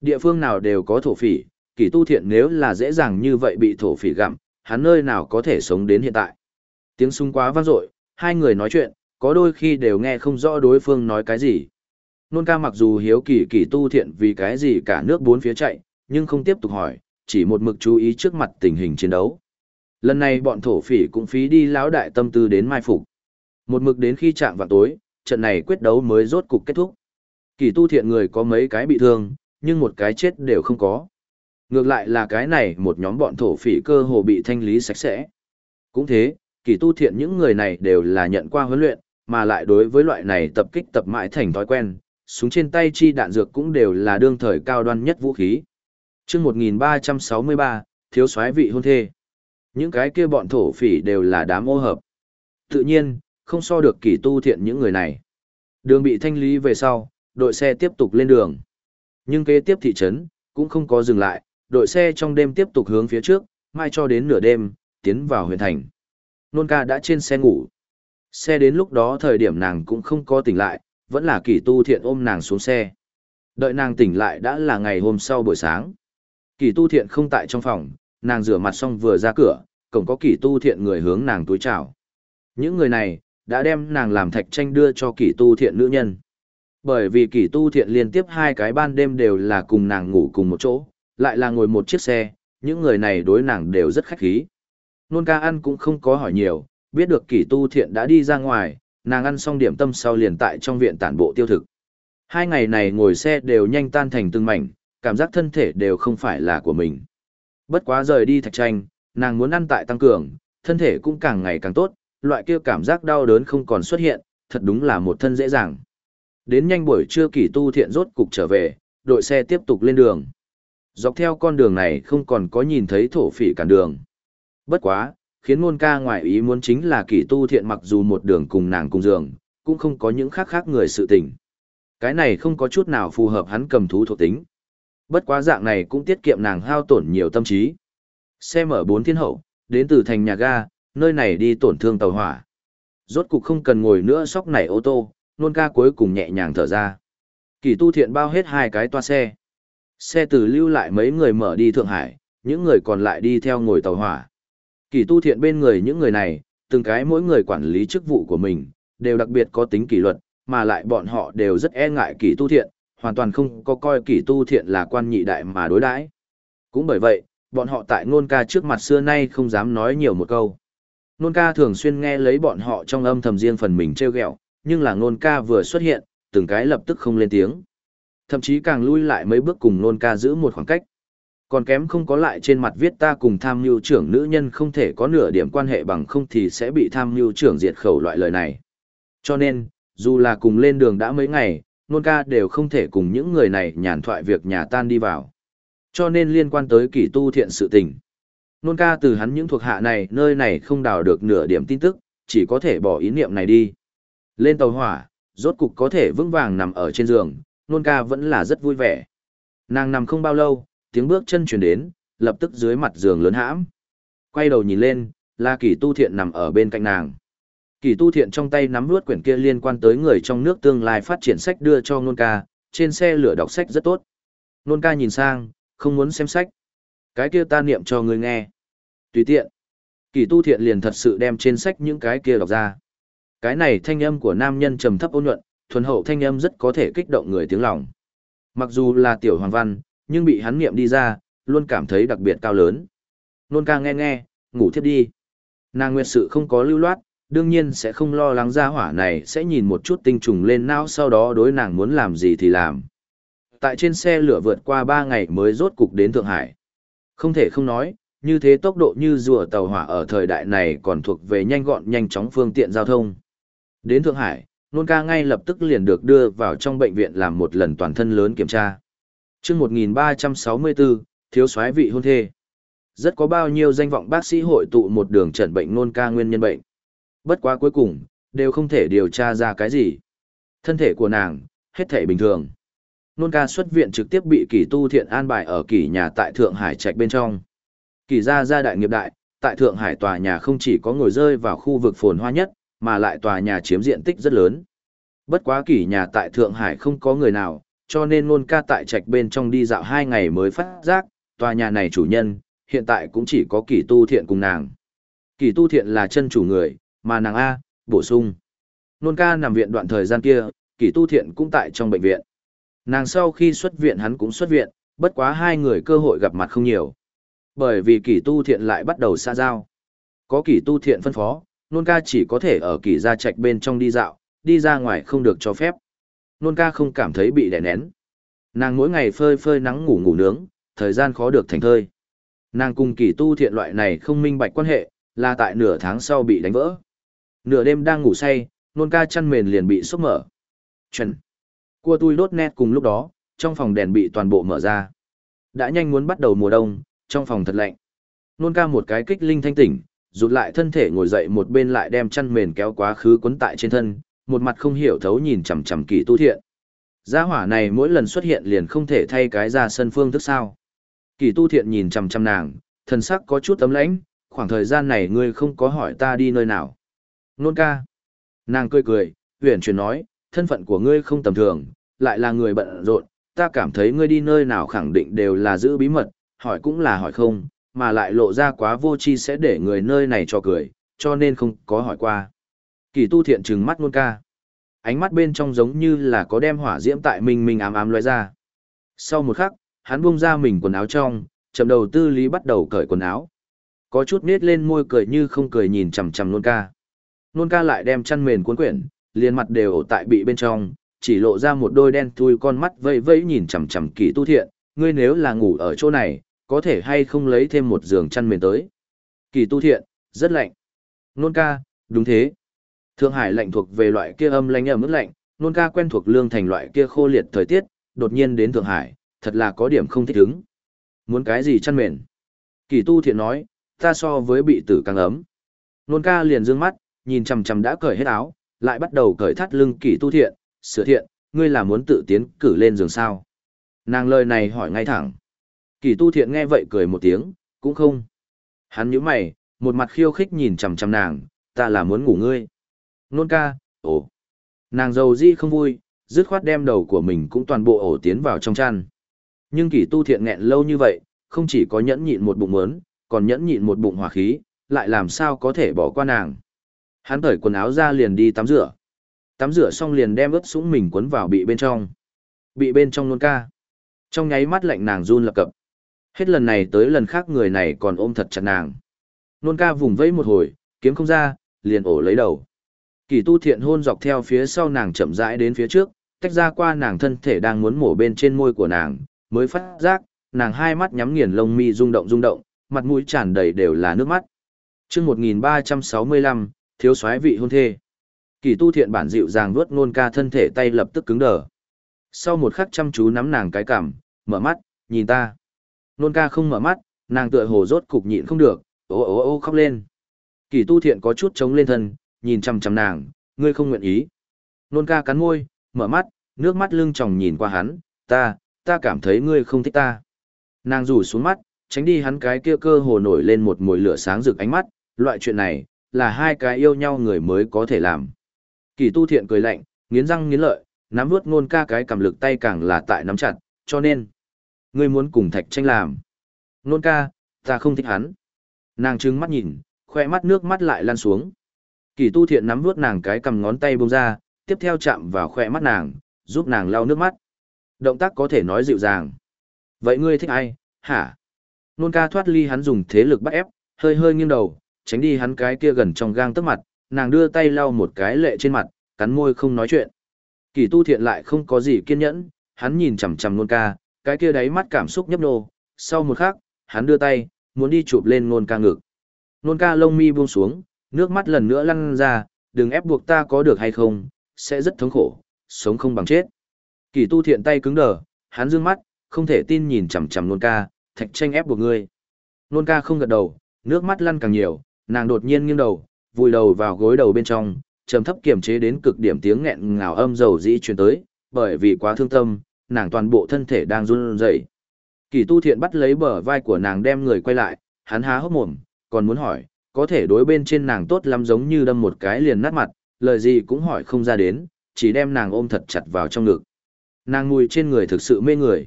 Địa phương nào đều có thổ phỉ, kỳ tu thiện nếu là dễ dàng như vậy bị thổ phỉ gặm, hắn nơi nào có thể sống đến hiện tại. Tiếng súng quá vang dội, hai người nói chuyện, có đôi khi đều nghe không rõ đối phương nói cái gì. Nôn ca mặc dù hiếu kỳ kỳ tu thiện vì cái gì cả nước bốn phía chạy, nhưng không tiếp tục hỏi, chỉ một mực chú ý trước mặt tình hình chiến đấu. Lần này bọn thổ phỉ cũng phí đi lão đại tâm tư đến mai phục. Một mực đến khi chạm vào tối, trận này quyết đấu mới rốt cục kết thúc. Kỳ tu thiện người có mấy cái bị thương, nhưng một cái chết đều không có. Ngược lại là cái này một nhóm bọn thổ phỉ cơ hồ bị thanh lý sạch sẽ. Cũng thế, kỳ tu thiện những người này đều là nhận qua huấn luyện, mà lại đối với loại này tập kích tập mãi thành thói quen, súng trên tay chi đạn dược cũng đều là đương thời cao đoan nhất vũ khí. Trước 1363, thiếu soái vị hôn thê. Những cái kia bọn thổ phỉ đều là đám ô hợp. Tự nhiên, không so được kỳ tu thiện những người này. Đường bị thanh lý về sau, đội xe tiếp tục lên đường. Nhưng kế tiếp thị trấn, cũng không có dừng lại, đội xe trong đêm tiếp tục hướng phía trước, mai cho đến nửa đêm, tiến vào huyện thành. Nôn ca đã trên xe ngủ. Xe đến lúc đó thời điểm nàng cũng không có tỉnh lại, vẫn là kỳ tu thiện ôm nàng xuống xe. Đợi nàng tỉnh lại đã là ngày hôm sau buổi sáng. Kỳ tu thiện không tại trong phòng, nàng rửa mặt xong vừa ra cửa, cổng có kỳ tu thiện người hướng nàng túi chào. Những người này, đã đem nàng làm thạch tranh đưa cho kỳ tu thiện nữ nhân. Bởi vì kỷ tu thiện liên tiếp hai cái ban đêm đều là cùng nàng ngủ cùng một chỗ, lại là ngồi một chiếc xe, những người này đối nàng đều rất khách khí. Nôn ca ăn cũng không có hỏi nhiều, biết được kỷ tu thiện đã đi ra ngoài, nàng ăn xong điểm tâm sau liền tại trong viện tản bộ tiêu thực. Hai ngày này ngồi xe đều nhanh tan thành từng mảnh, cảm giác thân thể đều không phải là của mình. Bất quá rời đi thạch tranh, nàng muốn ăn tại tăng cường, thân thể cũng càng ngày càng tốt, loại kia cảm giác đau đớn không còn xuất hiện, thật đúng là một thân dễ dàng. Đến nhanh buổi trưa kỳ tu thiện rốt cục trở về, đội xe tiếp tục lên đường. Dọc theo con đường này không còn có nhìn thấy thổ phỉ cản đường. Bất quá, khiến ngôn ca ngoại ý muốn chính là kỳ tu thiện mặc dù một đường cùng nàng cùng giường, cũng không có những khác khác người sự tình. Cái này không có chút nào phù hợp hắn cầm thú thuộc tính. Bất quá dạng này cũng tiết kiệm nàng hao tổn nhiều tâm trí. Xe mở bốn thiên hậu, đến từ thành nhà ga, nơi này đi tổn thương tàu hỏa. Rốt cục không cần ngồi nữa sóc này ô tô, nôn ca cuối cùng nhẹ nhàng thở ra. Kỳ tu thiện bao hết hai cái toa xe. Xe từ lưu lại mấy người mở đi Thượng Hải, những người còn lại đi theo ngồi tàu hỏa. Kỳ tu thiện bên người những người này, từng cái mỗi người quản lý chức vụ của mình, đều đặc biệt có tính kỷ luật, mà lại bọn họ đều rất e ngại kỳ tu thiện, hoàn toàn không có coi kỳ tu thiện là quan nhị đại mà đối đãi. Cũng bởi vậy, bọn họ tại nôn ca trước mặt xưa nay không dám nói nhiều một câu. Nôn ca thường xuyên nghe lấy bọn họ trong âm thầm riêng phần mình treo ghẹo, nhưng là nôn ca vừa xuất hiện, từng cái lập tức không lên tiếng. Thậm chí càng lui lại mấy bước cùng nôn ca giữ một khoảng cách. Còn kém không có lại trên mặt viết ta cùng tham mưu trưởng nữ nhân không thể có nửa điểm quan hệ bằng không thì sẽ bị tham mưu trưởng diệt khẩu loại lời này. Cho nên, dù là cùng lên đường đã mấy ngày, nôn ca đều không thể cùng những người này nhàn thoại việc nhà tan đi vào. Cho nên liên quan tới kỷ tu thiện sự tình. Nôn ca từ hắn những thuộc hạ này nơi này không đào được nửa điểm tin tức, chỉ có thể bỏ ý niệm này đi. Lên tàu hỏa, rốt cục có thể vững vàng nằm ở trên giường, nôn ca vẫn là rất vui vẻ. Nàng nằm không bao lâu, tiếng bước chân chuyển đến, lập tức dưới mặt giường lớn hãm. Quay đầu nhìn lên, là kỳ tu thiện nằm ở bên cạnh nàng. Kỳ tu thiện trong tay nắm nuốt quyển kia liên quan tới người trong nước tương lai phát triển sách đưa cho nôn ca, trên xe lửa đọc sách rất tốt. Nôn ca nhìn sang, không muốn xem sách. Cái kia ta niệm cho người nghe. Tùy tiện. Kỳ tu thiện liền thật sự đem trên sách những cái kia đọc ra. Cái này thanh âm của nam nhân trầm thấp ôn nhuận, thuần hậu thanh âm rất có thể kích động người tiếng lòng. Mặc dù là tiểu hoàng văn, nhưng bị hắn niệm đi ra, luôn cảm thấy đặc biệt cao lớn. Nôn ca nghe nghe, ngủ thiếp đi. Nàng nguyệt sự không có lưu loát, đương nhiên sẽ không lo lắng ra hỏa này sẽ nhìn một chút tinh trùng lên não sau đó đối nàng muốn làm gì thì làm. Tại trên xe lửa vượt qua 3 ngày mới rốt cục đến Thượng Hải. Không thể không nói, như thế tốc độ như rùa tàu hỏa ở thời đại này còn thuộc về nhanh gọn nhanh chóng phương tiện giao thông. Đến Thượng Hải, nôn ca ngay lập tức liền được đưa vào trong bệnh viện làm một lần toàn thân lớn kiểm tra. trước 1364, thiếu soái vị hôn thê. Rất có bao nhiêu danh vọng bác sĩ hội tụ một đường trần bệnh nôn ca nguyên nhân bệnh. Bất quá cuối cùng, đều không thể điều tra ra cái gì. Thân thể của nàng, hết thể bình thường. Nôn ca xuất viện trực tiếp bị kỳ tu thiện an bài ở kỳ nhà tại Thượng Hải Trạch bên trong. Kỳ gia gia đại nghiệp đại, tại Thượng Hải tòa nhà không chỉ có ngồi rơi vào khu vực phồn hoa nhất, mà lại tòa nhà chiếm diện tích rất lớn. Bất quá kỳ nhà tại Thượng Hải không có người nào, cho nên nôn ca tại Trạch bên trong đi dạo hai ngày mới phát giác, tòa nhà này chủ nhân, hiện tại cũng chỉ có Kỷ tu thiện cùng nàng. Kỷ tu thiện là chân chủ người, mà nàng A, bổ sung. Nôn ca nằm viện đoạn thời gian kia, Kỷ tu thiện cũng tại trong bệnh viện. Nàng sau khi xuất viện hắn cũng xuất viện, bất quá hai người cơ hội gặp mặt không nhiều. Bởi vì Kỷ tu thiện lại bắt đầu xa giao. Có Kỷ tu thiện phân phó, nôn ca chỉ có thể ở kỳ gia trạch bên trong đi dạo, đi ra ngoài không được cho phép. Nôn ca không cảm thấy bị đè nén. Nàng mỗi ngày phơi phơi nắng ngủ ngủ nướng, thời gian khó được thành thơi. Nàng cùng kỳ tu thiện loại này không minh bạch quan hệ, là tại nửa tháng sau bị đánh vỡ. Nửa đêm đang ngủ say, nôn ca chăn mền liền bị sốc mở. Chuẩn. Cua tui đốt nét cùng lúc đó, trong phòng đèn bị toàn bộ mở ra. Đã nhanh muốn bắt đầu mùa đông, trong phòng thật lạnh. Nôn ca một cái kích linh thanh tỉnh, rụt lại thân thể ngồi dậy một bên lại đem chăn mền kéo quá khứ quấn tại trên thân, một mặt không hiểu thấu nhìn chằm chằm kỳ tu thiện. Gia hỏa này mỗi lần xuất hiện liền không thể thay cái ra sân phương thức sao. Kỳ tu thiện nhìn chằm chằm nàng, thần sắc có chút tấm lãnh, khoảng thời gian này ngươi không có hỏi ta đi nơi nào. Nôn ca. Nàng cười cười, huyền chuyển nói, thân phận của ngươi không tầm thường, lại là người bận rộn, ta cảm thấy ngươi đi nơi nào khẳng định đều là giữ bí mật, hỏi cũng là hỏi không, mà lại lộ ra quá vô tri sẽ để người nơi này cho cười, cho nên không có hỏi qua. Kỳ tu thiện trừng mắt nôn ca. Ánh mắt bên trong giống như là có đem hỏa diễm tại mình mình ám ám loe ra. Sau một khắc, hắn buông ra mình quần áo trong, chậm đầu tư lý bắt đầu cởi quần áo. Có chút nết lên môi cười như không cười nhìn chằm chằm nôn ca. Nôn ca lại đem chăn mền cuốn quyển, liền mặt đều tại bị bên trong, chỉ lộ ra một đôi đen thui con mắt vây vây nhìn chằm chằm kỳ tu thiện, ngươi nếu là ngủ ở chỗ này, có thể hay không lấy thêm một giường chăn mền tới. Kỳ tu thiện, rất lạnh. Nôn ca, đúng thế. Thượng Hải lạnh thuộc về loại kia âm lạnh ở mức lạnh, nôn ca quen thuộc lương thành loại kia khô liệt thời tiết, đột nhiên đến Thượng Hải, thật là có điểm không thích ứng. Muốn cái gì chăn mền? Kỳ tu thiện nói, ta so với bị tử càng ấm. Nôn ca liền dương mắt, nhìn chằm chằm đã cởi hết áo, lại bắt đầu cởi thắt lưng kỳ tu thiện, sửa thiện, ngươi là muốn tự tiến cử lên giường sao? Nàng lời này hỏi ngay thẳng. Kỳ tu thiện nghe vậy cười một tiếng, cũng không. Hắn nhíu mày, một mặt khiêu khích nhìn chằm chằm nàng, ta là muốn ngủ ngươi. Nôn ca, ồ. Nàng dầu di không vui, dứt khoát đem đầu của mình cũng toàn bộ ổ tiến vào trong chăn. Nhưng kỳ tu thiện nghẹn lâu như vậy, không chỉ có nhẫn nhịn một bụng mớn, còn nhẫn nhịn một bụng hỏa khí, lại làm sao có thể bỏ qua nàng. Hắn thởi quần áo ra liền đi tắm rửa. Tắm rửa xong liền đem ướt súng mình quấn vào bị bên trong. Bị bên trong nôn ca. Trong nháy mắt lạnh nàng run lập cập. Hết lần này tới lần khác người này còn ôm thật chặt nàng. Nôn ca vùng vẫy một hồi, kiếm không ra, liền ổ lấy đầu. Kỳ tu thiện hôn dọc theo phía sau nàng chậm rãi đến phía trước, tách ra qua nàng thân thể đang muốn mổ bên trên môi của nàng, mới phát giác, nàng hai mắt nhắm nghiền lông mi rung động rung động, mặt mũi tràn đầy đều là nước mắt. chương 1365, thiếu soái vị hôn thê. Kỳ tu thiện bản dịu dàng vuốt nôn ca thân thể tay lập tức cứng đờ. Sau một khắc chăm chú nắm nàng cái cằm, mở mắt, nhìn ta. Nôn ca không mở mắt, nàng tựa hồ rốt cục nhịn không được, ô ô ô khóc lên. Kỳ tu thiện có chút chống lên thân, nhìn chằm chằm nàng, ngươi không nguyện ý. Nôn ca cắn môi, mở mắt, nước mắt lưng tròng nhìn qua hắn, ta, ta cảm thấy ngươi không thích ta. Nàng rủ xuống mắt, tránh đi hắn cái kia cơ hồ nổi lên một mùi lửa sáng rực ánh mắt, loại chuyện này, là hai cái yêu nhau người mới có thể làm. Kỳ tu thiện cười lạnh, nghiến răng nghiến lợi, nắm vuốt nôn ca cái cầm lực tay càng là tại nắm chặt, cho nên, ngươi muốn cùng thạch tranh làm. Nôn ca, ta không thích hắn. Nàng trừng mắt nhìn, khoe mắt nước mắt lại lan xuống. Kỳ tu thiện nắm vuốt nàng cái cầm ngón tay bông ra, tiếp theo chạm vào khoe mắt nàng, giúp nàng lau nước mắt. Động tác có thể nói dịu dàng. Vậy ngươi thích ai, hả? Nôn ca thoát ly hắn dùng thế lực bắt ép, hơi hơi nghiêng đầu, tránh đi hắn cái kia gần trong gang tức mặt, nàng đưa tay lau một cái lệ trên mặt, cắn môi không nói chuyện. Kỳ tu thiện lại không có gì kiên nhẫn, hắn nhìn chằm chằm nôn ca, cái kia đáy mắt cảm xúc nhấp nô, sau một khắc, hắn đưa tay, muốn đi chụp lên nôn ca ngực. Nôn ca lông mi buông xuống, nước mắt lần nữa lăn ra, đừng ép buộc ta có được hay không, sẽ rất thống khổ, sống không bằng chết. Kỳ tu thiện tay cứng đờ, hắn dương mắt, không thể tin nhìn chằm chằm nôn ca, thạch tranh ép buộc ngươi. Nôn ca không gật đầu, nước mắt lăn càng nhiều, nàng đột nhiên nghiêng đầu, vùi đầu vào gối đầu bên trong, trầm thấp kiềm chế đến cực điểm tiếng nghẹn ngào âm dầu dĩ truyền tới, bởi vì quá thương tâm, nàng toàn bộ thân thể đang run rẩy. Kỳ tu thiện bắt lấy bờ vai của nàng đem người quay lại, hắn há hốc mồm, còn muốn hỏi, có thể đối bên trên nàng tốt lắm giống như đâm một cái liền nát mặt, lời gì cũng hỏi không ra đến, chỉ đem nàng ôm thật chặt vào trong ngực. Nàng mùi trên người thực sự mê người.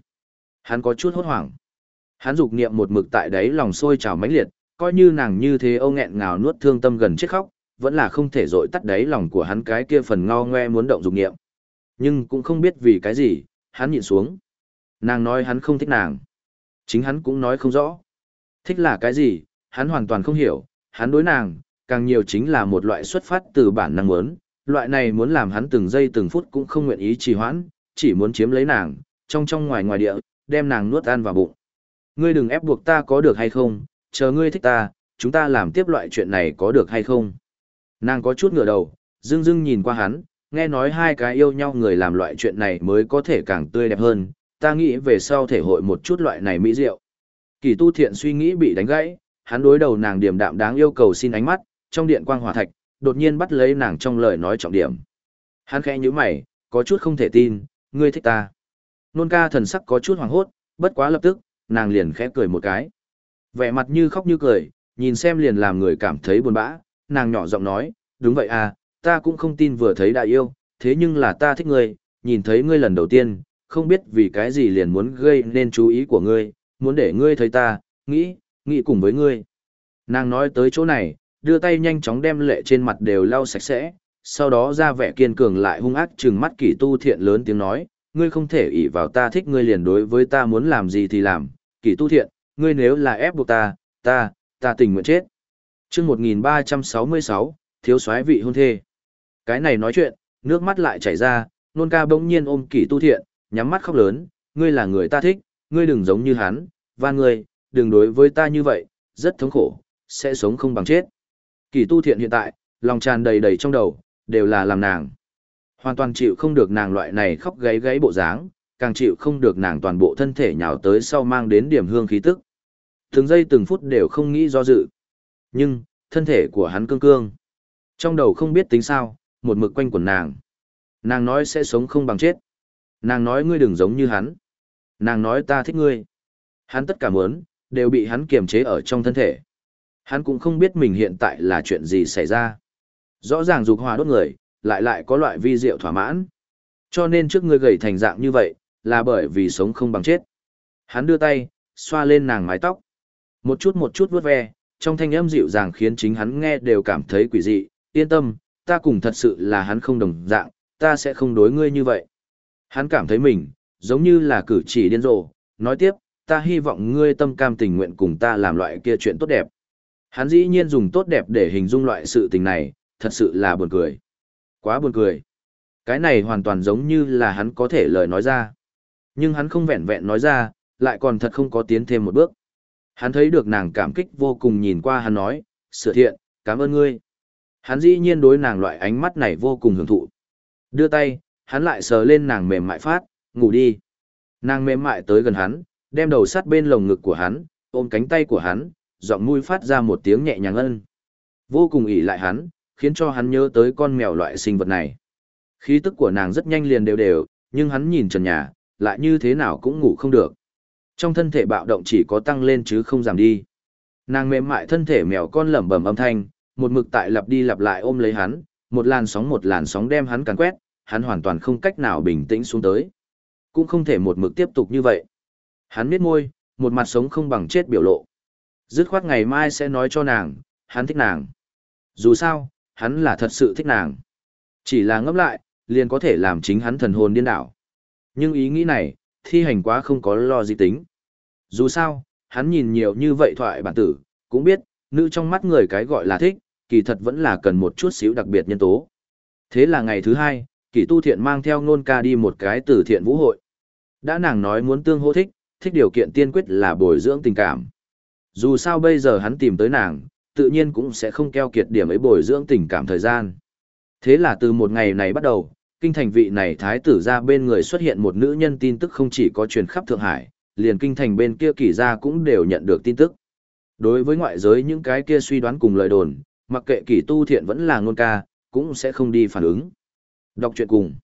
Hắn có chút hốt hoảng. Hắn dục niệm một mực tại đấy lòng sôi trào mãnh liệt, coi như nàng như thế ô nghẹn ngào nuốt thương tâm gần chết khóc, vẫn là không thể dội tắt đáy lòng của hắn cái kia phần ngao ngoe muốn động dục niệm. Nhưng cũng không biết vì cái gì, hắn nhịn xuống. Nàng nói hắn không thích nàng. Chính hắn cũng nói không rõ. Thích là cái gì, hắn hoàn toàn không hiểu, hắn đối nàng, càng nhiều chính là một loại xuất phát từ bản năng muốn, loại này muốn làm hắn từng giây từng phút cũng không nguyện ý trì hoãn, chỉ muốn chiếm lấy nàng, trong trong ngoài ngoài địa, đem nàng nuốt ăn vào bụng. Ngươi đừng ép buộc ta có được hay không, chờ ngươi thích ta, chúng ta làm tiếp loại chuyện này có được hay không. Nàng có chút ngửa đầu, dưng dưng nhìn qua hắn, nghe nói hai cái yêu nhau người làm loại chuyện này mới có thể càng tươi đẹp hơn, ta nghĩ về sau thể hội một chút loại này mỹ diệu. Kỳ tu thiện suy nghĩ bị đánh gãy, hắn đối đầu nàng điểm đạm đáng yêu cầu xin ánh mắt, trong điện quang hỏa thạch, đột nhiên bắt lấy nàng trong lời nói trọng điểm. Hắn khẽ nhíu mày, có chút không thể tin, ngươi thích ta. Nôn ca thần sắc có chút hoàng hốt, bất quá lập tức, nàng liền khẽ cười một cái. Vẻ mặt như khóc như cười, nhìn xem liền làm người cảm thấy buồn bã, nàng nhỏ giọng nói, đúng vậy à, ta cũng không tin vừa thấy đã yêu, thế nhưng là ta thích ngươi, nhìn thấy ngươi lần đầu tiên, không biết vì cái gì liền muốn gây nên chú ý của ngươi, muốn để ngươi thấy ta, nghĩ, nghĩ cùng với ngươi. Nàng nói tới chỗ này, đưa tay nhanh chóng đem lệ trên mặt đều lau sạch sẽ, sau đó ra vẻ kiên cường lại hung ác trừng mắt kỷ tu thiện lớn tiếng nói, ngươi không thể ỷ vào ta thích ngươi liền đối với ta muốn làm gì thì làm, kỷ tu thiện, ngươi nếu là ép buộc ta, ta, ta tình nguyện chết. Trước 1366, thiếu soái vị hôn thê. Cái này nói chuyện, nước mắt lại chảy ra, nôn ca bỗng nhiên ôm kỷ tu thiện, nhắm mắt khóc lớn, ngươi là người ta thích, ngươi đừng giống như hắn, và ngươi, đừng đối với ta như vậy, rất thống khổ, sẽ sống không bằng chết. kỷ tu thiện hiện tại, lòng tràn đầy đầy trong đầu, đều là làm nàng. Hoàn toàn chịu không được nàng loại này khóc gáy gáy bộ dáng, càng chịu không được nàng toàn bộ thân thể nhào tới sau mang đến điểm hương khí tức. Từng giây từng phút đều không nghĩ do dự. Nhưng, thân thể của hắn cương cương. Trong đầu không biết tính sao, một mực quanh quẩn nàng. Nàng nói sẽ sống không bằng chết. Nàng nói ngươi đừng giống như hắn. Nàng nói ta thích ngươi. Hắn tất cả muốn, đều bị hắn kiềm chế ở trong thân thể. Hắn cũng không biết mình hiện tại là chuyện gì xảy ra. Rõ ràng dục hòa đốt người, lại lại có loại vi diệu thỏa mãn. Cho nên trước ngươi gầy thành dạng như vậy, là bởi vì sống không bằng chết. Hắn đưa tay, xoa lên nàng mái tóc. Một chút một chút vuốt ve, trong thanh âm dịu dàng khiến chính hắn nghe đều cảm thấy quỷ dị. Yên tâm, ta cùng thật sự là hắn không đồng dạng, ta sẽ không đối ngươi như vậy. Hắn cảm thấy mình, giống như là cử chỉ điên rồ, nói tiếp, ta hy vọng ngươi tâm cam tình nguyện cùng ta làm loại kia chuyện tốt đẹp. Hắn dĩ nhiên dùng tốt đẹp để hình dung loại sự tình này, thật sự là buồn cười. Quá buồn cười. Cái này hoàn toàn giống như là hắn có thể lời nói ra. Nhưng hắn không vẹn vẹn nói ra, lại còn thật không có tiến thêm một bước. Hắn thấy được nàng cảm kích vô cùng nhìn qua hắn nói, sửa thiện, cảm ơn ngươi. Hắn dĩ nhiên đối nàng loại ánh mắt này vô cùng hưởng thụ. Đưa tay, hắn lại sờ lên nàng mềm mại phát, ngủ đi. Nàng mềm mại tới gần hắn, đem đầu sát bên lồng ngực của hắn, ôm cánh tay của hắn, giọng mũi phát ra một tiếng nhẹ nhàng ân. Vô cùng ỉ lại hắn, khiến cho hắn nhớ tới con mèo loại sinh vật này. Khí tức của nàng rất nhanh liền đều đều, nhưng hắn nhìn trần nhà, lại như thế nào cũng ngủ không được. Trong thân thể bạo động chỉ có tăng lên chứ không giảm đi. Nàng mềm mại thân thể mèo con lẩm bẩm âm thanh, một mực tại lặp đi lặp lại ôm lấy hắn, một làn sóng một làn sóng đem hắn càn quét, hắn hoàn toàn không cách nào bình tĩnh xuống tới. Cũng không thể một mực tiếp tục như vậy. Hắn biết môi, một mặt sống không bằng chết biểu lộ. Dứt khoát ngày mai sẽ nói cho nàng, hắn thích nàng. Dù sao, hắn là thật sự thích nàng. Chỉ là ngẫm lại, liền có thể làm chính hắn thần hồn điên đảo. Nhưng ý nghĩ này, thi hành quá không có lo gì tính. Dù sao, hắn nhìn nhiều như vậy thoại bản tử, cũng biết, nữ trong mắt người cái gọi là thích, kỳ thật vẫn là cần một chút xíu đặc biệt nhân tố. Thế là ngày thứ hai, kỳ tu thiện mang theo nôn ca đi một cái từ thiện vũ hội. Đã nàng nói muốn tương hô thích, thích điều kiện tiên quyết là bồi dưỡng tình cảm. Dù sao bây giờ hắn tìm tới nàng, tự nhiên cũng sẽ không keo kiệt điểm ấy bồi dưỡng tình cảm thời gian. Thế là từ một ngày này bắt đầu, kinh thành vị này thái tử ra bên người xuất hiện một nữ nhân tin tức không chỉ có truyền khắp Thượng Hải, liền kinh thành bên kia kỳ ra cũng đều nhận được tin tức. Đối với ngoại giới những cái kia suy đoán cùng lời đồn, mặc kệ kỳ tu thiện vẫn là ngôn ca, cũng sẽ không đi phản ứng. Đọc truyện cùng.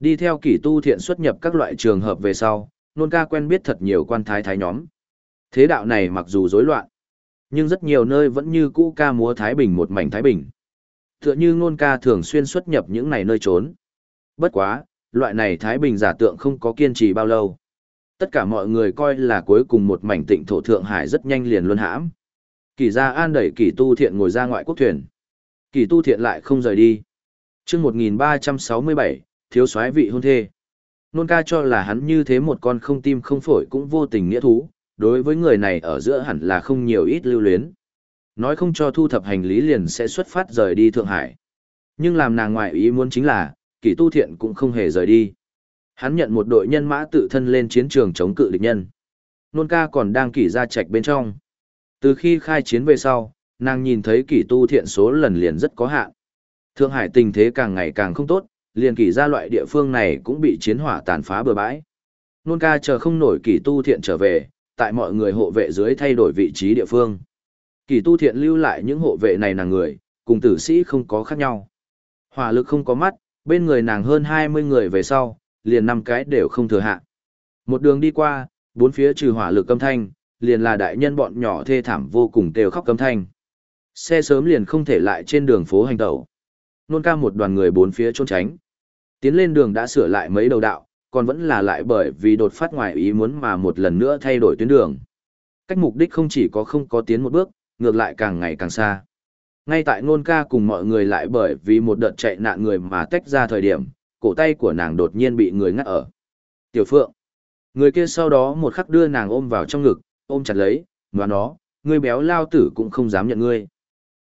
Đi theo kỳ tu thiện xuất nhập các loại trường hợp về sau, ngôn ca quen biết thật nhiều quan thái thái nhóm. Thế đạo này mặc dù rối loạn, nhưng rất nhiều nơi vẫn như cũ ca múa Thái Bình một mảnh Thái Bình. Tựa như ngôn ca thường xuyên xuất nhập những này nơi trốn. Bất quá, loại này Thái Bình giả tượng không có kiên trì bao lâu. Tất cả mọi người coi là cuối cùng một mảnh tịnh thổ Thượng Hải rất nhanh liền luân hãm. Kỳ gia an đẩy kỳ tu thiện ngồi ra ngoại quốc thuyền. Kỳ tu thiện lại không rời đi. chương 1367, thiếu soái vị hôn thê. Nôn ca cho là hắn như thế một con không tim không phổi cũng vô tình nghĩa thú, đối với người này ở giữa hẳn là không nhiều ít lưu luyến. Nói không cho thu thập hành lý liền sẽ xuất phát rời đi Thượng Hải. Nhưng làm nàng ngoại ý muốn chính là, kỳ tu thiện cũng không hề rời đi. Hắn nhận một đội nhân mã tự thân lên chiến trường chống cự địch nhân. Nôn ca còn đang kỷ ra trạch bên trong. Từ khi khai chiến về sau, nàng nhìn thấy kỷ tu thiện số lần liền rất có hạn. Thượng Hải tình thế càng ngày càng không tốt, liền kỷ ra loại địa phương này cũng bị chiến hỏa tàn phá bừa bãi. Nôn ca chờ không nổi kỷ tu thiện trở về, tại mọi người hộ vệ dưới thay đổi vị trí địa phương. Kỷ tu thiện lưu lại những hộ vệ này nàng người, cùng tử sĩ không có khác nhau. Hỏa lực không có mắt, bên người nàng hơn 20 người về sau, liền năm cái đều không thừa hạ. Một đường đi qua, bốn phía trừ hỏa lực âm thanh, liền là đại nhân bọn nhỏ thê thảm vô cùng kêu khóc cấm thanh. Xe sớm liền không thể lại trên đường phố hành tẩu. Nôn ca một đoàn người bốn phía trốn tránh. Tiến lên đường đã sửa lại mấy đầu đạo, còn vẫn là lại bởi vì đột phát ngoài ý muốn mà một lần nữa thay đổi tuyến đường. Cách mục đích không chỉ có không có tiến một bước, ngược lại càng ngày càng xa. Ngay tại nôn ca cùng mọi người lại bởi vì một đợt chạy nạn người mà tách ra thời điểm, cổ tay của nàng đột nhiên bị người ngắt ở. Tiểu Phượng. Người kia sau đó một khắc đưa nàng ôm vào trong ngực, ôm chặt lấy, và nó, người béo lao tử cũng không dám nhận ngươi.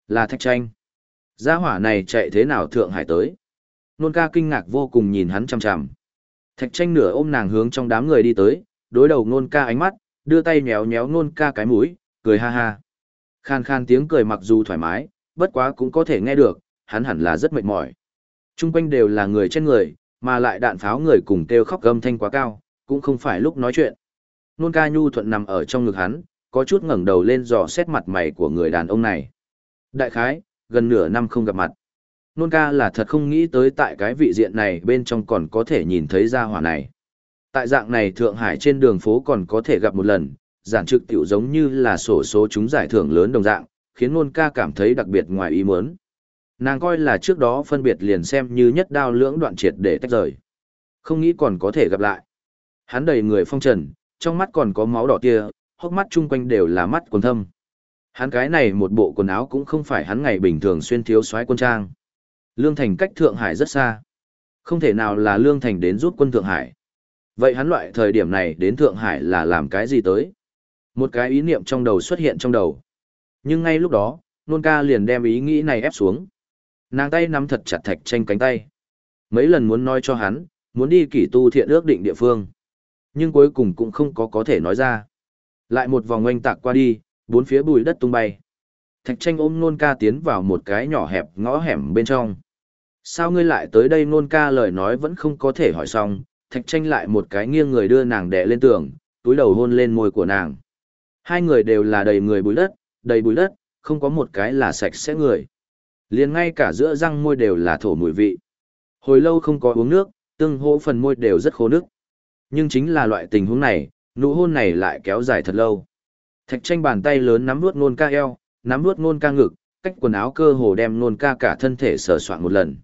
Là thạch tranh. Gia hỏa này chạy thế nào Thượng Hải tới. Nôn ca kinh ngạc vô cùng nhìn hắn chằm chằm. Thạch tranh nửa ôm nàng hướng trong đám người đi tới, đối đầu nôn ca ánh mắt, đưa tay nhéo nhéo nôn ca cái mũi, cười ha ha. Khan khan tiếng cười mặc dù thoải mái, bất quá cũng có thể nghe được, hắn hẳn là rất mệt mỏi. Trung quanh đều là người trên người, mà lại đạn pháo người cùng kêu khóc gầm thanh quá cao, cũng không phải lúc nói chuyện. Nôn ca nhu thuận nằm ở trong ngực hắn, có chút ngẩng đầu lên dò xét mặt mày của người đàn ông này. Đại khái, gần nửa năm không gặp mặt. Nôn ca là thật không nghĩ tới tại cái vị diện này bên trong còn có thể nhìn thấy gia hỏa này. Tại dạng này Thượng Hải trên đường phố còn có thể gặp một lần, giản trực tiểu giống như là sổ số chúng giải thưởng lớn đồng dạng, khiến nôn ca cảm thấy đặc biệt ngoài ý muốn. Nàng coi là trước đó phân biệt liền xem như nhất đao lưỡng đoạn triệt để tách rời. Không nghĩ còn có thể gặp lại. Hắn đầy người phong trần, trong mắt còn có máu đỏ tia, hốc mắt chung quanh đều là mắt quần thâm. Hắn cái này một bộ quần áo cũng không phải hắn ngày bình thường xuyên thiếu soái quân trang. Lương Thành cách Thượng Hải rất xa. Không thể nào là Lương Thành đến rút quân Thượng Hải. Vậy hắn loại thời điểm này đến Thượng Hải là làm cái gì tới? Một cái ý niệm trong đầu xuất hiện trong đầu. Nhưng ngay lúc đó, nôn ca liền đem ý nghĩ này ép xuống. Nàng tay nắm thật chặt thạch tranh cánh tay. Mấy lần muốn nói cho hắn, muốn đi kỷ tu thiện ước định địa phương. Nhưng cuối cùng cũng không có có thể nói ra. Lại một vòng oanh tạc qua đi, bốn phía bùi đất tung bay. Thạch tranh ôm nôn ca tiến vào một cái nhỏ hẹp ngõ hẻm bên trong. Sao ngươi lại tới đây nôn ca lời nói vẫn không có thể hỏi xong, thạch tranh lại một cái nghiêng người đưa nàng đè lên tường, túi đầu hôn lên môi của nàng. Hai người đều là đầy người bùi đất, đầy bùi đất, không có một cái là sạch sẽ người liền ngay cả giữa răng môi đều là thổ mùi vị. Hồi lâu không có uống nước, tương hỗ phần môi đều rất khô nước. Nhưng chính là loại tình huống này, nụ hôn này lại kéo dài thật lâu. Thạch tranh bàn tay lớn nắm nuốt nôn ca eo, nắm nuốt nôn ca ngực, cách quần áo cơ hồ đem nôn ca cả thân thể sờ soạn một lần.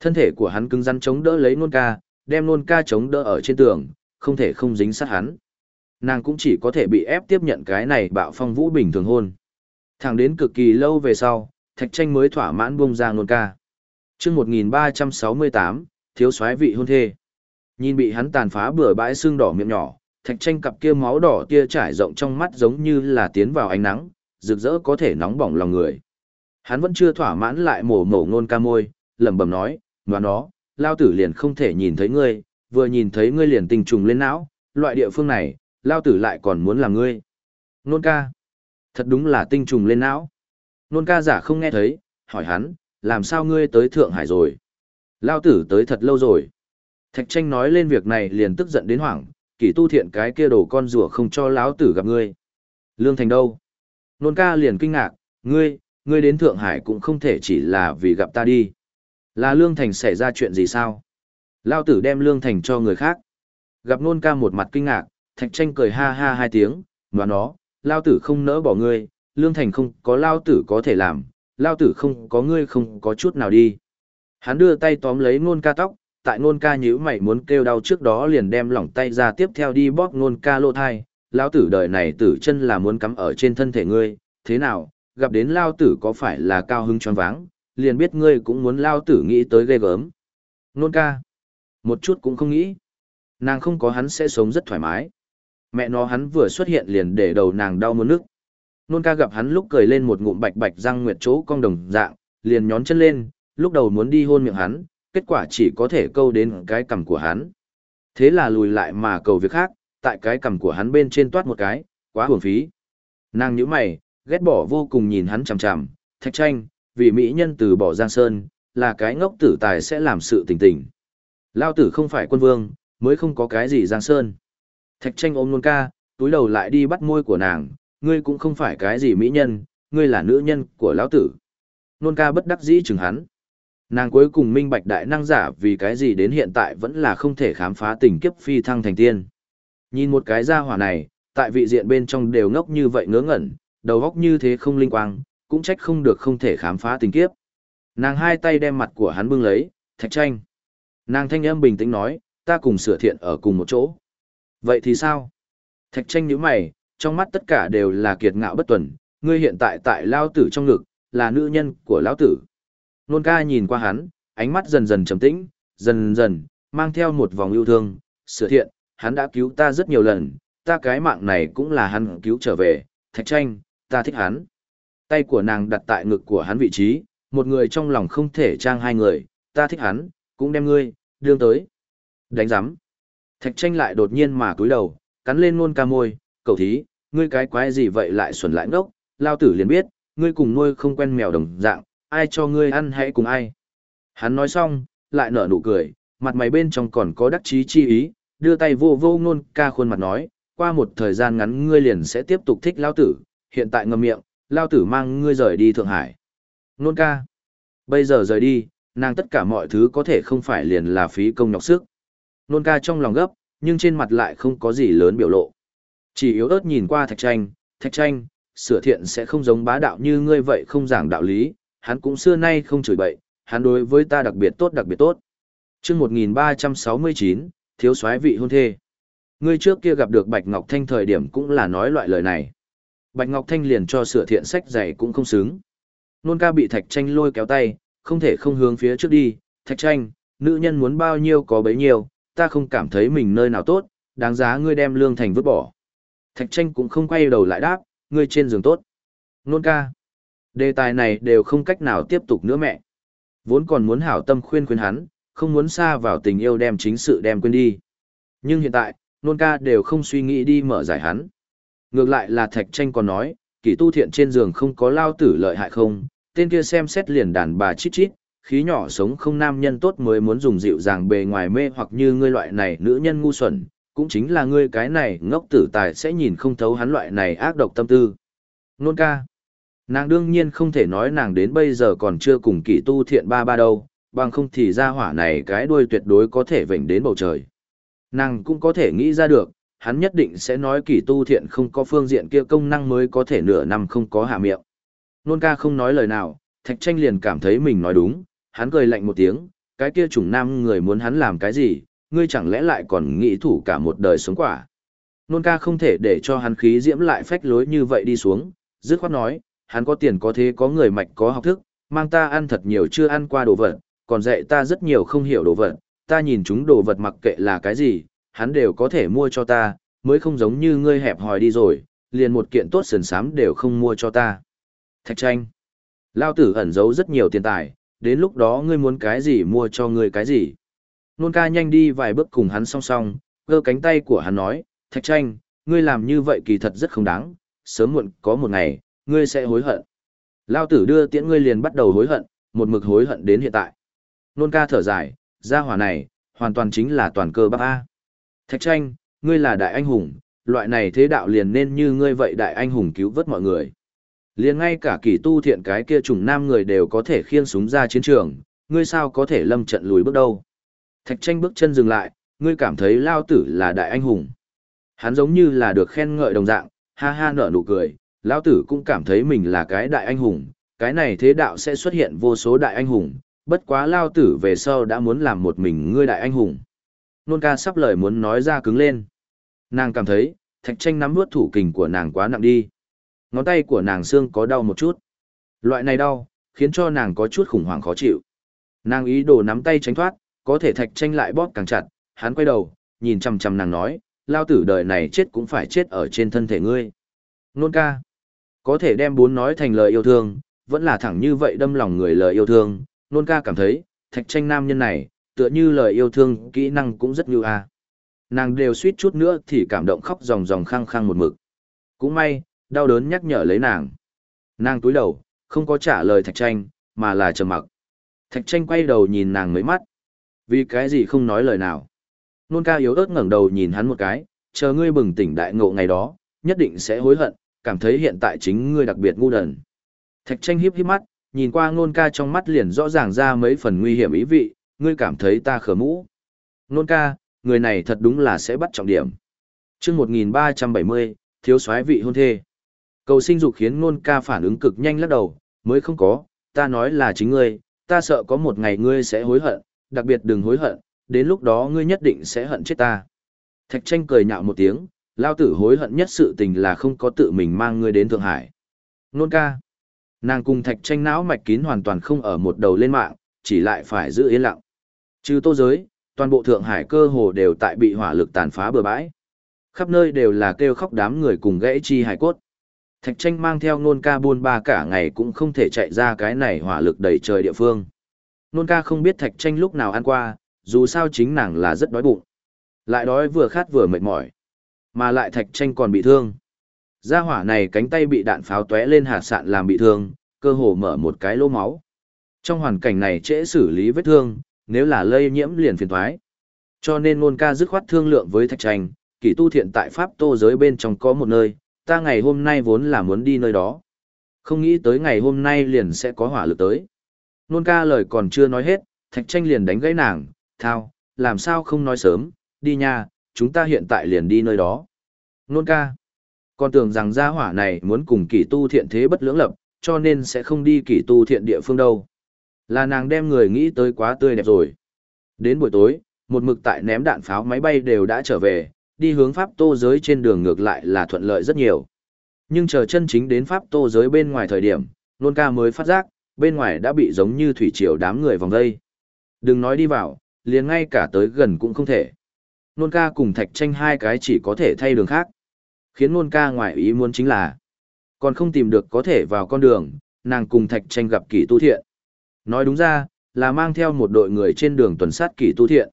Thân thể của hắn cứng rắn chống đỡ lấy nôn ca, đem nôn ca chống đỡ ở trên tường, không thể không dính sát hắn. Nàng cũng chỉ có thể bị ép tiếp nhận cái này bạo phong vũ bình thường hôn. Thẳng đến cực kỳ lâu về sau, thạch tranh mới thỏa mãn bông ra nôn ca. chương 1368, thiếu soái vị hôn thê. Nhìn bị hắn tàn phá bừa bãi xương đỏ miệng nhỏ, thạch tranh cặp kia máu đỏ tia trải rộng trong mắt giống như là tiến vào ánh nắng, rực rỡ có thể nóng bỏng lòng người. Hắn vẫn chưa thỏa mãn lại mổ mổ nôn ca môi, lẩm bẩm nói, ngoan đó, lao tử liền không thể nhìn thấy ngươi, vừa nhìn thấy ngươi liền tình trùng lên não, loại địa phương này, lao tử lại còn muốn làm ngươi. Nôn ca, thật đúng là tinh trùng lên não. Nôn ca giả không nghe thấy, hỏi hắn, làm sao ngươi tới Thượng Hải rồi? Lao tử tới thật lâu rồi. Thạch tranh nói lên việc này liền tức giận đến hoảng, kỷ tu thiện cái kia đồ con rùa không cho lão tử gặp ngươi. Lương Thành đâu? Nôn ca liền kinh ngạc, ngươi, ngươi đến Thượng Hải cũng không thể chỉ là vì gặp ta đi. Là Lương Thành xảy ra chuyện gì sao? Lao tử đem Lương Thành cho người khác. Gặp nôn ca một mặt kinh ngạc, thạch tranh cười ha ha hai tiếng, nói nó, Lao tử không nỡ bỏ ngươi, Lương Thành không có Lao tử có thể làm, Lao tử không có ngươi không có chút nào đi. Hắn đưa tay tóm lấy nôn ca tóc, tại nôn ca nhữ mày muốn kêu đau trước đó liền đem lỏng tay ra tiếp theo đi bóp nôn ca lô thai, lao tử đời này tử chân là muốn cắm ở trên thân thể ngươi, thế nào, gặp đến lao tử có phải là cao hứng choáng váng, liền biết ngươi cũng muốn lao tử nghĩ tới ghê gớm. Nôn ca, một chút cũng không nghĩ, nàng không có hắn sẽ sống rất thoải mái. Mẹ nó hắn vừa xuất hiện liền để đầu nàng đau muốn nước. Nôn ca gặp hắn lúc cười lên một ngụm bạch bạch răng nguyệt chỗ cong đồng dạng, liền nhón chân lên, lúc đầu muốn đi hôn miệng hắn, kết quả chỉ có thể câu đến cái cằm của hắn. Thế là lùi lại mà cầu việc khác, tại cái cằm của hắn bên trên toát một cái, quá hưởng phí. Nàng nhíu mày, ghét bỏ vô cùng nhìn hắn chằm chằm, thạch tranh, vì mỹ nhân từ bỏ Giang Sơn, là cái ngốc tử tài sẽ làm sự tình tình. Lao tử không phải quân vương, mới không có cái gì Giang Sơn. Thạch tranh ôm nôn ca, túi đầu lại đi bắt môi của nàng, ngươi cũng không phải cái gì mỹ nhân, ngươi là nữ nhân của lão tử. Nôn ca bất đắc dĩ chừng hắn. Nàng cuối cùng minh bạch đại năng giả vì cái gì đến hiện tại vẫn là không thể khám phá tình kiếp phi thăng thành tiên. Nhìn một cái gia hỏa này, tại vị diện bên trong đều ngốc như vậy ngớ ngẩn, đầu góc như thế không linh quang, cũng trách không được không thể khám phá tình kiếp. Nàng hai tay đem mặt của hắn bưng lấy, thạch tranh. Nàng thanh âm bình tĩnh nói, ta cùng sửa thiện ở cùng một chỗ. Vậy thì sao? Thạch tranh nhíu mày, trong mắt tất cả đều là kiệt ngạo bất tuần, ngươi hiện tại tại lao tử trong ngực, là nữ nhân của lão tử. Nôn ca nhìn qua hắn, ánh mắt dần dần trầm tĩnh, dần dần, mang theo một vòng yêu thương, sửa thiện, hắn đã cứu ta rất nhiều lần, ta cái mạng này cũng là hắn cứu trở về, thạch tranh, ta thích hắn. Tay của nàng đặt tại ngực của hắn vị trí, một người trong lòng không thể trang hai người, ta thích hắn, cũng đem ngươi, đương tới. Đánh giám. Thạch tranh lại đột nhiên mà cúi đầu, cắn lên nôn ca môi, cầu thí, ngươi cái quái gì vậy lại xuẩn lại ngốc, lao tử liền biết, ngươi cùng nuôi không quen mèo đồng dạng, ai cho ngươi ăn hãy cùng ai. Hắn nói xong, lại nở nụ cười, mặt mày bên trong còn có đắc chí chi ý, đưa tay vô vô nôn ca khuôn mặt nói, qua một thời gian ngắn ngươi liền sẽ tiếp tục thích lao tử, hiện tại ngầm miệng, lao tử mang ngươi rời đi Thượng Hải. Nôn ca, bây giờ rời đi, nàng tất cả mọi thứ có thể không phải liền là phí công nhọc sức. Nôn ca trong lòng gấp, nhưng trên mặt lại không có gì lớn biểu lộ. Chỉ yếu ớt nhìn qua thạch tranh, thạch tranh, sửa thiện sẽ không giống bá đạo như ngươi vậy không giảng đạo lý, hắn cũng xưa nay không chửi bậy, hắn đối với ta đặc biệt tốt đặc biệt tốt. chương 1369, thiếu soái vị hôn thê. Ngươi trước kia gặp được Bạch Ngọc Thanh thời điểm cũng là nói loại lời này. Bạch Ngọc Thanh liền cho sửa thiện sách dày cũng không xứng. Nôn ca bị Thạch Tranh lôi kéo tay, không thể không hướng phía trước đi. Thạch Tranh, nữ nhân muốn bao nhiêu có bấy nhiêu, ta không cảm thấy mình nơi nào tốt, đáng giá ngươi đem lương thành vứt bỏ. Thạch Tranh cũng không quay đầu lại đáp, ngươi trên giường tốt. Nôn ca. Đề tài này đều không cách nào tiếp tục nữa mẹ. Vốn còn muốn hảo tâm khuyên khuyên hắn, không muốn xa vào tình yêu đem chính sự đem quên đi. Nhưng hiện tại, nôn ca đều không suy nghĩ đi mở giải hắn. Ngược lại là thạch tranh còn nói, kỷ tu thiện trên giường không có lao tử lợi hại không, tên kia xem xét liền đàn bà chít chít, khí nhỏ sống không nam nhân tốt mới muốn dùng dịu dàng bề ngoài mê hoặc như ngươi loại này nữ nhân ngu xuẩn, cũng chính là ngươi cái này ngốc tử tài sẽ nhìn không thấu hắn loại này ác độc tâm tư. Nôn ca. Nàng đương nhiên không thể nói nàng đến bây giờ còn chưa cùng kỷ tu thiện ba ba đâu, bằng không thì ra hỏa này cái đuôi tuyệt đối có thể vểnh đến bầu trời. Nàng cũng có thể nghĩ ra được, hắn nhất định sẽ nói kỷ tu thiện không có phương diện kia công năng mới có thể nửa năm không có hạ miệng. Nôn ca không nói lời nào, thạch tranh liền cảm thấy mình nói đúng, hắn cười lạnh một tiếng, cái kia chủng nam người muốn hắn làm cái gì, ngươi chẳng lẽ lại còn nghĩ thủ cả một đời sống quả. Nôn ca không thể để cho hắn khí diễm lại phách lối như vậy đi xuống, dứt khoát nói, hắn có tiền có thế có người mạch có học thức, mang ta ăn thật nhiều chưa ăn qua đồ vật, còn dạy ta rất nhiều không hiểu đồ vật, ta nhìn chúng đồ vật mặc kệ là cái gì, hắn đều có thể mua cho ta, mới không giống như ngươi hẹp hòi đi rồi, liền một kiện tốt sườn sám đều không mua cho ta. Thạch tranh. Lao tử ẩn giấu rất nhiều tiền tài, đến lúc đó ngươi muốn cái gì mua cho ngươi cái gì. Nôn ca nhanh đi vài bước cùng hắn song song, gơ cánh tay của hắn nói, Thạch tranh, ngươi làm như vậy kỳ thật rất không đáng, sớm muộn có một ngày, ngươi sẽ hối hận. Lao tử đưa tiễn ngươi liền bắt đầu hối hận, một mực hối hận đến hiện tại. Nôn ca thở dài, gia hỏa này, hoàn toàn chính là toàn cơ bắp A. Thạch tranh, ngươi là đại anh hùng, loại này thế đạo liền nên như ngươi vậy đại anh hùng cứu vớt mọi người. Liền ngay cả kỳ tu thiện cái kia trùng nam người đều có thể khiêng súng ra chiến trường, ngươi sao có thể lâm trận lùi bước đâu. Thạch tranh bước chân dừng lại, ngươi cảm thấy lao tử là đại anh hùng. Hắn giống như là được khen ngợi đồng dạng, ha ha nở nụ cười, Lão tử cũng cảm thấy mình là cái đại anh hùng, cái này thế đạo sẽ xuất hiện vô số đại anh hùng, bất quá lao tử về sau đã muốn làm một mình ngươi đại anh hùng. Nôn ca sắp lời muốn nói ra cứng lên. Nàng cảm thấy, thạch tranh nắm nuốt thủ kình của nàng quá nặng đi. Ngón tay của nàng xương có đau một chút. Loại này đau, khiến cho nàng có chút khủng hoảng khó chịu. Nàng ý đồ nắm tay tránh thoát, có thể thạch tranh lại bóp càng chặt, hắn quay đầu, nhìn chằm chằm nàng nói, lao tử đời này chết cũng phải chết ở trên thân thể ngươi. Nôn ca, có thể đem bốn nói thành lời yêu thương, vẫn là thẳng như vậy đâm lòng người lời yêu thương, nôn ca cảm thấy, thạch tranh nam nhân này, tựa như lời yêu thương, kỹ năng cũng rất như a. Nàng đều suýt chút nữa thì cảm động khóc ròng ròng khăng khăng một mực. Cũng may, đau đớn nhắc nhở lấy nàng. Nàng túi đầu, không có trả lời thạch tranh, mà là trầm mặc. Thạch tranh quay đầu nhìn nàng mấy mắt. Vì cái gì không nói lời nào. Nôn ca yếu ớt ngẩng đầu nhìn hắn một cái, chờ ngươi bừng tỉnh đại ngộ ngày đó, nhất định sẽ hối hận, cảm thấy hiện tại chính ngươi đặc biệt ngu đần. Thạch tranh hiếp hiếp mắt, nhìn qua nôn ca trong mắt liền rõ ràng ra mấy phần nguy hiểm ý vị, ngươi cảm thấy ta khờ mũ. Nôn ca, người này thật đúng là sẽ bắt trọng điểm. chương 1370, thiếu soái vị hôn thê. Cầu sinh dục khiến nôn ca phản ứng cực nhanh lắc đầu, mới không có, ta nói là chính ngươi, ta sợ có một ngày ngươi sẽ hối hận, đặc biệt đừng hối hận, đến lúc đó ngươi nhất định sẽ hận chết ta. Thạch tranh cười nhạo một tiếng, lao tử hối hận nhất sự tình là không có tự mình mang ngươi đến Thượng Hải. Nôn ca. Nàng cùng thạch tranh não mạch kín hoàn toàn không ở một đầu lên mạng, chỉ lại phải giữ yên lặng. Trừ tô giới, toàn bộ Thượng Hải cơ hồ đều tại bị hỏa lực tàn phá bừa bãi. Khắp nơi đều là kêu khóc đám người cùng gãy chi hải cốt. Thạch tranh mang theo nôn ca buôn ba cả ngày cũng không thể chạy ra cái này hỏa lực đầy trời địa phương. Nôn ca không biết thạch tranh lúc nào ăn qua, dù sao chính nàng là rất đói bụng. Lại đói vừa khát vừa mệt mỏi. Mà lại thạch tranh còn bị thương. Gia hỏa này cánh tay bị đạn pháo tóe lên hạt sạn làm bị thương, cơ hồ mở một cái lỗ máu. Trong hoàn cảnh này trễ xử lý vết thương, nếu là lây nhiễm liền phiền thoái. Cho nên nôn ca dứt khoát thương lượng với thạch tranh, kỷ tu thiện tại Pháp tô giới bên trong có một nơi, ta ngày hôm nay vốn là muốn đi nơi đó. Không nghĩ tới ngày hôm nay liền sẽ có hỏa lực tới. Nôn ca lời còn chưa nói hết, thạch tranh liền đánh gãy nàng, thao, làm sao không nói sớm, đi nha, chúng ta hiện tại liền đi nơi đó. Nôn ca, con tưởng rằng gia hỏa này muốn cùng kỳ tu thiện thế bất lưỡng lập, cho nên sẽ không đi kỳ tu thiện địa phương đâu. Là nàng đem người nghĩ tới quá tươi đẹp rồi. Đến buổi tối, một mực tại ném đạn pháo máy bay đều đã trở về, đi hướng Pháp Tô giới trên đường ngược lại là thuận lợi rất nhiều. Nhưng chờ chân chính đến Pháp Tô giới bên ngoài thời điểm, nôn ca mới phát giác, bên ngoài đã bị giống như thủy triều đám người vòng vây. Đừng nói đi vào, liền ngay cả tới gần cũng không thể. Nôn ca cùng thạch tranh hai cái chỉ có thể thay đường khác. Khiến nôn ca ngoài ý muốn chính là, còn không tìm được có thể vào con đường, nàng cùng thạch tranh gặp kỷ tu thiện. Nói đúng ra, là mang theo một đội người trên đường tuần sát kỷ tu thiện.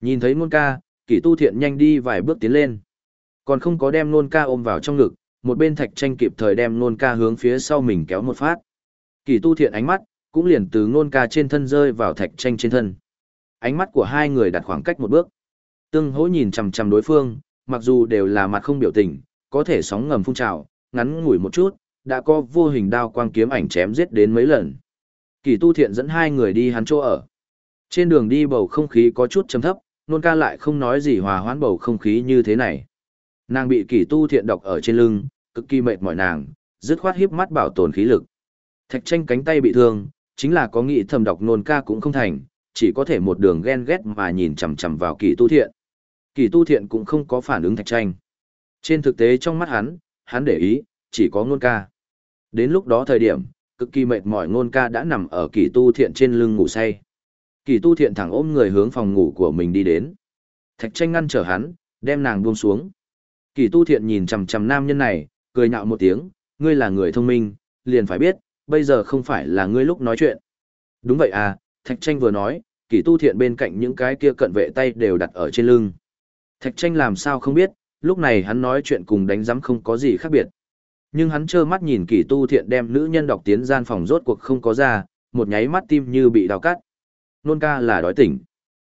Nhìn thấy nôn ca, kỷ tu thiện nhanh đi vài bước tiến lên. Còn không có đem nôn ca ôm vào trong ngực, một bên thạch tranh kịp thời đem nôn ca hướng phía sau mình kéo một phát. Kỷ tu thiện ánh mắt, cũng liền từ nôn ca trên thân rơi vào thạch tranh trên thân. Ánh mắt của hai người đặt khoảng cách một bước. Tương hỗ nhìn chằm chằm đối phương, mặc dù đều là mặt không biểu tình, có thể sóng ngầm phun trào, ngắn ngủi một chút, đã có vô hình đao quang kiếm ảnh chém giết đến mấy lần. Kỳ tu thiện dẫn hai người đi hắn chỗ ở. Trên đường đi bầu không khí có chút trầm thấp, nôn ca lại không nói gì hòa hoãn bầu không khí như thế này. Nàng bị kỳ tu thiện độc ở trên lưng, cực kỳ mệt mỏi nàng, dứt khoát híp mắt bảo tồn khí lực. Thạch tranh cánh tay bị thương, chính là có nghĩ thầm độc nôn ca cũng không thành, chỉ có thể một đường ghen ghét mà nhìn chằm chằm vào kỳ tu thiện. Kỳ tu thiện cũng không có phản ứng thạch tranh. Trên thực tế trong mắt hắn, hắn để ý, chỉ có Ngôn ca. Đến lúc đó thời điểm, cực kỳ mệt mỏi Ngôn ca đã nằm ở kỳ tu thiện trên lưng ngủ say. Kỳ tu thiện thẳng ôm người hướng phòng ngủ của mình đi đến. Thạch tranh ngăn trở hắn, đem nàng buông xuống. Kỳ tu thiện nhìn chằm chằm nam nhân này, cười nhạo một tiếng, ngươi là người thông minh, liền phải biết, bây giờ không phải là ngươi lúc nói chuyện. Đúng vậy à, Thạch tranh vừa nói, kỳ tu thiện bên cạnh những cái kia cận vệ tay đều đặt ở trên lưng. Thạch tranh làm sao không biết, lúc này hắn nói chuyện cùng đánh giám không có gì khác biệt. Nhưng hắn trơ mắt nhìn kỳ tu thiện đem nữ nhân đọc tiến gian phòng rốt cuộc không có ra, một nháy mắt tim như bị đào cắt. Nôn ca là đói tỉnh.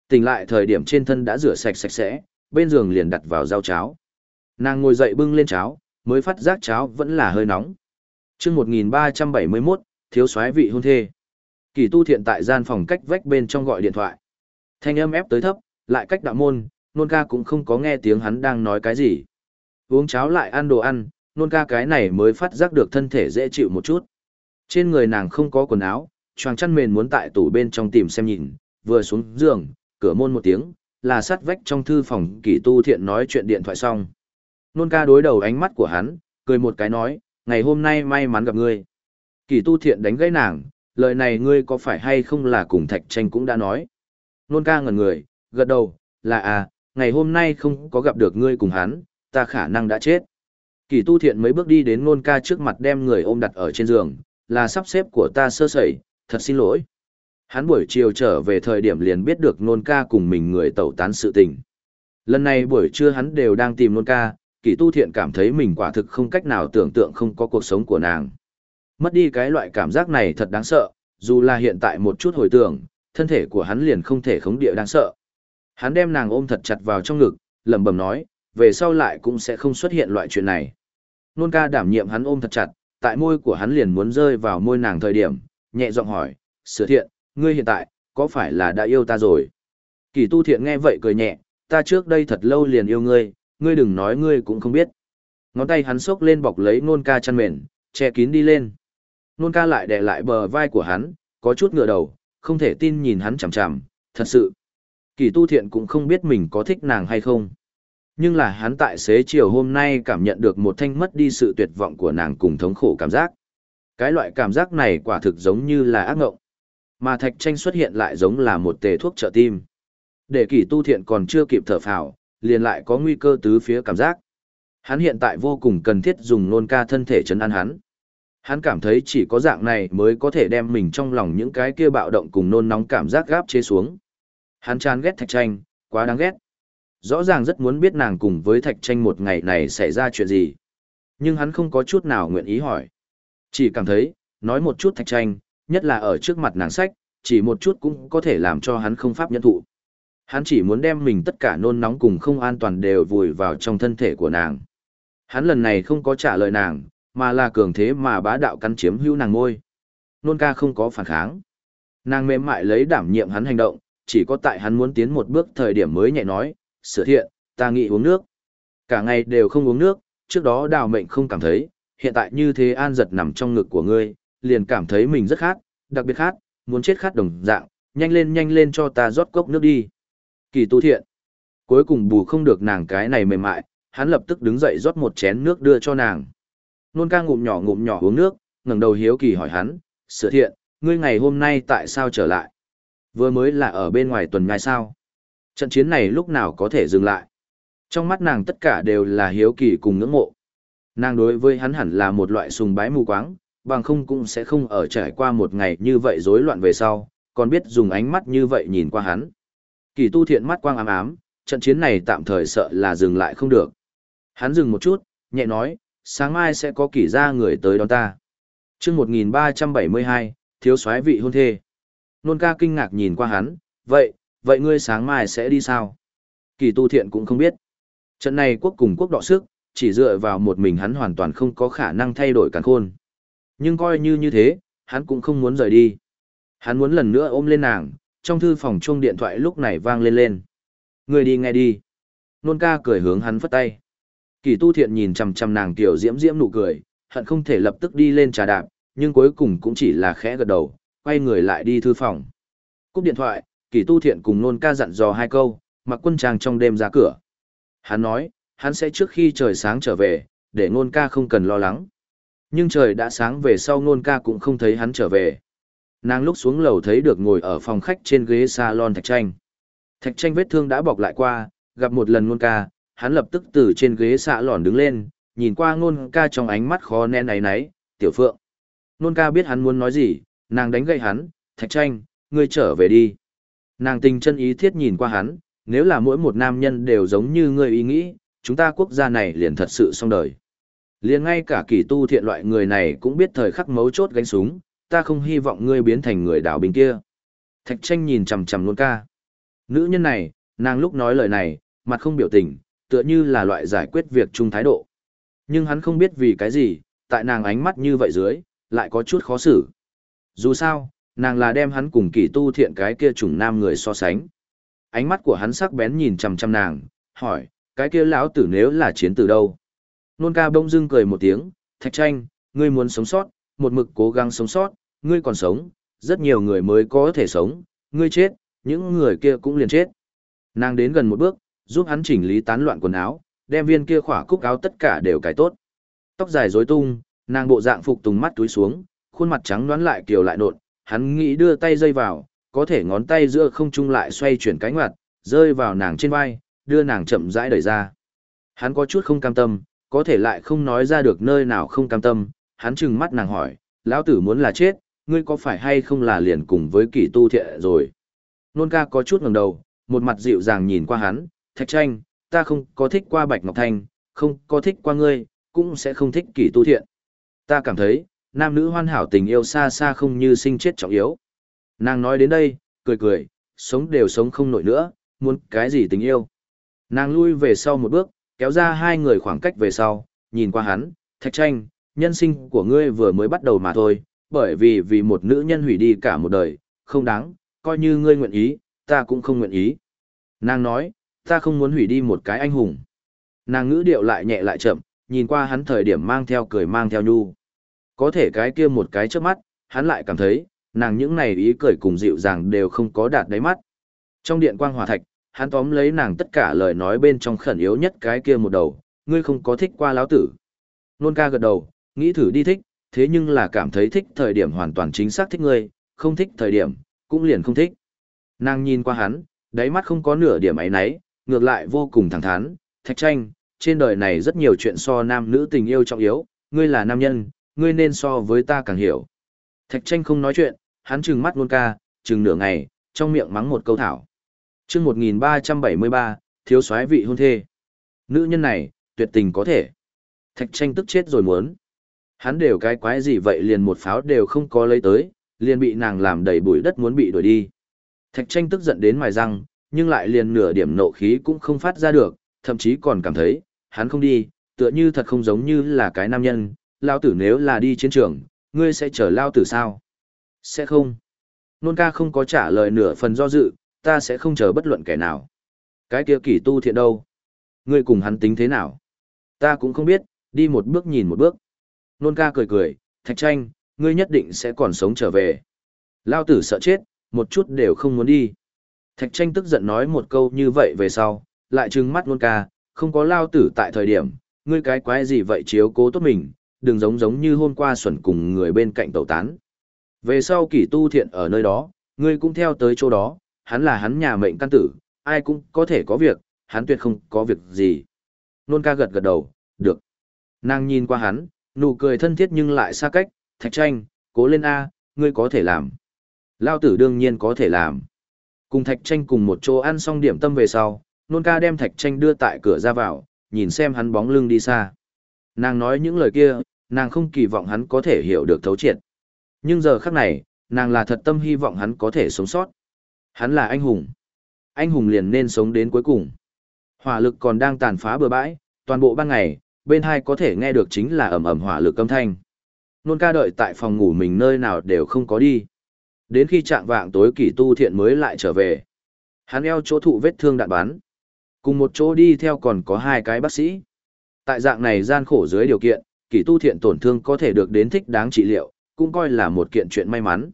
Tỉnh lại thời điểm trên thân đã rửa sạch sạch sẽ, bên giường liền đặt vào rau cháo. Nàng ngồi dậy bưng lên cháo, mới phát giác cháo vẫn là hơi nóng. Trước 1371, thiếu soái vị hôn thê. Kỳ tu thiện tại gian phòng cách vách bên trong gọi điện thoại. Thanh âm ép tới thấp, lại cách đạo môn, nôn ca cũng không có nghe tiếng hắn đang nói cái gì. Uống cháo lại ăn đồ ăn, nôn ca cái này mới phát giác được thân thể dễ chịu một chút. Trên người nàng không có quần áo, choàng chăn mền muốn tại tủ bên trong tìm xem nhìn, vừa xuống giường, cửa môn một tiếng, là sắt vách trong thư phòng kỳ tu thiện nói chuyện điện thoại xong. Nôn ca đối đầu ánh mắt của hắn, cười một cái nói, ngày hôm nay may mắn gặp ngươi. Kỳ tu thiện đánh gãy nàng, lời này ngươi có phải hay không là cùng thạch tranh cũng đã nói. Nôn ca ngẩn người, gật đầu, là à, ngày hôm nay không có gặp được ngươi cùng hắn, ta khả năng đã chết. Kỳ tu thiện mấy bước đi đến nôn ca trước mặt đem người ôm đặt ở trên giường, là sắp xếp của ta sơ sẩy, thật xin lỗi. Hắn buổi chiều trở về thời điểm liền biết được nôn ca cùng mình người tẩu tán sự tình. Lần này buổi trưa hắn đều đang tìm nôn ca, kỳ tu thiện cảm thấy mình quả thực không cách nào tưởng tượng không có cuộc sống của nàng. Mất đi cái loại cảm giác này thật đáng sợ, dù là hiện tại một chút hồi tưởng, thân thể của hắn liền không thể khống địa đáng sợ. Hắn đem nàng ôm thật chặt vào trong ngực, lẩm bẩm nói, về sau lại cũng sẽ không xuất hiện loại chuyện này. Nôn ca đảm nhiệm hắn ôm thật chặt, tại môi của hắn liền muốn rơi vào môi nàng thời điểm, nhẹ giọng hỏi, sửa thiện, ngươi hiện tại, có phải là đã yêu ta rồi? Kỳ tu thiện nghe vậy cười nhẹ, ta trước đây thật lâu liền yêu ngươi, ngươi đừng nói ngươi cũng không biết. Ngón tay hắn xốc lên bọc lấy nôn ca chăn mền, che kín đi lên. Nôn ca lại đè lại bờ vai của hắn, có chút ngựa đầu, không thể tin nhìn hắn chằm chằm, thật sự. Kỳ tu thiện cũng không biết mình có thích nàng hay không. Nhưng là hắn tại xế chiều hôm nay cảm nhận được một thanh mất đi sự tuyệt vọng của nàng cùng thống khổ cảm giác. Cái loại cảm giác này quả thực giống như là ác ngộng. Mà thạch tranh xuất hiện lại giống là một tề thuốc trợ tim. Để kỳ tu thiện còn chưa kịp thở phào, liền lại có nguy cơ tứ phía cảm giác. Hắn hiện tại vô cùng cần thiết dùng nôn ca thân thể chấn an hắn. Hắn cảm thấy chỉ có dạng này mới có thể đem mình trong lòng những cái kia bạo động cùng nôn nóng cảm giác gáp chế xuống. Hắn chán ghét thạch tranh, quá đáng ghét. Rõ ràng rất muốn biết nàng cùng với thạch tranh một ngày này xảy ra chuyện gì. Nhưng hắn không có chút nào nguyện ý hỏi. Chỉ cảm thấy, nói một chút thạch tranh, nhất là ở trước mặt nàng sách, chỉ một chút cũng có thể làm cho hắn không pháp nhân thụ. Hắn chỉ muốn đem mình tất cả nôn nóng cùng không an toàn đều vùi vào trong thân thể của nàng. Hắn lần này không có trả lời nàng, mà là cường thế mà bá đạo cắn chiếm hữu nàng ngôi. Nôn ca không có phản kháng. Nàng mềm mại lấy đảm nhiệm hắn hành động, chỉ có tại hắn muốn tiến một bước thời điểm mới nhẹ nói, sửa thiện, ta nghĩ uống nước. Cả ngày đều không uống nước, trước đó đào mệnh không cảm thấy, hiện tại như thế an giật nằm trong ngực của ngươi, liền cảm thấy mình rất khát, đặc biệt khát, muốn chết khát đồng dạng, nhanh lên nhanh lên cho ta rót cốc nước đi. Kỳ tu thiện. Cuối cùng bù không được nàng cái này mềm mại, hắn lập tức đứng dậy rót một chén nước đưa cho nàng. Nôn ca ngụm nhỏ ngụm nhỏ uống nước, ngẩng đầu hiếu kỳ hỏi hắn, sửa thiện, ngươi ngày hôm nay tại sao trở lại? Vừa mới là ở bên ngoài tuần nhai sao? Trận chiến này lúc nào có thể dừng lại? Trong mắt nàng tất cả đều là hiếu kỳ cùng ngưỡng mộ. Nàng đối với hắn hẳn là một loại sùng bái mù quáng, bằng không cũng sẽ không ở trải qua một ngày như vậy rối loạn về sau, còn biết dùng ánh mắt như vậy nhìn qua hắn. Kỳ tu thiện mắt quang ám ám, trận chiến này tạm thời sợ là dừng lại không được. Hắn dừng một chút, nhẹ nói, sáng mai sẽ có kỳ ra người tới đón ta. chương 1372, thiếu soái vị hôn thê. Nôn ca kinh ngạc nhìn qua hắn, vậy, vậy ngươi sáng mai sẽ đi sao? Kỳ tu thiện cũng không biết. Trận này quốc cùng quốc đọ sức, chỉ dựa vào một mình hắn hoàn toàn không có khả năng thay đổi càn khôn. Nhưng coi như như thế, hắn cũng không muốn rời đi. Hắn muốn lần nữa ôm lên nàng, trong thư phòng chuông điện thoại lúc này vang lên lên. Người đi nghe đi. Nôn ca cười hướng hắn phất tay. Kỳ tu thiện nhìn chằm chằm nàng tiểu diễm diễm nụ cười, hận không thể lập tức đi lên trà đạp, nhưng cuối cùng cũng chỉ là khẽ gật đầu, quay người lại đi thư phòng. Cúp điện thoại, kỳ tu thiện cùng nôn ca dặn dò hai câu, mặc quân trang trong đêm ra cửa. Hắn nói, hắn sẽ trước khi trời sáng trở về, để nôn ca không cần lo lắng. Nhưng trời đã sáng về sau nôn ca cũng không thấy hắn trở về. Nàng lúc xuống lầu thấy được ngồi ở phòng khách trên ghế salon thạch tranh. Thạch tranh vết thương đã bọc lại qua, gặp một lần nôn ca, hắn lập tức từ trên ghế xạ lòn đứng lên, nhìn qua nôn ca trong ánh mắt khó nén náy náy, tiểu phượng. Nôn ca biết hắn muốn nói gì, nàng đánh gậy hắn, thạch tranh, ngươi trở về đi. Nàng tình chân ý thiết nhìn qua hắn, nếu là mỗi một nam nhân đều giống như ngươi ý nghĩ, chúng ta quốc gia này liền thật sự xong đời. Liền ngay cả kỳ tu thiện loại người này cũng biết thời khắc mấu chốt gánh súng, ta không hy vọng ngươi biến thành người đảo bình kia. Thạch tranh nhìn chằm chằm luôn ca. Nữ nhân này, nàng lúc nói lời này, mặt không biểu tình, tựa như là loại giải quyết việc chung thái độ. Nhưng hắn không biết vì cái gì, tại nàng ánh mắt như vậy dưới, lại có chút khó xử. Dù sao, nàng là đem hắn cùng kỳ tu thiện cái kia chủng nam người so sánh. Ánh mắt của hắn sắc bén nhìn chằm chằm nàng, hỏi, cái kia lão tử nếu là chiến từ đâu? Nôn ca bỗng dưng cười một tiếng, thạch tranh, ngươi muốn sống sót, một mực cố gắng sống sót, ngươi còn sống, rất nhiều người mới có thể sống, ngươi chết, những người kia cũng liền chết. Nàng đến gần một bước, giúp hắn chỉnh lý tán loạn quần áo, đem viên kia khỏa cúc áo tất cả đều cài tốt. Tóc dài rối tung, nàng bộ dạng phục tùng mắt túi xuống, khuôn mặt trắng đoán lại kiều lại nộn, hắn nghĩ đưa tay dây vào, có thể ngón tay giữa không trung lại xoay chuyển cánh ngoặt, rơi vào nàng trên vai, đưa nàng chậm rãi đẩy ra. Hắn có chút không cam tâm, có thể lại không nói ra được nơi nào không cam tâm, hắn trừng mắt nàng hỏi, lão tử muốn là chết, ngươi có phải hay không là liền cùng với kỳ tu thiện rồi. Nôn ca có chút ngẩng đầu, một mặt dịu dàng nhìn qua hắn, thạch tranh, ta không có thích qua Bạch Ngọc Thanh, không có thích qua ngươi, cũng sẽ không thích kỳ tu thiện. Ta cảm thấy, nam nữ hoàn hảo tình yêu xa xa không như sinh chết trọng yếu. Nàng nói đến đây, cười cười, sống đều sống không nổi nữa, muốn cái gì tình yêu. Nàng lui về sau một bước, kéo ra hai người khoảng cách về sau, nhìn qua hắn, thạch tranh, nhân sinh của ngươi vừa mới bắt đầu mà thôi, bởi vì vì một nữ nhân hủy đi cả một đời, không đáng, coi như ngươi nguyện ý, ta cũng không nguyện ý. Nàng nói, ta không muốn hủy đi một cái anh hùng. Nàng ngữ điệu lại nhẹ lại chậm, nhìn qua hắn thời điểm mang theo cười mang theo nhu. Có thể cái kia một cái trước mắt, hắn lại cảm thấy, nàng những này ý cười cùng dịu dàng đều không có đạt đáy mắt. Trong điện quang hòa thạch, hắn tóm lấy nàng tất cả lời nói bên trong khẩn yếu nhất cái kia một đầu, ngươi không có thích qua lão tử. Nôn ca gật đầu, nghĩ thử đi thích, thế nhưng là cảm thấy thích thời điểm hoàn toàn chính xác thích ngươi, không thích thời điểm, cũng liền không thích. Nàng nhìn qua hắn, đáy mắt không có nửa điểm ấy nấy, ngược lại vô cùng thẳng thắn, thạch tranh, trên đời này rất nhiều chuyện so nam nữ tình yêu trọng yếu, ngươi là nam nhân, ngươi nên so với ta càng hiểu. Thạch tranh không nói chuyện, hắn trừng mắt luôn ca, trừng nửa ngày, trong miệng mắng một câu thảo. chương 1373, thiếu soái vị hôn thê. Nữ nhân này, tuyệt tình có thể. Thạch tranh tức chết rồi muốn. Hắn đều cái quái gì vậy liền một pháo đều không có lấy tới, liền bị nàng làm đầy bụi đất muốn bị đuổi đi. Thạch tranh tức giận đến mài răng, nhưng lại liền nửa điểm nộ khí cũng không phát ra được, thậm chí còn cảm thấy, hắn không đi, tựa như thật không giống như là cái nam nhân, lao tử nếu là đi chiến trường, ngươi sẽ chở lao tử sao? Sẽ không. Nôn ca không có trả lời nửa phần do dự, ta sẽ không chờ bất luận kẻ nào. Cái kia kỳ tu thiện đâu? Ngươi cùng hắn tính thế nào? Ta cũng không biết, đi một bước nhìn một bước. Nôn ca cười cười, thạch tranh, ngươi nhất định sẽ còn sống trở về. Lao tử sợ chết, một chút đều không muốn đi. Thạch tranh tức giận nói một câu như vậy về sau, lại trừng mắt nôn ca, không có lao tử tại thời điểm, ngươi cái quái gì vậy chiếu cố tốt mình, đừng giống giống như hôm qua xuẩn cùng người bên cạnh tẩu tán. Về sau kỷ tu thiện ở nơi đó, ngươi cũng theo tới chỗ đó, hắn là hắn nhà mệnh căn tử, ai cũng có thể có việc, hắn tuyệt không có việc gì. Nôn ca gật gật đầu, được. Nàng nhìn qua hắn, nụ cười thân thiết nhưng lại xa cách, thạch tranh, cố lên A, ngươi có thể làm. Lao tử đương nhiên có thể làm. Cùng thạch tranh cùng một chỗ ăn xong điểm tâm về sau, nôn ca đem thạch tranh đưa tại cửa ra vào, nhìn xem hắn bóng lưng đi xa. Nàng nói những lời kia, nàng không kỳ vọng hắn có thể hiểu được thấu triệt. Nhưng giờ khắc này, nàng là thật tâm hy vọng hắn có thể sống sót. Hắn là anh hùng. Anh hùng liền nên sống đến cuối cùng. Hỏa lực còn đang tàn phá bừa bãi, toàn bộ ban ngày, bên hai có thể nghe được chính là ẩm ẩm hỏa lực âm thanh. Nôn ca đợi tại phòng ngủ mình nơi nào đều không có đi. Đến khi trạng vạng tối kỷ tu thiện mới lại trở về. Hắn eo chỗ thụ vết thương đạn bắn. Cùng một chỗ đi theo còn có hai cái bác sĩ. Tại dạng này gian khổ dưới điều kiện, kỷ tu thiện tổn thương có thể được đến thích đáng trị liệu, cũng coi là một kiện chuyện may mắn.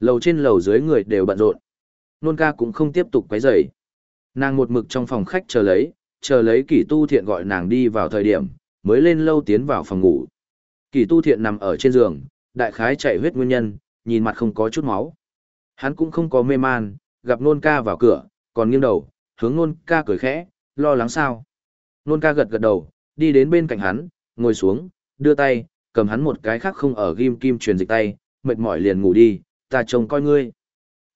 Lầu trên lầu dưới người đều bận rộn. Nôn ca cũng không tiếp tục quấy rầy. Nàng một mực trong phòng khách chờ lấy, chờ lấy kỷ tu thiện gọi nàng đi vào thời điểm, mới lên lâu tiến vào phòng ngủ. Kỷ tu thiện nằm ở trên giường, đại khái chạy huyết nguyên nhân, nhìn mặt không có chút máu. Hắn cũng không có mê man, gặp nôn ca vào cửa, còn nghiêng đầu, hướng nôn ca cười khẽ, lo lắng sao. Nôn ca gật gật đầu, đi đến bên cạnh hắn, ngồi xuống, đưa tay, cầm hắn một cái khác không ở ghim kim truyền dịch tay, mệt mỏi liền ngủ đi, ta trông coi ngươi.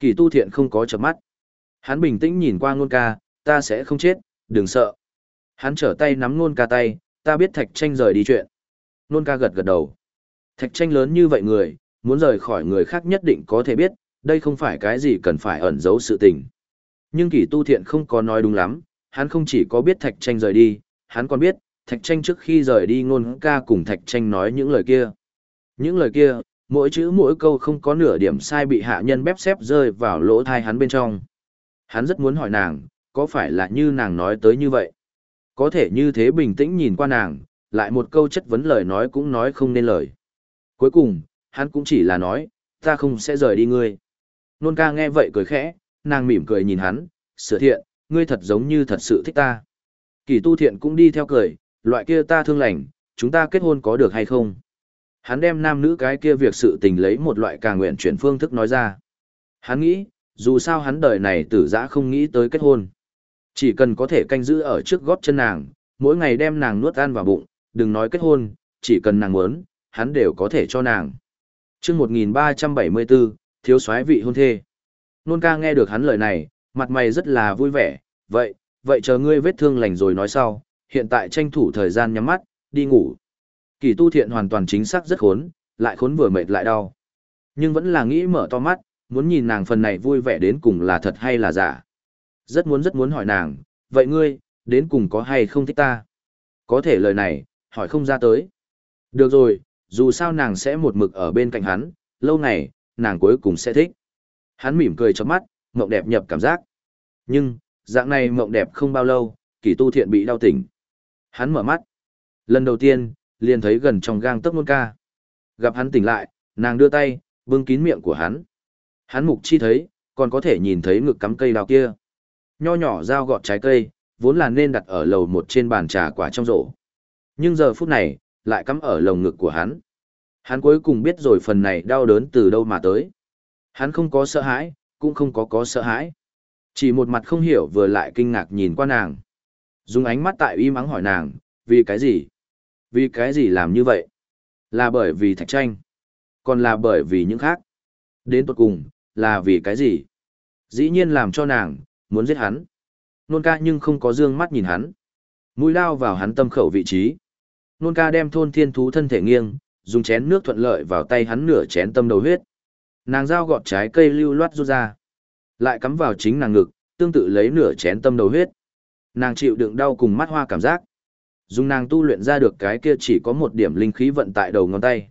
Kỳ tu thiện không có chợp mắt. Hắn bình tĩnh nhìn qua nôn ca, ta sẽ không chết, đừng sợ. Hắn trở tay nắm nôn ca tay, ta biết thạch tranh rời đi chuyện. Nôn ca gật gật đầu. Thạch tranh lớn như vậy người, muốn rời khỏi người khác nhất định có thể biết, Đây không phải cái gì cần phải ẩn giấu sự tình. Nhưng kỳ tu thiện không có nói đúng lắm, hắn không chỉ có biết thạch tranh rời đi, hắn còn biết, thạch tranh trước khi rời đi ngôn ca cùng thạch tranh nói những lời kia. Những lời kia, mỗi chữ mỗi câu không có nửa điểm sai bị hạ nhân bép xếp rơi vào lỗ thai hắn bên trong. Hắn rất muốn hỏi nàng, có phải là như nàng nói tới như vậy? Có thể như thế bình tĩnh nhìn qua nàng, lại một câu chất vấn lời nói cũng nói không nên lời. Cuối cùng, hắn cũng chỉ là nói, ta không sẽ rời đi ngươi. Nôn ca nghe vậy cười khẽ, nàng mỉm cười nhìn hắn, sửa thiện, ngươi thật giống như thật sự thích ta. Kỳ tu thiện cũng đi theo cười, loại kia ta thương lành, chúng ta kết hôn có được hay không? Hắn đem nam nữ cái kia việc sự tình lấy một loại càng nguyện chuyển phương thức nói ra. Hắn nghĩ, dù sao hắn đời này tử giã không nghĩ tới kết hôn. Chỉ cần có thể canh giữ ở trước gót chân nàng, mỗi ngày đem nàng nuốt ăn vào bụng, đừng nói kết hôn, chỉ cần nàng muốn, hắn đều có thể cho nàng. chương 1374, thiếu soái vị hôn thê. Nôn ca nghe được hắn lời này, mặt mày rất là vui vẻ, vậy, vậy chờ ngươi vết thương lành rồi nói sau, hiện tại tranh thủ thời gian nhắm mắt, đi ngủ. Kỳ tu thiện hoàn toàn chính xác rất khốn, lại khốn vừa mệt lại đau. Nhưng vẫn là nghĩ mở to mắt, muốn nhìn nàng phần này vui vẻ đến cùng là thật hay là giả. Rất muốn rất muốn hỏi nàng, vậy ngươi, đến cùng có hay không thích ta? Có thể lời này, hỏi không ra tới. Được rồi, dù sao nàng sẽ một mực ở bên cạnh hắn, lâu ngày nàng cuối cùng sẽ thích. Hắn mỉm cười cho mắt, mộng đẹp nhập cảm giác. Nhưng, dạng này mộng đẹp không bao lâu, kỳ tu thiện bị đau tỉnh. Hắn mở mắt. Lần đầu tiên, liền thấy gần trong gang tấc nôn ca. Gặp hắn tỉnh lại, nàng đưa tay, bưng kín miệng của hắn. Hắn mục chi thấy, còn có thể nhìn thấy ngực cắm cây đào kia. Nho nhỏ dao gọt trái cây, vốn là nên đặt ở lầu một trên bàn trà quả trong rổ. Nhưng giờ phút này, lại cắm ở lồng ngực của hắn. Hắn cuối cùng biết rồi phần này đau đớn từ đâu mà tới. Hắn không có sợ hãi, cũng không có có sợ hãi. Chỉ một mặt không hiểu vừa lại kinh ngạc nhìn qua nàng. Dùng ánh mắt tại y mắng hỏi nàng, vì cái gì? Vì cái gì làm như vậy? Là bởi vì thạch tranh. Còn là bởi vì những khác. Đến tuột cùng, là vì cái gì? Dĩ nhiên làm cho nàng, muốn giết hắn. Nôn ca nhưng không có dương mắt nhìn hắn. Mũi lao vào hắn tâm khẩu vị trí. Nôn ca đem thôn thiên thú thân thể nghiêng, dùng chén nước thuận lợi vào tay hắn nửa chén tâm đầu huyết. Nàng dao gọt trái cây lưu loát rút ra. Lại cắm vào chính nàng ngực, tương tự lấy nửa chén tâm đầu huyết. Nàng chịu đựng đau cùng mắt hoa cảm giác. Dùng nàng tu luyện ra được cái kia chỉ có một điểm linh khí vận tại đầu ngón tay.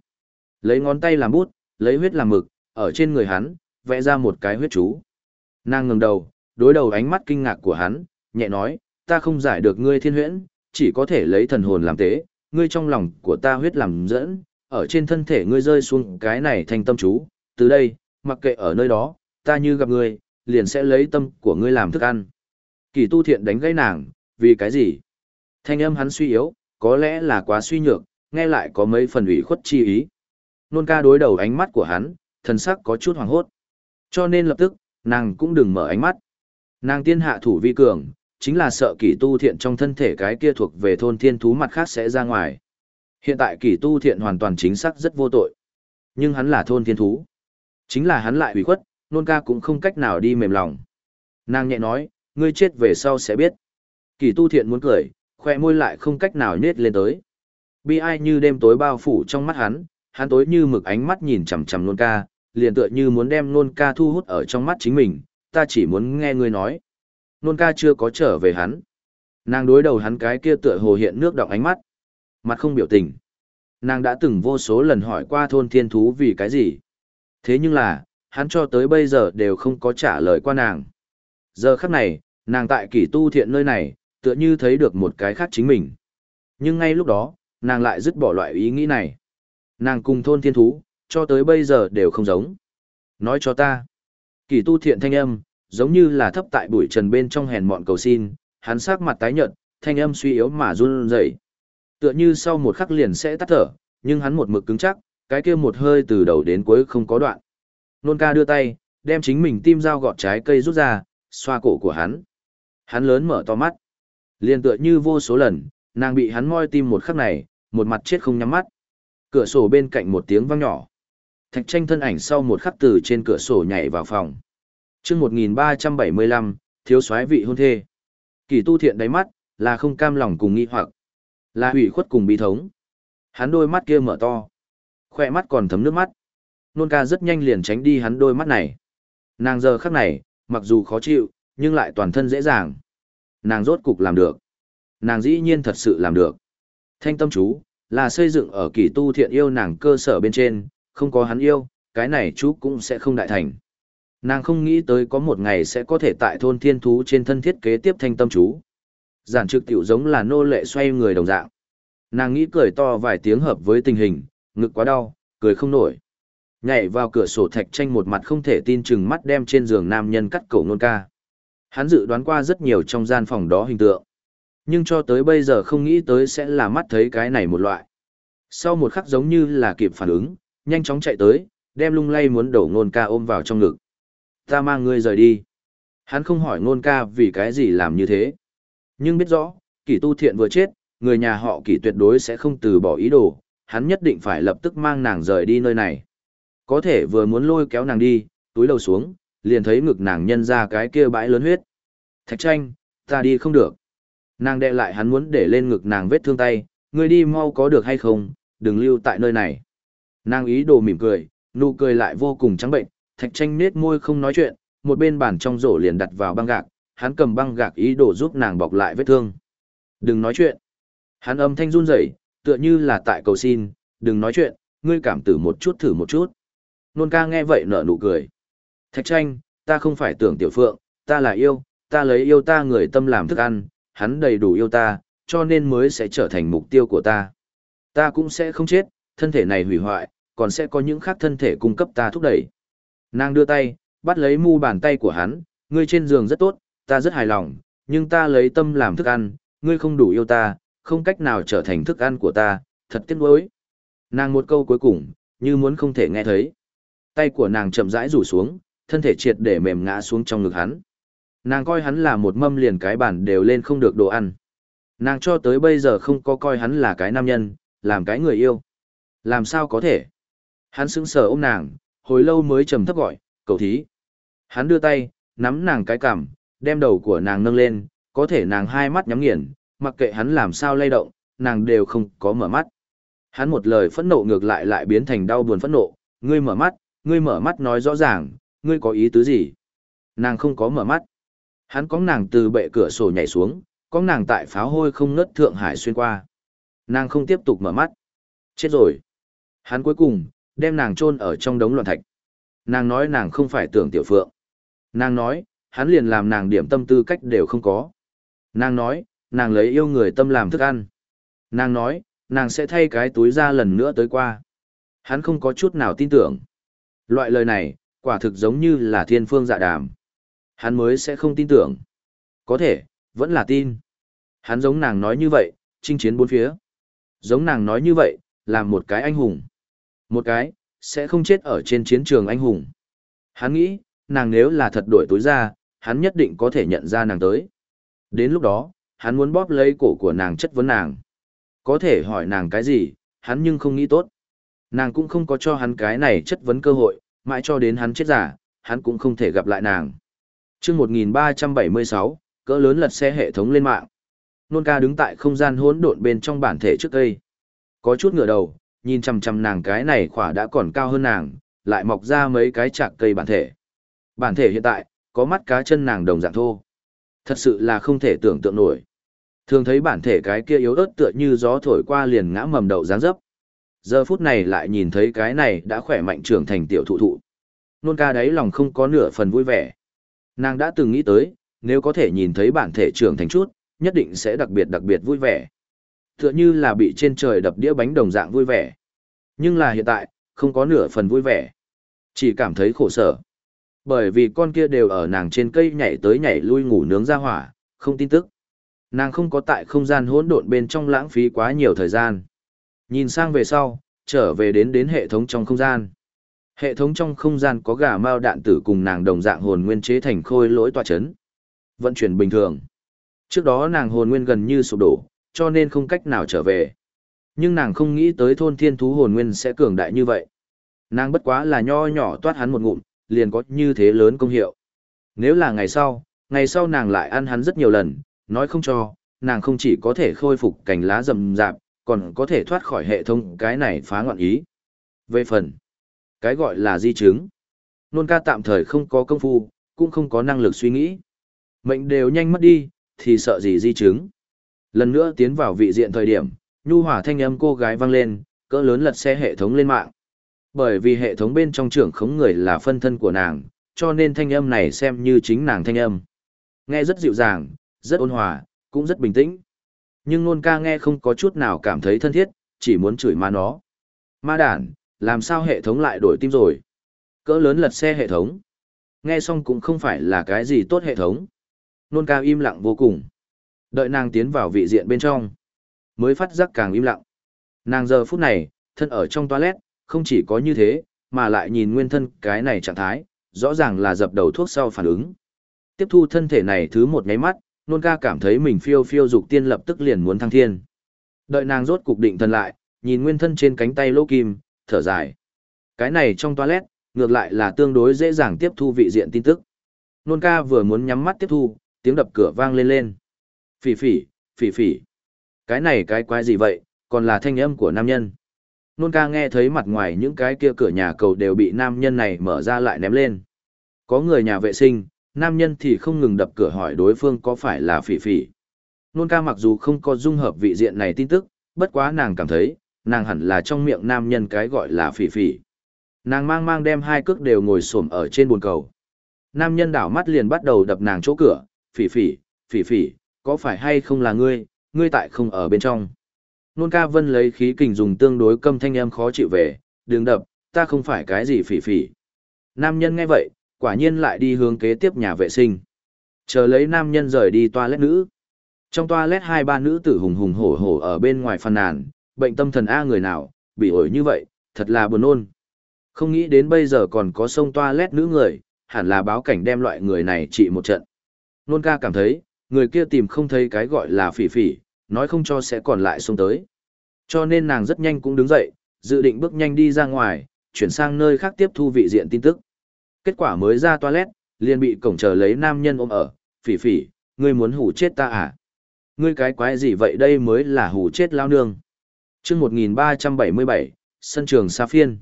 Lấy ngón tay làm bút, lấy huyết làm mực, ở trên người hắn, vẽ ra một cái huyết chú. Nàng ngẩng đầu, đối đầu ánh mắt kinh ngạc của hắn, nhẹ nói, ta không giải được ngươi thiên huyễn, chỉ có thể lấy thần hồn làm tế, ngươi trong lòng của ta huyết làm dẫn, ở trên thân thể ngươi rơi xuống cái này thành tâm chú, từ đây, mặc kệ ở nơi đó, ta như gặp ngươi, liền sẽ lấy tâm của ngươi làm thức ăn. Kỳ tu thiện đánh gãy nàng, vì cái gì? Thanh âm hắn suy yếu, có lẽ là quá suy nhược, nghe lại có mấy phần ủy khuất chi ý. Nôn ca đối đầu ánh mắt của hắn, thần sắc có chút hoàng hốt. Cho nên lập tức, nàng cũng đừng mở ánh mắt. Nàng tiên hạ thủ vi cường, chính là sợ kỳ tu thiện trong thân thể cái kia thuộc về thôn thiên thú mặt khác sẽ ra ngoài. Hiện tại kỳ tu thiện hoàn toàn chính xác rất vô tội. Nhưng hắn là thôn thiên thú. Chính là hắn lại ủy khuất, nôn ca cũng không cách nào đi mềm lòng. Nàng nhẹ nói, ngươi chết về sau sẽ biết. Kỳ tu thiện muốn cười, khoe môi lại không cách nào nết lên tới. Bi ai như đêm tối bao phủ trong mắt hắn, hắn tối như mực ánh mắt nhìn chằm chằm nôn ca, liền tựa như muốn đem nôn ca thu hút ở trong mắt chính mình, ta chỉ muốn nghe ngươi nói. Nôn ca chưa có trở về hắn. Nàng đối đầu hắn cái kia tựa hồ hiện nước đọng ánh mắt. Mặt không biểu tình. Nàng đã từng vô số lần hỏi qua thôn thiên thú vì cái gì. Thế nhưng là, hắn cho tới bây giờ đều không có trả lời qua nàng. Giờ khắc này, nàng tại kỷ tu thiện nơi này, tựa như thấy được một cái khác chính mình. Nhưng ngay lúc đó, nàng lại dứt bỏ loại ý nghĩ này. Nàng cùng thôn thiên thú, cho tới bây giờ đều không giống. Nói cho ta. kỷ tu thiện thanh âm, giống như là thấp tại bụi trần bên trong hèn mọn cầu xin, hắn sắc mặt tái nhợt, thanh âm suy yếu mà run rẩy. Tựa như sau một khắc liền sẽ tắt thở, nhưng hắn một mực cứng chắc, cái kia một hơi từ đầu đến cuối không có đoạn. Nôn ca đưa tay, đem chính mình tim dao gọt trái cây rút ra, xoa cổ của hắn. Hắn lớn mở to mắt. Liên tựa như vô số lần, nàng bị hắn moi tim một khắc này, một mặt chết không nhắm mắt. Cửa sổ bên cạnh một tiếng vang nhỏ. Thạch tranh thân ảnh sau một khắc từ trên cửa sổ nhảy vào phòng. chương 1375, thiếu soái vị hôn thê. Kỳ tu thiện đáy mắt, là không cam lòng cùng nghi hoặc, là hủy khuất cùng bi thống. Hắn đôi mắt kia mở to, khoe mắt còn thấm nước mắt. Nôn ca rất nhanh liền tránh đi hắn đôi mắt này. Nàng giờ khắc này, mặc dù khó chịu, nhưng lại toàn thân dễ dàng. Nàng rốt cục làm được. Nàng dĩ nhiên thật sự làm được. Thanh tâm chú, là xây dựng ở kỳ tu thiện yêu nàng cơ sở bên trên, không có hắn yêu, cái này chú cũng sẽ không đại thành. Nàng không nghĩ tới có một ngày sẽ có thể tại thôn thiên thú trên thân thiết kế tiếp thanh tâm chú. Giản trực tiểu giống là nô lệ xoay người đồng dạng. Nàng nghĩ cười to vài tiếng hợp với tình hình, ngực quá đau, cười không nổi. Nhảy vào cửa sổ thạch tranh một mặt không thể tin chừng mắt đem trên giường nam nhân cắt cổ nôn ca. Hắn dự đoán qua rất nhiều trong gian phòng đó hình tượng. Nhưng cho tới bây giờ không nghĩ tới sẽ là mắt thấy cái này một loại. Sau một khắc giống như là kịp phản ứng, nhanh chóng chạy tới, đem lung lay muốn đổ nôn ca ôm vào trong ngực. Ta mang ngươi rời đi. Hắn không hỏi nôn ca vì cái gì làm như thế. Nhưng biết rõ, kỷ tu thiện vừa chết, người nhà họ kỷ tuyệt đối sẽ không từ bỏ ý đồ, hắn nhất định phải lập tức mang nàng rời đi nơi này. Có thể vừa muốn lôi kéo nàng đi, túi đầu xuống, liền thấy ngực nàng nhân ra cái kia bãi lớn huyết. Thạch tranh, ta đi không được. Nàng đệ lại hắn muốn để lên ngực nàng vết thương tay, ngươi đi mau có được hay không, đừng lưu tại nơi này. Nàng ý đồ mỉm cười, nụ cười lại vô cùng trắng bệnh, thạch tranh nết môi không nói chuyện, một bên bàn trong rổ liền đặt vào băng gạc, hắn cầm băng gạc ý đồ giúp nàng bọc lại vết thương. Đừng nói chuyện. Hắn âm thanh run rẩy, tựa như là tại cầu xin, đừng nói chuyện, ngươi cảm tử một chút thử một chút. Nôn ca nghe vậy nở nụ cười. Thạch tranh, ta không phải tưởng tiểu phượng, ta là yêu, ta lấy yêu ta người tâm làm thức ăn, hắn đầy đủ yêu ta, cho nên mới sẽ trở thành mục tiêu của ta. Ta cũng sẽ không chết, thân thể này hủy hoại, còn sẽ có những khác thân thể cung cấp ta thúc đẩy. Nàng đưa tay, bắt lấy mu bàn tay của hắn, ngươi trên giường rất tốt, ta rất hài lòng, nhưng ta lấy tâm làm thức ăn, ngươi không đủ yêu ta, không cách nào trở thành thức ăn của ta, thật tiếc nuối. Nàng một câu cuối cùng, như muốn không thể nghe thấy. Tay của nàng chậm rãi rủ xuống, thân thể triệt để mềm ngã xuống trong ngực hắn. Nàng coi hắn là một mâm liền cái bản đều lên không được đồ ăn. Nàng cho tới bây giờ không có coi hắn là cái nam nhân, làm cái người yêu. Làm sao có thể? Hắn sững sờ ôm nàng, hồi lâu mới trầm thấp gọi, cầu thí. Hắn đưa tay, nắm nàng cái cằm, đem đầu của nàng nâng lên, có thể nàng hai mắt nhắm nghiền, mặc kệ hắn làm sao lay động, nàng đều không có mở mắt. Hắn một lời phẫn nộ ngược lại lại biến thành đau buồn phẫn nộ, ngươi mở mắt, ngươi mở mắt nói rõ ràng, ngươi có ý tứ gì? Nàng không có mở mắt. Hắn có nàng từ bệ cửa sổ nhảy xuống, có nàng tại pháo hôi không ngất Thượng Hải xuyên qua. Nàng không tiếp tục mở mắt. Chết rồi. Hắn cuối cùng, đem nàng chôn ở trong đống loạn thạch. Nàng nói nàng không phải tưởng tiểu phượng. Nàng nói, hắn liền làm nàng điểm tâm tư cách đều không có. Nàng nói, nàng lấy yêu người tâm làm thức ăn. Nàng nói, nàng sẽ thay cái túi ra lần nữa tới qua. Hắn không có chút nào tin tưởng. Loại lời này, quả thực giống như là thiên phương dạ đàm. Hắn mới sẽ không tin tưởng. Có thể, vẫn là tin. Hắn giống nàng nói như vậy, chinh chiến bốn phía. Giống nàng nói như vậy, làm một cái anh hùng. Một cái, sẽ không chết ở trên chiến trường anh hùng. Hắn nghĩ, nàng nếu là thật đổi túi ra, hắn nhất định có thể nhận ra nàng tới. Đến lúc đó, hắn muốn bóp lấy cổ của nàng chất vấn nàng. Có thể hỏi nàng cái gì, hắn nhưng không nghĩ tốt. Nàng cũng không có cho hắn cái này chất vấn cơ hội, mãi cho đến hắn chết giả, hắn cũng không thể gặp lại nàng. chương 1376, cỡ lớn lật xe hệ thống lên mạng. Nôn ca đứng tại không gian hỗn độn bên trong bản thể trước đây, Có chút ngửa đầu, nhìn chằm chằm nàng cái này khỏa đã còn cao hơn nàng, lại mọc ra mấy cái chạc cây bản thể. Bản thể hiện tại, có mắt cá chân nàng đồng dạng thô. Thật sự là không thể tưởng tượng nổi. Thường thấy bản thể cái kia yếu ớt tựa như gió thổi qua liền ngã mầm đậu dáng dấp. Giờ phút này lại nhìn thấy cái này đã khỏe mạnh trưởng thành tiểu thụ thụ. Nôn ca đấy lòng không có nửa phần vui vẻ. Nàng đã từng nghĩ tới, nếu có thể nhìn thấy bản thể trưởng thành chút, nhất định sẽ đặc biệt đặc biệt vui vẻ. Tựa như là bị trên trời đập đĩa bánh đồng dạng vui vẻ. Nhưng là hiện tại, không có nửa phần vui vẻ. Chỉ cảm thấy khổ sở. Bởi vì con kia đều ở nàng trên cây nhảy tới nhảy lui ngủ nướng ra hỏa, không tin tức. Nàng không có tại không gian hỗn độn bên trong lãng phí quá nhiều thời gian. Nhìn sang về sau, trở về đến đến hệ thống trong không gian. Hệ thống trong không gian có gà mao đạn tử cùng nàng đồng dạng hồn nguyên chế thành khôi lỗi tòa chấn. Vận chuyển bình thường. Trước đó nàng hồn nguyên gần như sụp đổ, cho nên không cách nào trở về. Nhưng nàng không nghĩ tới thôn thiên thú hồn nguyên sẽ cường đại như vậy. Nàng bất quá là nho nhỏ toát hắn một ngụm, liền có như thế lớn công hiệu. Nếu là ngày sau, ngày sau nàng lại ăn hắn rất nhiều lần, nói không cho, nàng không chỉ có thể khôi phục cành lá rậm rạp, còn có thể thoát khỏi hệ thống cái này phá ngoạn ý. Về phần, cái gọi là di chứng, Nôn ca tạm thời không có công phu, cũng không có năng lực suy nghĩ. Mệnh đều nhanh mất đi, thì sợ gì di chứng. Lần nữa tiến vào vị diện thời điểm, nhu hỏa thanh âm cô gái vang lên, cỡ lớn lật xe hệ thống lên mạng. Bởi vì hệ thống bên trong trưởng khống người là phân thân của nàng, cho nên thanh âm này xem như chính nàng thanh âm. Nghe rất dịu dàng, rất ôn hòa, cũng rất bình tĩnh. Nhưng nôn ca nghe không có chút nào cảm thấy thân thiết, chỉ muốn chửi ma nó. Ma đản, làm sao hệ thống lại đổi tim rồi? Cỡ lớn lật xe hệ thống. Nghe xong cũng không phải là cái gì tốt hệ thống. Nôn ca im lặng vô cùng. Đợi nàng tiến vào vị diện bên trong. Mới phát giác càng im lặng. Nàng giờ phút này, thân ở trong toilet, không chỉ có như thế, mà lại nhìn nguyên thân cái này trạng thái, rõ ràng là dập đầu thuốc sau phản ứng. Tiếp thu thân thể này thứ một nháy mắt, nôn ca cảm thấy mình phiêu phiêu dục tiên lập tức liền muốn thăng thiên. Đợi nàng rốt cục định thân lại, nhìn nguyên thân trên cánh tay lỗ kim, thở dài. Cái này trong toilet, ngược lại là tương đối dễ dàng tiếp thu vị diện tin tức. Nôn ca vừa muốn nhắm mắt tiếp thu, tiếng đập cửa vang lên lên. Phỉ phỉ, phỉ phỉ. Cái này cái quái gì vậy, còn là thanh âm của nam nhân. Nôn ca nghe thấy mặt ngoài những cái kia cửa nhà cầu đều bị nam nhân này mở ra lại ném lên. Có người nhà vệ sinh, nam nhân thì không ngừng đập cửa hỏi đối phương có phải là phỉ phỉ. Nôn ca mặc dù không có dung hợp vị diện này tin tức, bất quá nàng cảm thấy, nàng hẳn là trong miệng nam nhân cái gọi là phỉ phỉ. Nàng mang mang đem hai cước đều ngồi xổm ở trên bồn cầu. Nam nhân đảo mắt liền bắt đầu đập nàng chỗ cửa, phỉ phỉ, phỉ phỉ, có phải hay không là ngươi, ngươi tại không ở bên trong. Nôn ca vân lấy khí kình dùng tương đối câm thanh em khó chịu về, đừng đập, ta không phải cái gì phỉ phỉ. Nam nhân nghe vậy, quả nhiên lại đi hướng kế tiếp nhà vệ sinh. Chờ lấy nam nhân rời đi toilet nữ. Trong toilet hai ba nữ tử hùng hùng hổ hổ ở bên ngoài phàn nàn, bệnh tâm thần A người nào, bị ổi như vậy, thật là buồn ôn. Không nghĩ đến bây giờ còn có sông toilet nữ người, hẳn là báo cảnh đem loại người này trị một trận. Nôn ca cảm thấy, người kia tìm không thấy cái gọi là phỉ phỉ, nói không cho sẽ còn lại xuống tới. Cho nên nàng rất nhanh cũng đứng dậy, dự định bước nhanh đi ra ngoài, chuyển sang nơi khác tiếp thu vị diện tin tức. Kết quả mới ra toilet, liền bị cổng chờ lấy nam nhân ôm ở, phỉ phỉ, ngươi muốn hủ chết ta à? Ngươi cái quái gì vậy đây mới là hủ chết lao nương. chương 1377, sân trường Sa Phiên.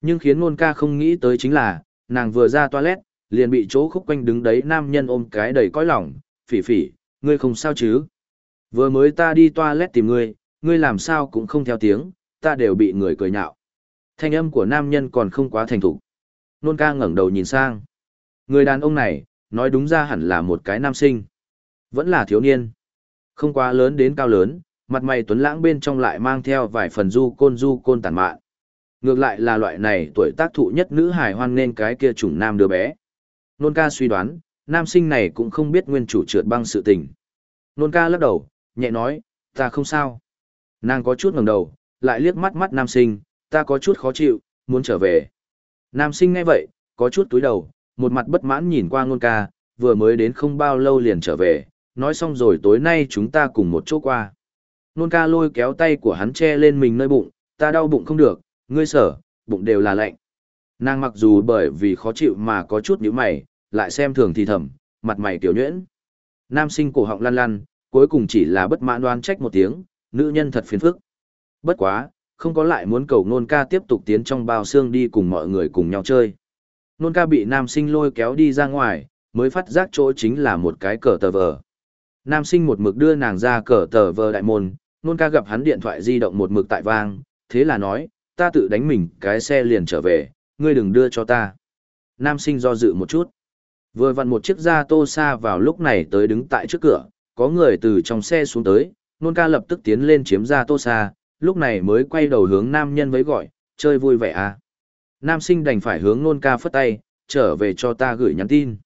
Nhưng khiến nôn ca không nghĩ tới chính là, nàng vừa ra toilet, liền bị chỗ khúc quanh đứng đấy nam nhân ôm cái đầy cõi lòng, phỉ phỉ, ngươi không sao chứ? Vừa mới ta đi toilet tìm ngươi, ngươi làm sao cũng không theo tiếng, ta đều bị người cười nhạo. Thanh âm của nam nhân còn không quá thành thục. Nôn ca ngẩng đầu nhìn sang. Người đàn ông này, nói đúng ra hẳn là một cái nam sinh. Vẫn là thiếu niên. Không quá lớn đến cao lớn, mặt mày tuấn lãng bên trong lại mang theo vài phần du côn du côn tàn mạn. Ngược lại là loại này tuổi tác thụ nhất nữ hài hoan nên cái kia chủng nam đứa bé. Nôn ca suy đoán, nam sinh này cũng không biết nguyên chủ trượt băng sự tình. Nôn ca lắc đầu, nhẹ nói, ta không sao. Nàng có chút ngẩng đầu, lại liếc mắt mắt nam sinh, ta có chút khó chịu, muốn trở về. Nam sinh ngay vậy, có chút túi đầu, một mặt bất mãn nhìn qua ngôn ca, vừa mới đến không bao lâu liền trở về, nói xong rồi tối nay chúng ta cùng một chỗ qua. Nôn ca lôi kéo tay của hắn che lên mình nơi bụng, ta đau bụng không được, ngươi sở, bụng đều là lạnh. Nàng mặc dù bởi vì khó chịu mà có chút nhíu mày, lại xem thường thì thầm, mặt mày tiểu nhuyễn. Nam sinh cổ họng lăn lăn, cuối cùng chỉ là bất mãn đoan trách một tiếng, nữ nhân thật phiền phức. Bất quá, không có lại muốn cầu nôn ca tiếp tục tiến trong bao xương đi cùng mọi người cùng nhau chơi. Nôn ca bị nam sinh lôi kéo đi ra ngoài, mới phát giác chỗ chính là một cái cờ tờ vờ. Nam sinh một mực đưa nàng ra cờ tờ vờ đại môn, nôn ca gặp hắn điện thoại di động một mực tại vang, thế là nói, ta tự đánh mình cái xe liền trở về, ngươi đừng đưa cho ta. Nam sinh do dự một chút. Vừa vặn một chiếc da tô xa vào lúc này tới đứng tại trước cửa, có người từ trong xe xuống tới, nôn ca lập tức tiến lên chiếm ra tô xa, lúc này mới quay đầu hướng nam nhân với gọi, chơi vui vẻ à. Nam sinh đành phải hướng nôn ca phất tay, trở về cho ta gửi nhắn tin.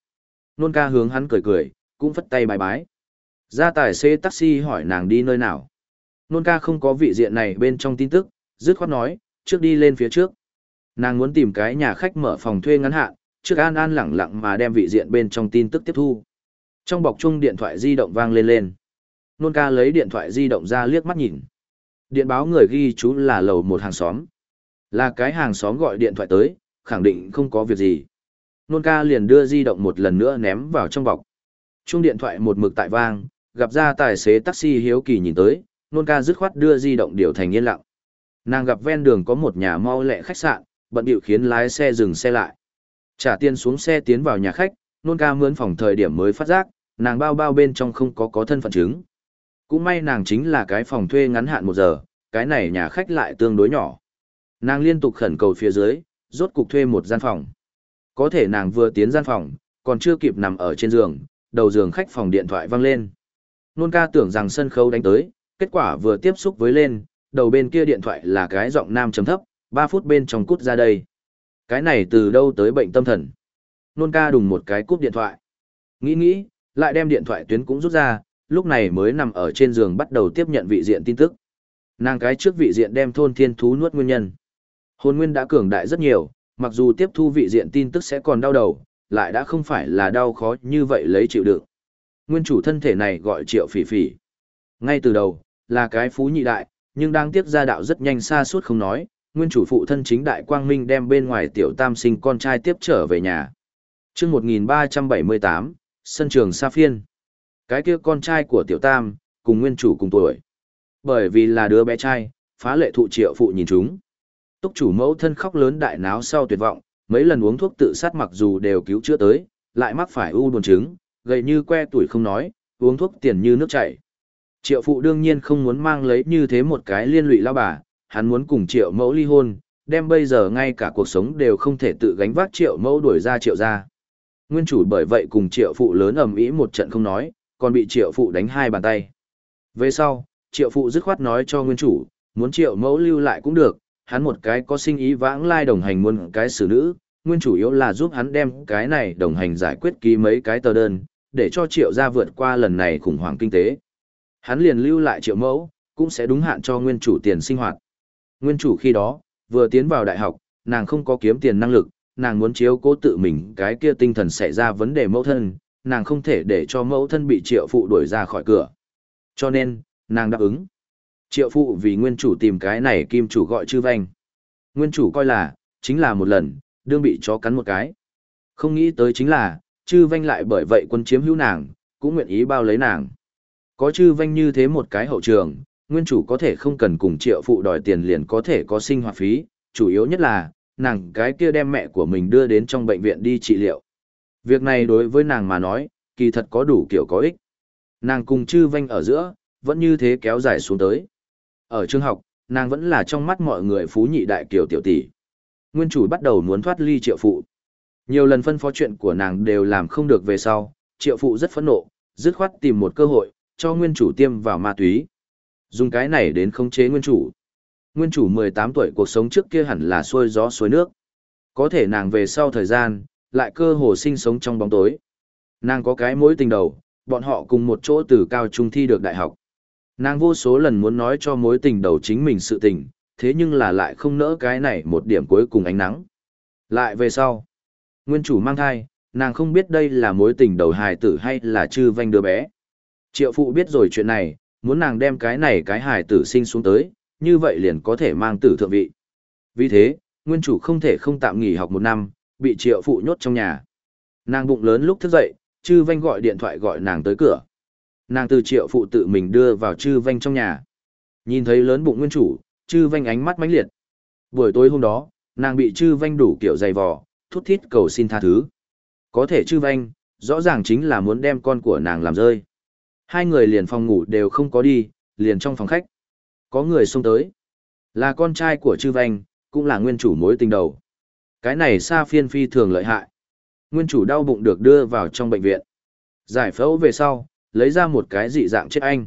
Nôn ca hướng hắn cười cười, cũng phất tay bài bái. Ra tài xế taxi hỏi nàng đi nơi nào. Nôn ca không có vị diện này bên trong tin tức, dứt khoát nói, trước đi lên phía trước. Nàng muốn tìm cái nhà khách mở phòng thuê ngắn hạn, trước an an lẳng lặng mà đem vị diện bên trong tin tức tiếp thu. Trong bọc chung điện thoại di động vang lên lên. Nôn ca lấy điện thoại di động ra liếc mắt nhìn. Điện báo người ghi chú là lầu một hàng xóm. Là cái hàng xóm gọi điện thoại tới, khẳng định không có việc gì. Nôn ca liền đưa di động một lần nữa ném vào trong bọc. chuông điện thoại một mực tại vang, gặp ra tài xế taxi hiếu kỳ nhìn tới, nôn ca dứt khoát đưa di động điều thành yên lặng. Nàng gặp ven đường có một nhà mau lẹ khách sạn, bận điệu khiến lái xe dừng xe lại. Trả tiền xuống xe tiến vào nhà khách, nôn ca mướn phòng thời điểm mới phát giác, nàng bao bao bên trong không có có thân phận chứng. Cũng may nàng chính là cái phòng thuê ngắn hạn một giờ, cái này nhà khách lại tương đối nhỏ. Nàng liên tục khẩn cầu phía dưới, rốt cục thuê một gian phòng. Có thể nàng vừa tiến gian phòng, còn chưa kịp nằm ở trên giường, đầu giường khách phòng điện thoại vang lên. Nôn ca tưởng rằng sân khấu đánh tới, kết quả vừa tiếp xúc với lên, đầu bên kia điện thoại là cái giọng nam chấm thấp, 3 phút bên trong cút ra đây. Cái này từ đâu tới bệnh tâm thần? Nôn ca đùng một cái cúp điện thoại. Nghĩ nghĩ, lại đem điện thoại tuyến cũng rút ra, lúc này mới nằm ở trên giường bắt đầu tiếp nhận vị diện tin tức. Nàng cái trước vị diện đem thôn thiên thú nuốt nguyên nhân. Hồn nguyên đã cường đại rất nhiều, mặc dù tiếp thu vị diện tin tức sẽ còn đau đầu, lại đã không phải là đau khó như vậy lấy chịu đựng. Nguyên chủ thân thể này gọi triệu phỉ phỉ. Ngay từ đầu, là cái phú nhị đại, nhưng đang tiếp gia đạo rất nhanh xa suốt không nói, nguyên chủ phụ thân chính đại quang minh đem bên ngoài tiểu tam sinh con trai tiếp trở về nhà. chương 1378, sân trường Sa Phiên. Cái kia con trai của tiểu tam, cùng nguyên chủ cùng tuổi. Bởi vì là đứa bé trai, phá lệ thụ triệu phụ nhìn chúng. Túc chủ mẫu thân khóc lớn đại náo sau tuyệt vọng, mấy lần uống thuốc tự sát mặc dù đều cứu chữa tới, lại mắc phải u buồn trứng, gầy như que tuổi không nói, uống thuốc tiền như nước chảy. Triệu phụ đương nhiên không muốn mang lấy như thế một cái liên lụy lao bà, hắn muốn cùng triệu mẫu ly hôn, đem bây giờ ngay cả cuộc sống đều không thể tự gánh vác triệu mẫu đuổi ra triệu ra. Nguyên chủ bởi vậy cùng triệu phụ lớn ầm ĩ một trận không nói, còn bị triệu phụ đánh hai bàn tay. Về sau, triệu phụ dứt khoát nói cho nguyên chủ, muốn triệu mẫu lưu lại cũng được, hắn một cái có sinh ý vãng lai đồng hành muôn cái xử nữ, nguyên chủ yếu là giúp hắn đem cái này đồng hành giải quyết ký mấy cái tờ đơn, để cho triệu gia vượt qua lần này khủng hoảng kinh tế. Hắn liền lưu lại triệu mẫu, cũng sẽ đúng hạn cho nguyên chủ tiền sinh hoạt. Nguyên chủ khi đó, vừa tiến vào đại học, nàng không có kiếm tiền năng lực, nàng muốn chiếu cố tự mình cái kia tinh thần xảy ra vấn đề mẫu thân, nàng không thể để cho mẫu thân bị triệu phụ đuổi ra khỏi cửa. Cho nên, nàng đáp ứng. Triệu phụ vì nguyên chủ tìm cái này kim chủ gọi chư vanh. Nguyên chủ coi là, chính là một lần, đương bị chó cắn một cái. Không nghĩ tới chính là, chư vanh lại bởi vậy quân chiếm hữu nàng, cũng nguyện ý bao lấy nàng. Có chư vanh như thế một cái hậu trường, nguyên chủ có thể không cần cùng triệu phụ đòi tiền liền có thể có sinh hoạt phí, chủ yếu nhất là, nàng cái kia đem mẹ của mình đưa đến trong bệnh viện đi trị liệu. Việc này đối với nàng mà nói, kỳ thật có đủ kiểu có ích. Nàng cùng chư vanh ở giữa, vẫn như thế kéo dài xuống tới. Ở trường học, nàng vẫn là trong mắt mọi người phú nhị đại kiểu tiểu tỷ. Nguyên chủ bắt đầu muốn thoát ly triệu phụ. Nhiều lần phân phó chuyện của nàng đều làm không được về sau, triệu phụ rất phẫn nộ, dứt khoát tìm một cơ hội, cho nguyên chủ tiêm vào ma túy. Dùng cái này đến khống chế nguyên chủ. Nguyên chủ 18 tuổi cuộc sống trước kia hẳn là xuôi gió suối nước. Có thể nàng về sau thời gian, lại cơ hồ sinh sống trong bóng tối. Nàng có cái mối tình đầu, bọn họ cùng một chỗ từ cao trung thi được đại học. Nàng vô số lần muốn nói cho mối tình đầu chính mình sự tình, thế nhưng là lại không nỡ cái này một điểm cuối cùng ánh nắng. Lại về sau, nguyên chủ mang thai, nàng không biết đây là mối tình đầu hài tử hay là chư vanh đứa bé. Triệu phụ biết rồi chuyện này, muốn nàng đem cái này cái hài tử sinh xuống tới, như vậy liền có thể mang tử thượng vị. Vì thế, nguyên chủ không thể không tạm nghỉ học một năm, bị triệu phụ nhốt trong nhà. Nàng bụng lớn lúc thức dậy, chư vanh gọi điện thoại gọi nàng tới cửa. Nàng từ triệu phụ tự mình đưa vào chư vanh trong nhà. Nhìn thấy lớn bụng nguyên chủ, chư vanh ánh mắt mãnh liệt. Buổi tối hôm đó, nàng bị chư vanh đủ kiểu dày vò, thút thít cầu xin tha thứ. Có thể chư vanh, rõ ràng chính là muốn đem con của nàng làm rơi. Hai người liền phòng ngủ đều không có đi, liền trong phòng khách. Có người xông tới. Là con trai của chư vanh, cũng là nguyên chủ mối tình đầu. Cái này sa phiên phi thường lợi hại. Nguyên chủ đau bụng được đưa vào trong bệnh viện. Giải phẫu về sau, lấy ra một cái dị dạng chết anh.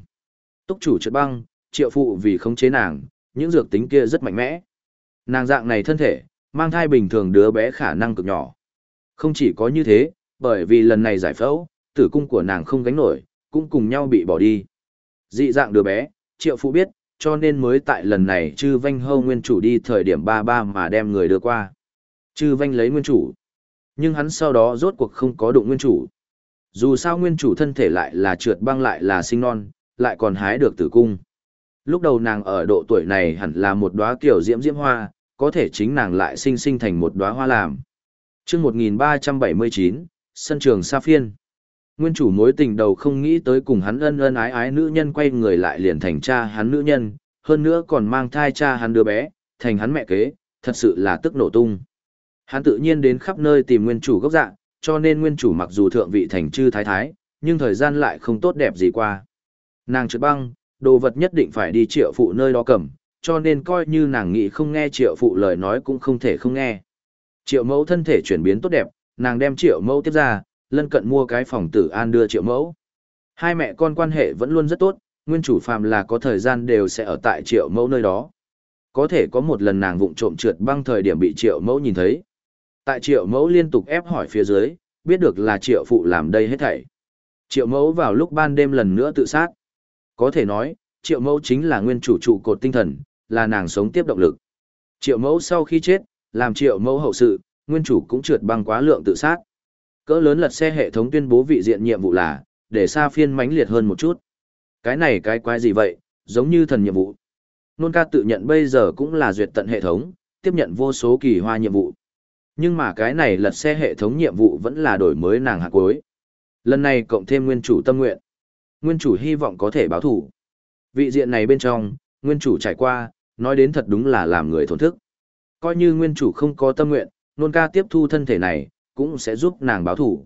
Túc chủ trượt băng, triệu phụ vì khống chế nàng, những dược tính kia rất mạnh mẽ. Nàng dạng này thân thể, mang thai bình thường đứa bé khả năng cực nhỏ. Không chỉ có như thế, bởi vì lần này giải phẫu, tử cung của nàng không gánh nổi, cũng cùng nhau bị bỏ đi. Dị dạng đứa bé, triệu phụ biết, cho nên mới tại lần này chư vanh hâu nguyên chủ đi thời điểm ba ba mà đem người đưa qua. Chư vanh lấy nguyên chủ. Nhưng hắn sau đó rốt cuộc không có đụng nguyên chủ. Dù sao nguyên chủ thân thể lại là trượt băng lại là sinh non, lại còn hái được tử cung. Lúc đầu nàng ở độ tuổi này hẳn là một đóa kiểu diễm diễm hoa, có thể chính nàng lại sinh sinh thành một đóa hoa làm. Trước 1379, sân trường Sa Phiên. Nguyên chủ mối tình đầu không nghĩ tới cùng hắn ân ân ái ái nữ nhân quay người lại liền thành cha hắn nữ nhân, hơn nữa còn mang thai cha hắn đứa bé, thành hắn mẹ kế, thật sự là tức nổ tung. Hắn tự nhiên đến khắp nơi tìm nguyên chủ gốc dạng, cho nên nguyên chủ mặc dù thượng vị thành chư thái thái, nhưng thời gian lại không tốt đẹp gì qua. Nàng trượt băng, đồ vật nhất định phải đi triệu phụ nơi đó cầm, cho nên coi như nàng nghĩ không nghe triệu phụ lời nói cũng không thể không nghe. Triệu mẫu thân thể chuyển biến tốt đẹp, nàng đem triệu mẫu tiếp ra, lân cận mua cái phòng tử an đưa triệu mẫu. Hai mẹ con quan hệ vẫn luôn rất tốt, nguyên chủ phàm là có thời gian đều sẽ ở tại triệu mẫu nơi đó. Có thể có một lần nàng vụng trộm trượt băng thời điểm bị triệu mẫu nhìn thấy. Tại triệu mẫu liên tục ép hỏi phía dưới, biết được là triệu phụ làm đây hết thảy. Triệu mẫu vào lúc ban đêm lần nữa tự sát. Có thể nói, triệu mẫu chính là nguyên chủ trụ cột tinh thần, là nàng sống tiếp động lực. Triệu mẫu sau khi chết, làm triệu mẫu hậu sự, nguyên chủ cũng trượt băng quá lượng tự sát. Cỡ lớn lật xe hệ thống tuyên bố vị diện nhiệm vụ là, để xa phiên mãnh liệt hơn một chút. Cái này cái quái gì vậy, giống như thần nhiệm vụ. Nôn ca tự nhận bây giờ cũng là duyệt tận hệ thống, tiếp nhận vô số kỳ hoa nhiệm vụ. Nhưng mà cái này lật xe hệ thống nhiệm vụ vẫn là đổi mới nàng hạc cuối. Lần này cộng thêm nguyên chủ tâm nguyện. Nguyên chủ hy vọng có thể báo thủ. Vị diện này bên trong, nguyên chủ trải qua, nói đến thật đúng là làm người thổn thức. Coi như nguyên chủ không có tâm nguyện, nôn ca tiếp thu thân thể này, cũng sẽ giúp nàng báo thủ.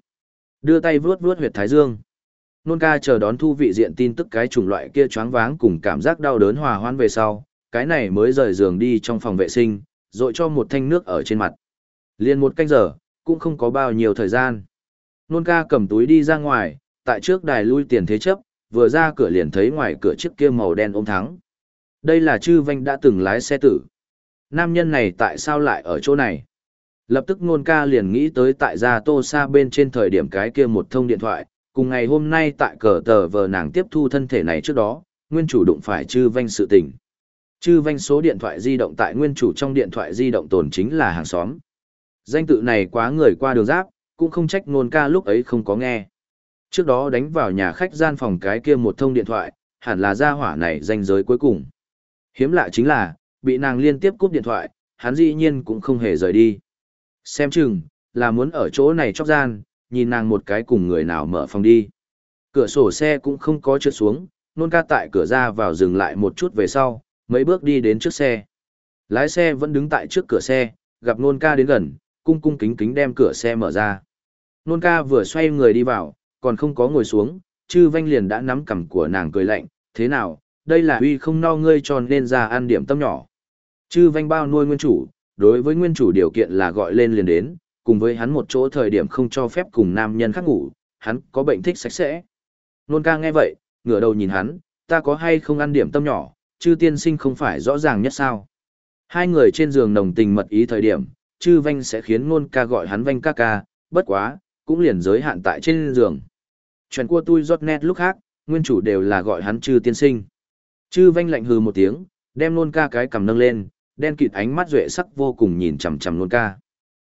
Đưa tay vuốt vuốt huyệt thái dương. Nôn ca chờ đón thu vị diện tin tức cái chủng loại kia choáng váng cùng cảm giác đau đớn hòa hoãn về sau, cái này mới rời giường đi trong phòng vệ sinh, rồi cho một thanh nước ở trên mặt. Liên một canh giờ, cũng không có bao nhiêu thời gian. Nôn ca cầm túi đi ra ngoài, tại trước đài lui tiền thế chấp, vừa ra cửa liền thấy ngoài cửa chiếc kia màu đen ôm thắng. Đây là chư vanh đã từng lái xe tử. Nam nhân này tại sao lại ở chỗ này? Lập tức nôn ca liền nghĩ tới tại gia tô xa bên trên thời điểm cái kia một thông điện thoại, cùng ngày hôm nay tại cờ tờ vờ nàng tiếp thu thân thể này trước đó, nguyên chủ đụng phải chư vanh sự tình. Chư vanh số điện thoại di động tại nguyên chủ trong điện thoại di động tồn chính là hàng xóm. Danh tự này quá người qua đường giáp, cũng không trách nôn ca lúc ấy không có nghe. Trước đó đánh vào nhà khách gian phòng cái kia một thông điện thoại, hẳn là gia hỏa này danh giới cuối cùng. Hiếm lạ chính là, bị nàng liên tiếp cúp điện thoại, hắn dĩ nhiên cũng không hề rời đi. Xem chừng, là muốn ở chỗ này chóc gian, nhìn nàng một cái cùng người nào mở phòng đi. Cửa sổ xe cũng không có trượt xuống, nôn ca tại cửa ra vào dừng lại một chút về sau, mấy bước đi đến trước xe. Lái xe vẫn đứng tại trước cửa xe, gặp nôn ca đến gần, cung cung kính kính đem cửa xe mở ra. Nôn ca vừa xoay người đi vào, còn không có ngồi xuống, chư vanh liền đã nắm cằm của nàng cười lạnh, thế nào, đây là uy không no ngươi tròn nên ra ăn điểm tâm nhỏ. Chư vanh bao nuôi nguyên chủ, đối với nguyên chủ điều kiện là gọi lên liền đến, cùng với hắn một chỗ thời điểm không cho phép cùng nam nhân khác ngủ, hắn có bệnh thích sạch sẽ. Nôn ca nghe vậy, ngửa đầu nhìn hắn, ta có hay không ăn điểm tâm nhỏ, chư tiên sinh không phải rõ ràng nhất sao. Hai người trên giường nồng tình mật ý thời điểm, chư vanh sẽ khiến nôn ca gọi hắn vanh ca ca, bất quá, cũng liền giới hạn tại trên giường. Chuyện của tôi rót nét lúc khác, nguyên chủ đều là gọi hắn chư tiên sinh. Chư vanh lạnh hừ một tiếng, đem nôn ca cái cầm nâng lên, đen kịt ánh mắt duệ sắc vô cùng nhìn chằm chằm nôn ca.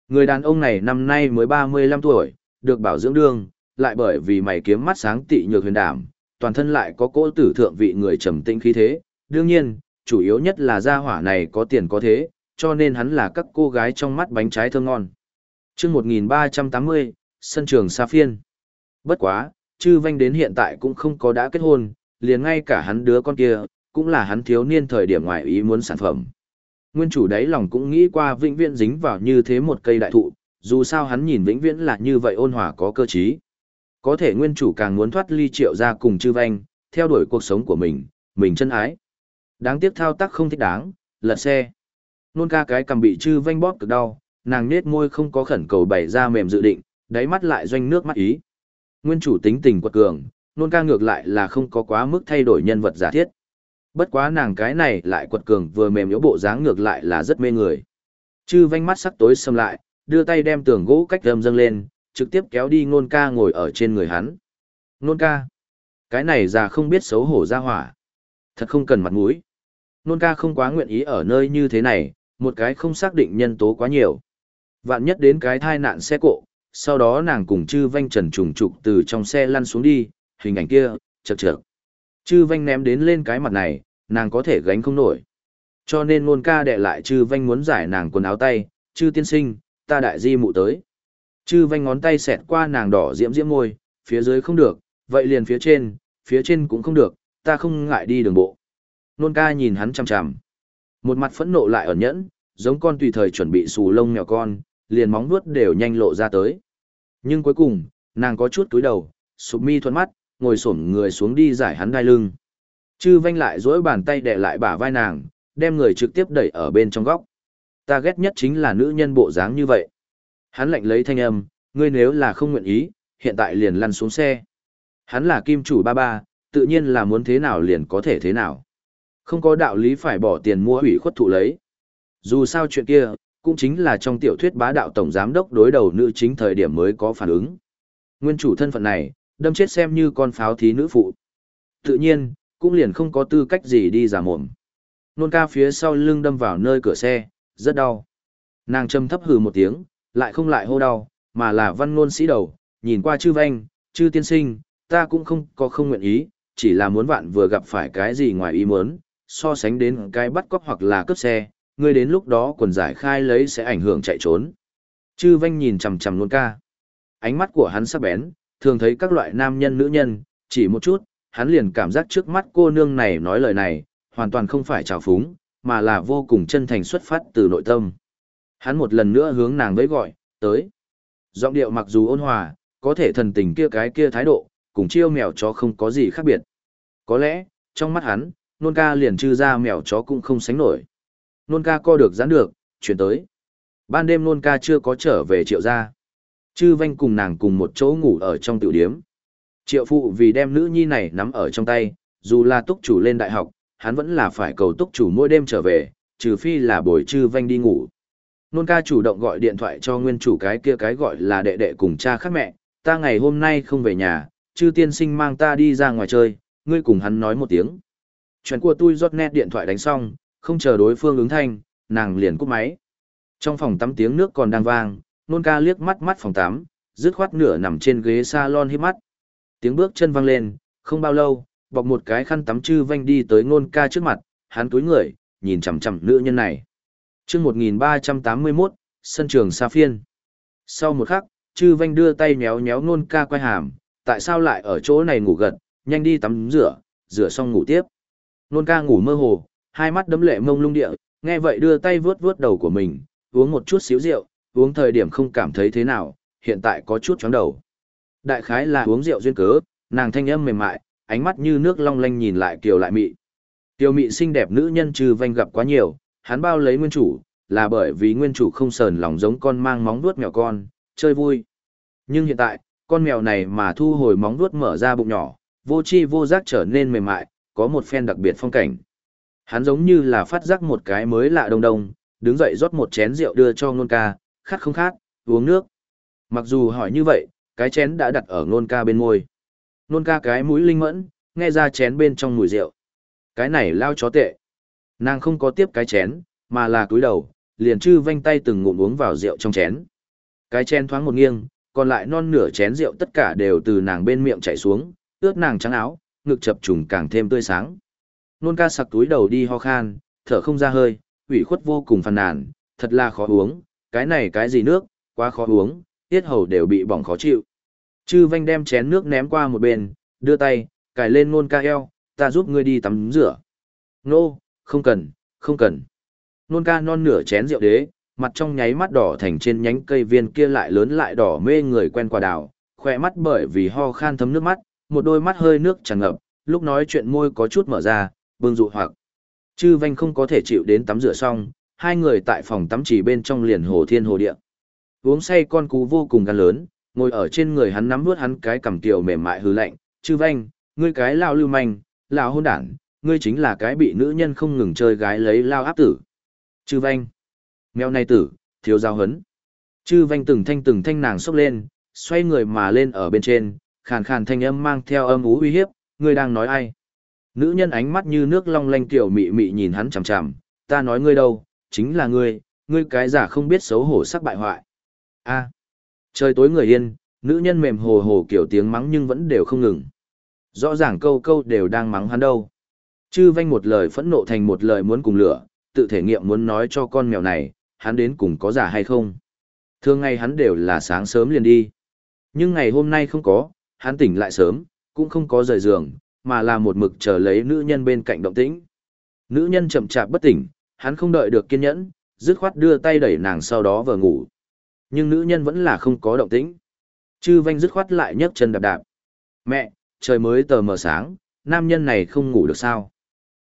Người đàn ông này năm nay mới 35 tuổi, được bảo dưỡng đương, lại bởi vì mày kiếm mắt sáng tị nhược huyền đảm, toàn thân lại có cỗ tử thượng vị người trầm tĩnh khí thế. Đương nhiên, chủ yếu nhất là gia hỏa này có tiền có thế, cho nên hắn là các cô gái trong mắt bánh trái thơm ngon. chương 1380, sân trường Sa Phiên. Bất quá, chư vanh đến hiện tại cũng không có đã kết hôn, liền ngay cả hắn đứa con kia, cũng là hắn thiếu niên thời điểm ngoại ý muốn sản phẩm. Nguyên chủ đáy lòng cũng nghĩ qua vĩnh viễn dính vào như thế một cây đại thụ, dù sao hắn nhìn vĩnh viễn là như vậy ôn hòa có cơ trí. Có thể nguyên chủ càng muốn thoát ly triệu ra cùng chư vanh, theo đuổi cuộc sống của mình, mình chân ái. Đáng tiếc thao tác không thích đáng, lật xe. Nôn ca cái cầm bị chư vanh bóp cực đau, nàng nết môi không có khẩn cầu bày ra mềm dự định, đáy mắt lại doanh nước mắt ý. Nguyên chủ tính tình quật cường, nôn ca ngược lại là không có quá mức thay đổi nhân vật giả thiết. Bất quá nàng cái này lại quật cường vừa mềm yếu bộ dáng ngược lại là rất mê người. Chư vanh mắt sắc tối xâm lại, đưa tay đem tường gỗ cách đâm dâng lên, trực tiếp kéo đi nôn ca ngồi ở trên người hắn. Nôn ca. Cái này già không biết xấu hổ ra hỏa. Thật không cần mặt mũi. Nôn ca không quá nguyện ý ở nơi như thế này, một cái không xác định nhân tố quá nhiều. Vạn nhất đến cái thai nạn xe cộ, sau đó nàng cùng chư vanh trần trùng trục từ trong xe lăn xuống đi, hình ảnh kia, chật chật. Chư vanh ném đến lên cái mặt này, nàng có thể gánh không nổi. Cho nên ngôn ca đệ lại chư vanh muốn giải nàng quần áo tay, chư tiên sinh, ta đại di mụ tới. Chư vanh ngón tay xẹt qua nàng đỏ diễm diễm môi, phía dưới không được, vậy liền phía trên, phía trên cũng không được, ta không ngại đi đường bộ. Nôn ca nhìn hắn chằm chằm. Một mặt phẫn nộ lại ẩn nhẫn, giống con tùy thời chuẩn bị xù lông mèo con, liền móng vuốt đều nhanh lộ ra tới. Nhưng cuối cùng, nàng có chút túi đầu, sụp mi thuận mắt, ngồi xổm người xuống đi giải hắn đai lưng. Chư vanh lại dỗi bàn tay đè lại bả vai nàng, đem người trực tiếp đẩy ở bên trong góc. Ta ghét nhất chính là nữ nhân bộ dáng như vậy. Hắn lạnh lấy thanh âm, ngươi nếu là không nguyện ý, hiện tại liền lăn xuống xe. Hắn là kim chủ ba ba, tự nhiên là muốn thế nào liền có thể thế nào. Không có đạo lý phải bỏ tiền mua ủy khuất thụ lấy. Dù sao chuyện kia, cũng chính là trong tiểu thuyết bá đạo tổng giám đốc đối đầu nữ chính thời điểm mới có phản ứng. Nguyên chủ thân phận này, đâm chết xem như con pháo thí nữ phụ. Tự nhiên, cũng liền không có tư cách gì đi giả mồm. Nôn ca phía sau lưng đâm vào nơi cửa xe, rất đau. Nàng châm thấp hừ một tiếng, lại không lại hô đau, mà là văn ngôn sĩ đầu, nhìn qua chư vanh, chư tiên sinh, ta cũng không có không nguyện ý, chỉ là muốn vạn vừa gặp phải cái gì ngoài ý muốn, so sánh đến cái bắt cóc hoặc là cướp xe, ngươi đến lúc đó quần giải khai lấy sẽ ảnh hưởng chạy trốn. Chư vanh nhìn chằm chằm luôn ca. Ánh mắt của hắn sắc bén, thường thấy các loại nam nhân nữ nhân, chỉ một chút, hắn liền cảm giác trước mắt cô nương này nói lời này, hoàn toàn không phải trào phúng, mà là vô cùng chân thành xuất phát từ nội tâm. Hắn một lần nữa hướng nàng với gọi, tới. Giọng điệu mặc dù ôn hòa, có thể thần tình kia cái kia thái độ, cùng chiêu mèo chó không có gì khác biệt. Có lẽ, trong mắt hắn, nôn ca liền chư ra mèo chó cũng không sánh nổi. Nôn ca co được giãn được, chuyển tới. Ban đêm nôn ca chưa có trở về triệu gia. Chư vanh cùng nàng cùng một chỗ ngủ ở trong tiểu điếm. Triệu phụ vì đem nữ nhi này nắm ở trong tay, dù là túc chủ lên đại học, hắn vẫn là phải cầu túc chủ mỗi đêm trở về, trừ phi là buổi chư vanh đi ngủ. Nôn ca chủ động gọi điện thoại cho nguyên chủ cái kia cái gọi là đệ đệ cùng cha khác mẹ, ta ngày hôm nay không về nhà, chư tiên sinh mang ta đi ra ngoài chơi, ngươi cùng hắn nói một tiếng. Chuyện của tôi rót nét điện thoại đánh xong, không chờ đối phương ứng thanh, nàng liền cúp máy. Trong phòng tắm tiếng nước còn đang vang, nôn ca liếc mắt mắt phòng tắm, dứt khoát nửa nằm trên ghế salon hít mắt. Tiếng bước chân vang lên, không bao lâu, bọc một cái khăn tắm chư vanh đi tới nôn ca trước mặt, hắn túi người, nhìn chằm chằm nữ nhân này. chương 1381, sân trường Sa Phiên. Sau một khắc, chư vanh đưa tay méo méo nôn ca quay hàm, tại sao lại ở chỗ này ngủ gật, nhanh đi tắm rửa, rửa xong ngủ tiếp. Nôn ca ngủ mơ hồ, hai mắt đấm lệ mông lung địa, nghe vậy đưa tay vướt vướt đầu của mình, uống một chút xíu rượu, uống thời điểm không cảm thấy thế nào, hiện tại có chút chóng đầu. Đại khái là uống rượu duyên cớ, nàng thanh âm mềm mại, ánh mắt như nước long lanh nhìn lại kiều lại mị. Kiều mị xinh đẹp nữ nhân trừ vanh gặp quá nhiều, hắn bao lấy nguyên chủ, là bởi vì nguyên chủ không sờn lòng giống con mang móng vuốt mèo con, chơi vui. Nhưng hiện tại, con mèo này mà thu hồi móng vuốt mở ra bụng nhỏ, vô chi vô giác trở nên mềm mại, có một phen đặc biệt phong cảnh. Hắn giống như là phát giác một cái mới lạ đông đông, đứng dậy rót một chén rượu đưa cho ngôn ca, khát không khát, uống nước. Mặc dù hỏi như vậy, cái chén đã đặt ở ngôn ca bên môi. Ngôn ca cái mũi linh mẫn, nghe ra chén bên trong mùi rượu. Cái này lao chó tệ. Nàng không có tiếp cái chén, mà là cúi đầu, liền chư vanh tay từng ngụm uống vào rượu trong chén. Cái chén thoáng một nghiêng, còn lại non nửa chén rượu tất cả đều từ nàng bên miệng chảy xuống, ướt nàng trắng áo, ngực chập trùng càng thêm tươi sáng. Nôn ca sặc túi đầu đi ho khan, thở không ra hơi, ủy khuất vô cùng phàn nàn, thật là khó uống, cái này cái gì nước, quá khó uống, tiết hầu đều bị bỏng khó chịu. Chư vanh đem chén nước ném qua một bên, đưa tay, cài lên nôn ca eo, ta giúp ngươi đi tắm rửa. Nô, không cần, không cần. Nôn ca non nửa chén rượu đế, mặt trong nháy mắt đỏ thành trên nhánh cây viên kia lại lớn lại đỏ mê người quen qua đào, khỏe mắt bởi vì ho khan thấm nước mắt, một đôi mắt hơi nước tràn ngập, lúc nói chuyện môi có chút mở ra, bưng dụ hoặc. Chư vanh không có thể chịu đến tắm rửa xong, hai người tại phòng tắm chỉ bên trong liền hồ thiên hồ địa. Uống say con cú vô cùng gan lớn, ngồi ở trên người hắn nắm nuốt hắn cái cằm tiểu mềm mại hư lạnh, chư vanh, ngươi cái lao lưu manh, lao hôn đản, ngươi chính là cái bị nữ nhân không ngừng chơi gái lấy lao áp tử. Chư vanh, mèo này tử, thiếu giao hấn. Chư vanh từng thanh từng thanh nàng sốc lên, xoay người mà lên ở bên trên, khàn khàn thanh âm mang theo âm ú uy hiếp, ngươi đang nói ai? Nữ nhân ánh mắt như nước long lanh tiểu mị mị nhìn hắn chằm chằm, ta nói ngươi đâu, chính là ngươi, ngươi cái giả không biết xấu hổ sắc bại hoại. A. Trời tối người yên, nữ nhân mềm hồ hồ kiểu tiếng mắng nhưng vẫn đều không ngừng. Rõ ràng câu câu đều đang mắng hắn đâu. Chư vanh một lời phẫn nộ thành một lời muốn cùng lửa, tự thể nghiệm muốn nói cho con mèo này, hắn đến cùng có giả hay không. Thường ngày hắn đều là sáng sớm liền đi. Nhưng ngày hôm nay không có, hắn tỉnh lại sớm, cũng không có rời giường, mà là một mực chờ lấy nữ nhân bên cạnh động tĩnh. Nữ nhân chậm chạp bất tỉnh, hắn không đợi được kiên nhẫn, dứt khoát đưa tay đẩy nàng sau đó vờ ngủ. Nhưng nữ nhân vẫn là không có động tĩnh. Chư vanh dứt khoát lại nhấc chân đạp đạp. Mẹ, trời mới tờ mờ sáng, nam nhân này không ngủ được sao?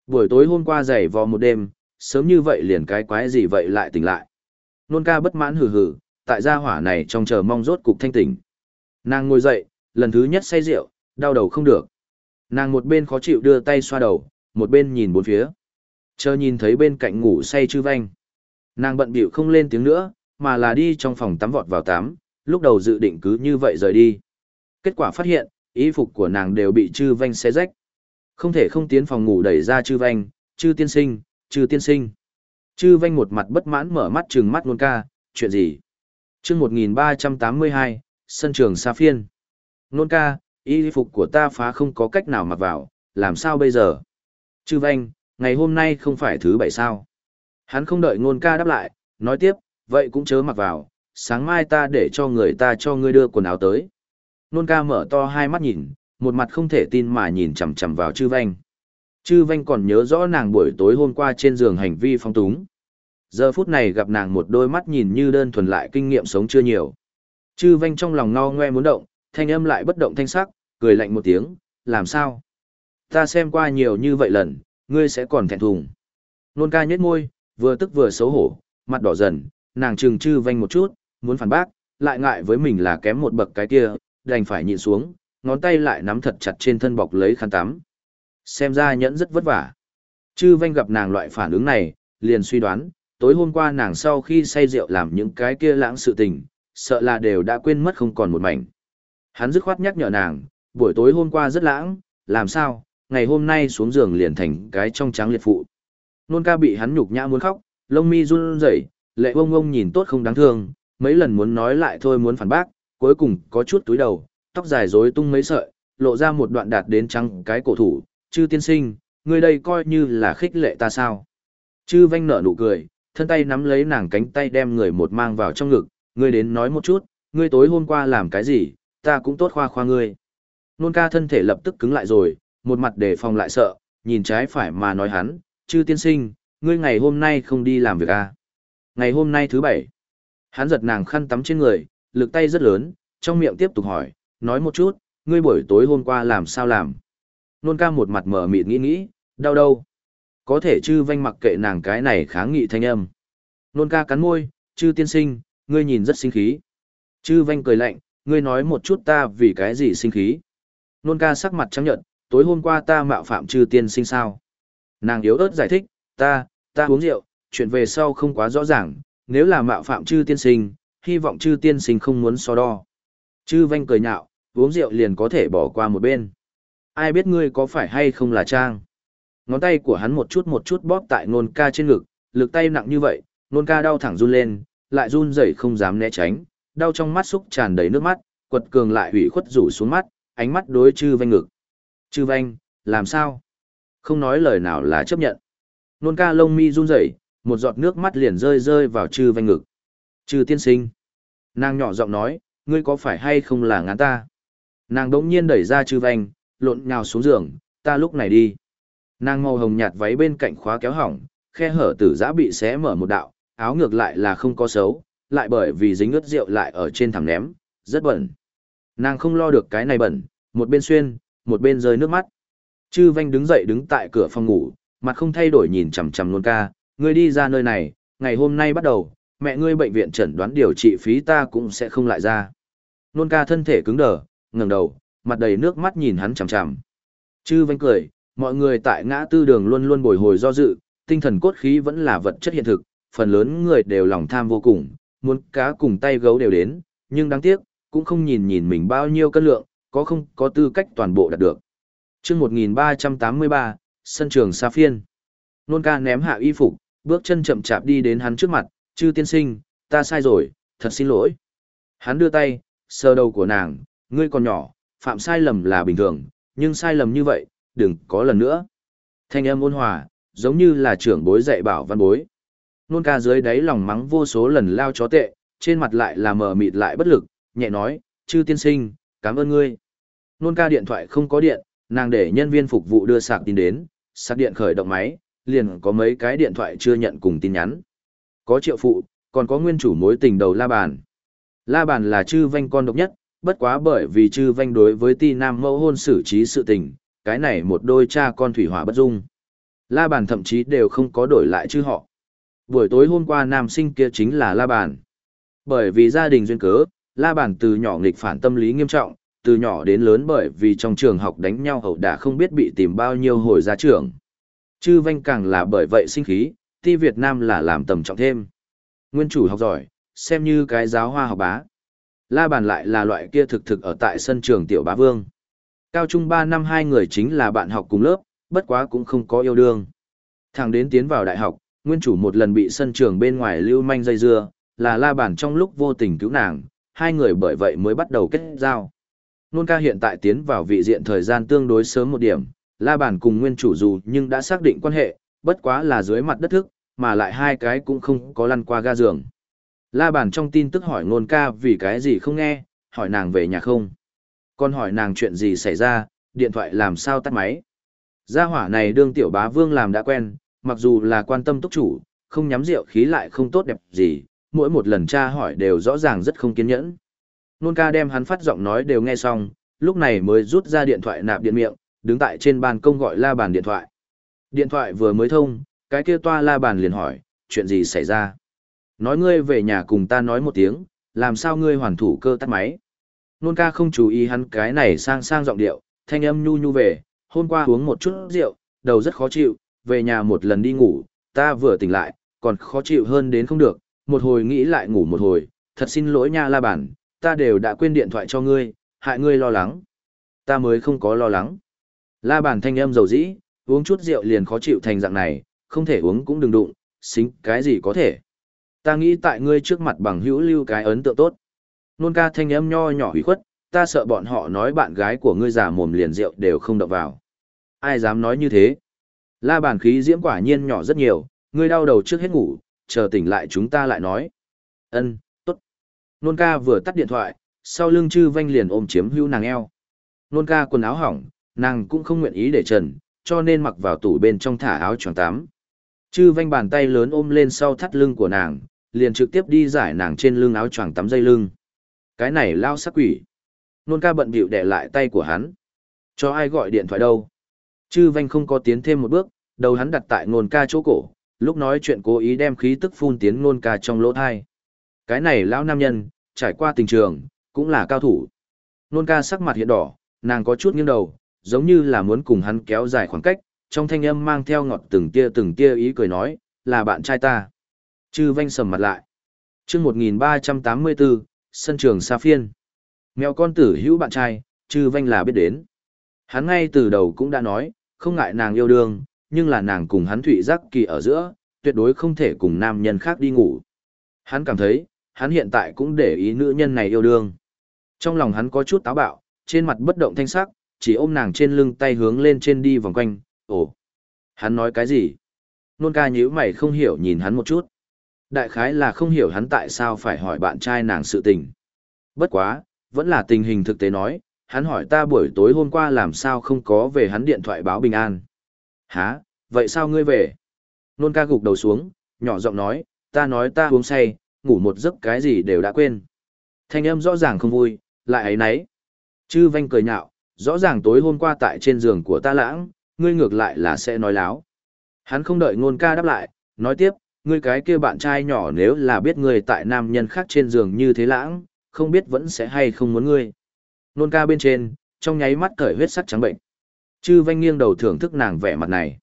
Buổi tối hôm qua dày vò một đêm, sớm như vậy liền cái quái gì vậy lại tỉnh lại. Nôn ca bất mãn hừ hừ, tại gia hỏa này trong chờ mong rốt cục thanh tỉnh. Nàng ngồi dậy, lần thứ nhất say rượu, đau đầu không được. Nàng một bên khó chịu đưa tay xoa đầu, một bên nhìn bốn phía. Chờ nhìn thấy bên cạnh ngủ say chư vanh. Nàng bận bịu không lên tiếng nữa, mà là đi trong phòng tắm vọt vào tắm, lúc đầu dự định cứ như vậy rời đi. Kết quả phát hiện, y phục của nàng đều bị chư vanh xé rách. Không thể không tiến phòng ngủ đẩy ra chư vanh, chư tiên sinh, chư tiên sinh. Chư vanh một mặt bất mãn mở mắt trừng mắt luôn ca, chuyện gì? chương 1382, sân trường xa phiên. Nôn ca, y phục của ta phá không có cách nào mặc vào, làm sao bây giờ? Chư vanh, ngày hôm nay không phải thứ bảy sao? Hắn không đợi nôn ca đáp lại, nói tiếp, vậy cũng chớ mặc vào, sáng mai ta để cho người ta cho ngươi đưa quần áo tới. Nôn ca mở to hai mắt nhìn, một mặt không thể tin mà nhìn chằm chằm vào chư vanh. Chư vanh còn nhớ rõ nàng buổi tối hôm qua trên giường hành vi phong túng. Giờ phút này gặp nàng một đôi mắt nhìn như đơn thuần lại kinh nghiệm sống chưa nhiều. Chư vanh trong lòng ngao ngoe muốn động, thanh âm lại bất động thanh sắc, cười lạnh một tiếng, làm sao? Ta xem qua nhiều như vậy lần, ngươi sẽ còn thẹn thùng. Nôn ca nhếch môi, vừa tức vừa xấu hổ, mặt đỏ dần, nàng trừng chư vanh một chút, muốn phản bác, lại ngại với mình là kém một bậc cái kia, đành phải nhịn xuống, ngón tay lại nắm thật chặt trên thân bọc lấy khăn tắm. Xem ra nhẫn rất vất vả. Chư vanh gặp nàng loại phản ứng này, liền suy đoán, tối hôm qua nàng sau khi say rượu làm những cái kia lãng sự tình, sợ là đều đã quên mất không còn một mảnh. Hắn dứt khoát nhắc nhở nàng, buổi tối hôm qua rất lãng, làm sao, ngày hôm nay xuống giường liền thành cái trong trắng liệt phụ. Nôn ca bị hắn nhục nhã muốn khóc, lông mi run rẩy, lệ ông ông nhìn tốt không đáng thương, mấy lần muốn nói lại thôi muốn phản bác, cuối cùng có chút túi đầu, tóc dài rối tung mấy sợi, lộ ra một đoạn đạt đến trắng cái cổ thủ, chư tiên sinh, người đây coi như là khích lệ ta sao. Chư vanh nở nụ cười, thân tay nắm lấy nàng cánh tay đem người một mang vào trong ngực, ngươi đến nói một chút, ngươi tối hôm qua làm cái gì, ta cũng tốt khoa khoa ngươi. Nôn ca thân thể lập tức cứng lại rồi, một mặt đề phòng lại sợ, nhìn trái phải mà nói hắn, chư tiên sinh, ngươi ngày hôm nay không đi làm việc à. Ngày hôm nay thứ bảy, hắn giật nàng khăn tắm trên người, lực tay rất lớn, trong miệng tiếp tục hỏi, nói một chút, ngươi buổi tối hôm qua làm sao làm. Nôn ca một mặt mở mịt nghĩ nghĩ, đau đâu. Có thể chư vanh mặc kệ nàng cái này kháng nghị thanh âm. Nôn ca cắn môi, chư tiên sinh, ngươi nhìn rất sinh khí. Chư vanh cười lạnh, ngươi nói một chút ta vì cái gì sinh khí. Nôn ca sắc mặt trắng nhận, tối hôm qua ta mạo phạm trừ tiên sinh sao. Nàng yếu ớt giải thích, ta, ta uống rượu, chuyện về sau không quá rõ ràng, nếu là mạo phạm chư tiên sinh, hy vọng chư tiên sinh không muốn so đo. Chư vanh cười nhạo, uống rượu liền có thể bỏ qua một bên. Ai biết ngươi có phải hay không là trang. Ngón tay của hắn một chút một chút bóp tại nôn ca trên ngực, lực tay nặng như vậy, nôn ca đau thẳng run lên, lại run rẩy không dám né tránh, đau trong mắt xúc tràn đầy nước mắt, quật cường lại hủy khuất rủ xuống mắt, ánh mắt đối chư vanh ngực. Chư vanh, làm sao? Không nói lời nào là chấp nhận. Nôn ca lông mi run rẩy, một giọt nước mắt liền rơi rơi vào chư vanh ngực. Chư tiên sinh. Nàng nhỏ giọng nói, ngươi có phải hay không là ngán ta? Nàng đống nhiên đẩy ra chư vanh, lộn nhào xuống giường, ta lúc này đi. Nàng màu hồng nhạt váy bên cạnh khóa kéo hỏng, khe hở tử giã bị xé mở một đạo, áo ngược lại là không có xấu, lại bởi vì dính ướt rượu lại ở trên thảm ném, rất bẩn. Nàng không lo được cái này bẩn, một bên xuyên, một bên rơi nước mắt. Chư vanh đứng dậy đứng tại cửa phòng ngủ, mặt không thay đổi nhìn chằm chằm luôn ca, ngươi đi ra nơi này, ngày hôm nay bắt đầu, mẹ ngươi bệnh viện chẩn đoán điều trị phí ta cũng sẽ không lại ra. Nôn ca thân thể cứng đờ, ngẩng đầu, mặt đầy nước mắt nhìn hắn chằm chằm. Chư vanh cười, mọi người tại ngã tư đường luôn luôn bồi hồi do dự, tinh thần cốt khí vẫn là vật chất hiện thực, phần lớn người đều lòng tham vô cùng, muốn cá cùng tay gấu đều đến, nhưng đáng tiếc, cũng không nhìn nhìn mình bao nhiêu cân lượng, có không có tư cách toàn bộ đạt được. chương 1383, sân trường Sa Phiên. Nôn ca ném hạ y phục, bước chân chậm chạp đi đến hắn trước mặt, chư tiên sinh, ta sai rồi, thật xin lỗi. Hắn đưa tay, sờ đầu của nàng, ngươi còn nhỏ, phạm sai lầm là bình thường, nhưng sai lầm như vậy, đừng có lần nữa. Thanh âm ôn hòa, giống như là trưởng bối dạy bảo văn bối. Nôn ca dưới đáy lòng mắng vô số lần lao chó tệ, trên mặt lại là mờ mịt lại bất lực, nhẹ nói, chư tiên sinh, cảm ơn ngươi. Nôn ca điện thoại không có điện, nàng để nhân viên phục vụ đưa sạc tin đến, sạc điện khởi động máy, liền có mấy cái điện thoại chưa nhận cùng tin nhắn. Có triệu phụ, còn có nguyên chủ mối tình đầu la bàn. La Bàn là chư vanh con độc nhất, bất quá bởi vì chư vanh đối với ti nam mẫu hôn xử trí sự tình, cái này một đôi cha con thủy hỏa bất dung. La Bàn thậm chí đều không có đổi lại chư họ. Buổi tối hôm qua nam sinh kia chính là La Bàn. Bởi vì gia đình duyên cớ, La Bàn từ nhỏ nghịch phản tâm lý nghiêm trọng, từ nhỏ đến lớn bởi vì trong trường học đánh nhau hậu đã không biết bị tìm bao nhiêu hồi ra trường. Chư vanh càng là bởi vậy sinh khí, ti Việt Nam là làm tầm trọng thêm. Nguyên chủ học giỏi, xem như cái giáo hoa học bá. La bàn lại là loại kia thực thực ở tại sân trường tiểu bá vương. Cao trung 3 năm hai người chính là bạn học cùng lớp, bất quá cũng không có yêu đương. Thằng đến tiến vào đại học, nguyên chủ một lần bị sân trường bên ngoài lưu manh dây dưa, là la bàn trong lúc vô tình cứu nàng, hai người bởi vậy mới bắt đầu kết giao. Nôn ca hiện tại tiến vào vị diện thời gian tương đối sớm một điểm, la bàn cùng nguyên chủ dù nhưng đã xác định quan hệ, bất quá là dưới mặt đất thức, mà lại hai cái cũng không có lăn qua ga giường. La bàn trong tin tức hỏi nôn ca vì cái gì không nghe, hỏi nàng về nhà không. Còn hỏi nàng chuyện gì xảy ra, điện thoại làm sao tắt máy. Gia hỏa này đương tiểu bá vương làm đã quen, mặc dù là quan tâm túc chủ, không nhắm rượu khí lại không tốt đẹp gì, mỗi một lần tra hỏi đều rõ ràng rất không kiên nhẫn. Nôn ca đem hắn phát giọng nói đều nghe xong, lúc này mới rút ra điện thoại nạp điện miệng, đứng tại trên ban công gọi la bàn điện thoại. Điện thoại vừa mới thông, cái kia toa la bàn liền hỏi, chuyện gì xảy ra? Nói ngươi về nhà cùng ta nói một tiếng, làm sao ngươi hoàn thủ cơ tắt máy? Nôn ca không chú ý hắn cái này sang sang giọng điệu, thanh âm nhu nhu về, hôm qua uống một chút rượu, đầu rất khó chịu, về nhà một lần đi ngủ, ta vừa tỉnh lại, còn khó chịu hơn đến không được, một hồi nghĩ lại ngủ một hồi, thật xin lỗi nha la bản, ta đều đã quên điện thoại cho ngươi, hại ngươi lo lắng. Ta mới không có lo lắng. La bản thanh âm dầu dĩ, uống chút rượu liền khó chịu thành dạng này, không thể uống cũng đừng đụng, xính cái gì có thể. Ta nghĩ tại ngươi trước mặt bằng hữu lưu cái ấn tượng tốt. Nôn ca thanh âm nho nhỏ hủy khuất, ta sợ bọn họ nói bạn gái của ngươi giả mồm liền rượu đều không động vào. Ai dám nói như thế? La bàn khí diễm quả nhiên nhỏ rất nhiều, ngươi đau đầu trước hết ngủ, chờ tỉnh lại chúng ta lại nói. Ân, tốt. Nôn ca vừa tắt điện thoại, sau lưng chư vanh liền ôm chiếm hữu nàng eo. Nôn ca quần áo hỏng, nàng cũng không nguyện ý để trần, cho nên mặc vào tủ bên trong thả áo choàng tắm. Chư vanh bàn tay lớn ôm lên sau thắt lưng của nàng, liền trực tiếp đi giải nàng trên lưng áo choàng tắm dây lưng. Cái này lao sắc quỷ. Nôn ca bận bịu đè lại tay của hắn. Cho ai gọi điện thoại đâu? Chư vanh không có tiến thêm một bước, đầu hắn đặt tại nôn ca chỗ cổ, lúc nói chuyện cố ý đem khí tức phun tiến nôn ca trong lỗ thai. Cái này lão nam nhân, trải qua tình trường, cũng là cao thủ. Nôn ca sắc mặt hiện đỏ, nàng có chút nghiêng đầu, giống như là muốn cùng hắn kéo dài khoảng cách, trong thanh âm mang theo ngọt từng tia từng tia ý cười nói, là bạn trai ta. Chư vanh sầm mặt lại. chương 1384, sân trường Sa Phiên. Mèo con tử hữu bạn trai, chư vanh là biết đến. Hắn ngay từ đầu cũng đã nói, không ngại nàng yêu đương, nhưng là nàng cùng hắn thụy giác kỳ ở giữa, tuyệt đối không thể cùng nam nhân khác đi ngủ. Hắn cảm thấy, hắn hiện tại cũng để ý nữ nhân này yêu đương. Trong lòng hắn có chút táo bạo, trên mặt bất động thanh sắc, chỉ ôm nàng trên lưng tay hướng lên trên đi vòng quanh, ồ. Hắn nói cái gì? Nôn ca nhíu mày không hiểu nhìn hắn một chút. Đại khái là không hiểu hắn tại sao phải hỏi bạn trai nàng sự tình. Bất quá, vẫn là tình hình thực tế nói, hắn hỏi ta buổi tối hôm qua làm sao không có về hắn điện thoại báo bình an. Hả, vậy sao ngươi về? Nôn ca gục đầu xuống, nhỏ giọng nói, ta nói ta uống say, ngủ một giấc cái gì đều đã quên. Thanh âm rõ ràng không vui, lại ấy nấy. Chư vanh cười nhạo, rõ ràng tối hôm qua tại trên giường của ta lãng, ngươi ngược lại là sẽ nói láo. Hắn không đợi ngôn ca đáp lại, nói tiếp, ngươi cái kia bạn trai nhỏ nếu là biết ngươi tại nam nhân khác trên giường như thế lãng, không biết vẫn sẽ hay không muốn ngươi. Nôn ca bên trên, trong nháy mắt cởi huyết sắc trắng bệnh. Chư vanh nghiêng đầu thưởng thức nàng vẻ mặt này.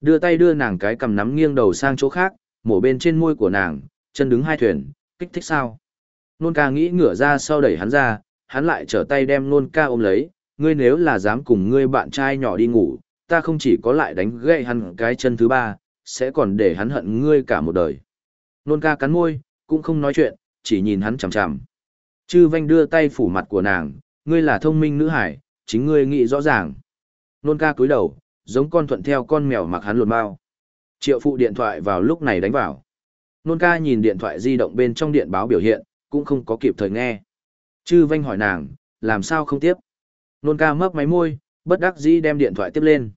Đưa tay đưa nàng cái cầm nắm nghiêng đầu sang chỗ khác, mổ bên trên môi của nàng, chân đứng hai thuyền, kích thích sao. Nôn ca nghĩ ngửa ra sau đẩy hắn ra, hắn lại trở tay đem nôn ca ôm lấy, ngươi nếu là dám cùng ngươi bạn trai nhỏ đi ngủ, ta không chỉ có lại đánh gậy hắn cái chân thứ ba, sẽ còn để hắn hận ngươi cả một đời. Nôn ca cắn môi, cũng không nói chuyện, chỉ nhìn hắn chằm chằm. Chư vanh đưa tay phủ mặt của nàng, ngươi là thông minh nữ hải, chính ngươi nghĩ rõ ràng. Nôn ca cúi đầu, giống con thuận theo con mèo mặc hắn lột bao. Triệu phụ điện thoại vào lúc này đánh vào. Nôn ca nhìn điện thoại di động bên trong điện báo biểu hiện, cũng không có kịp thời nghe. Chư vanh hỏi nàng, làm sao không tiếp? Nôn ca mấp máy môi, bất đắc dĩ đem điện thoại tiếp lên.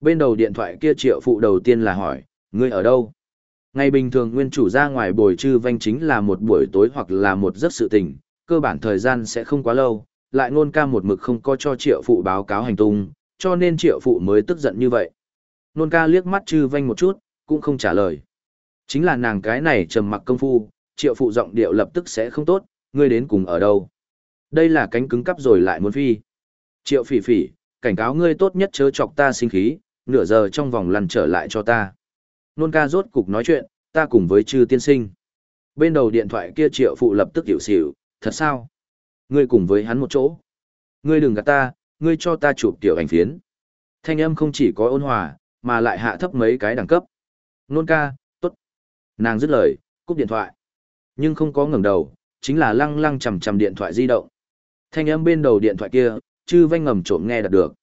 Bên đầu điện thoại kia triệu phụ đầu tiên là hỏi, ngươi ở đâu? Ngày bình thường nguyên chủ ra ngoài bồi chư vanh chính là một buổi tối hoặc là một giấc sự tình, cơ bản thời gian sẽ không quá lâu, lại ngôn ca một mực không có cho triệu phụ báo cáo hành tung, cho nên triệu phụ mới tức giận như vậy. Nôn ca liếc mắt chư vanh một chút, cũng không trả lời. Chính là nàng cái này trầm mặc công phu, triệu phụ giọng điệu lập tức sẽ không tốt, ngươi đến cùng ở đâu. Đây là cánh cứng cắp rồi lại muốn phi. Triệu phỉ phỉ, cảnh cáo ngươi tốt nhất chớ chọc ta sinh khí, nửa giờ trong vòng lăn trở lại cho ta. Nôn ca rốt cục nói chuyện, ta cùng với chư tiên sinh. Bên đầu điện thoại kia triệu phụ lập tức hiểu xỉu, thật sao? Ngươi cùng với hắn một chỗ. Ngươi đừng gạt ta, ngươi cho ta chụp tiểu ảnh phiến. Thanh âm không chỉ có ôn hòa, mà lại hạ thấp mấy cái đẳng cấp. Nôn ca, tốt. Nàng dứt lời, cúp điện thoại. Nhưng không có ngẩng đầu, chính là lăng lăng chầm chầm điện thoại di động. Thanh âm bên đầu điện thoại kia, chư vanh ngầm trộm nghe đạt được.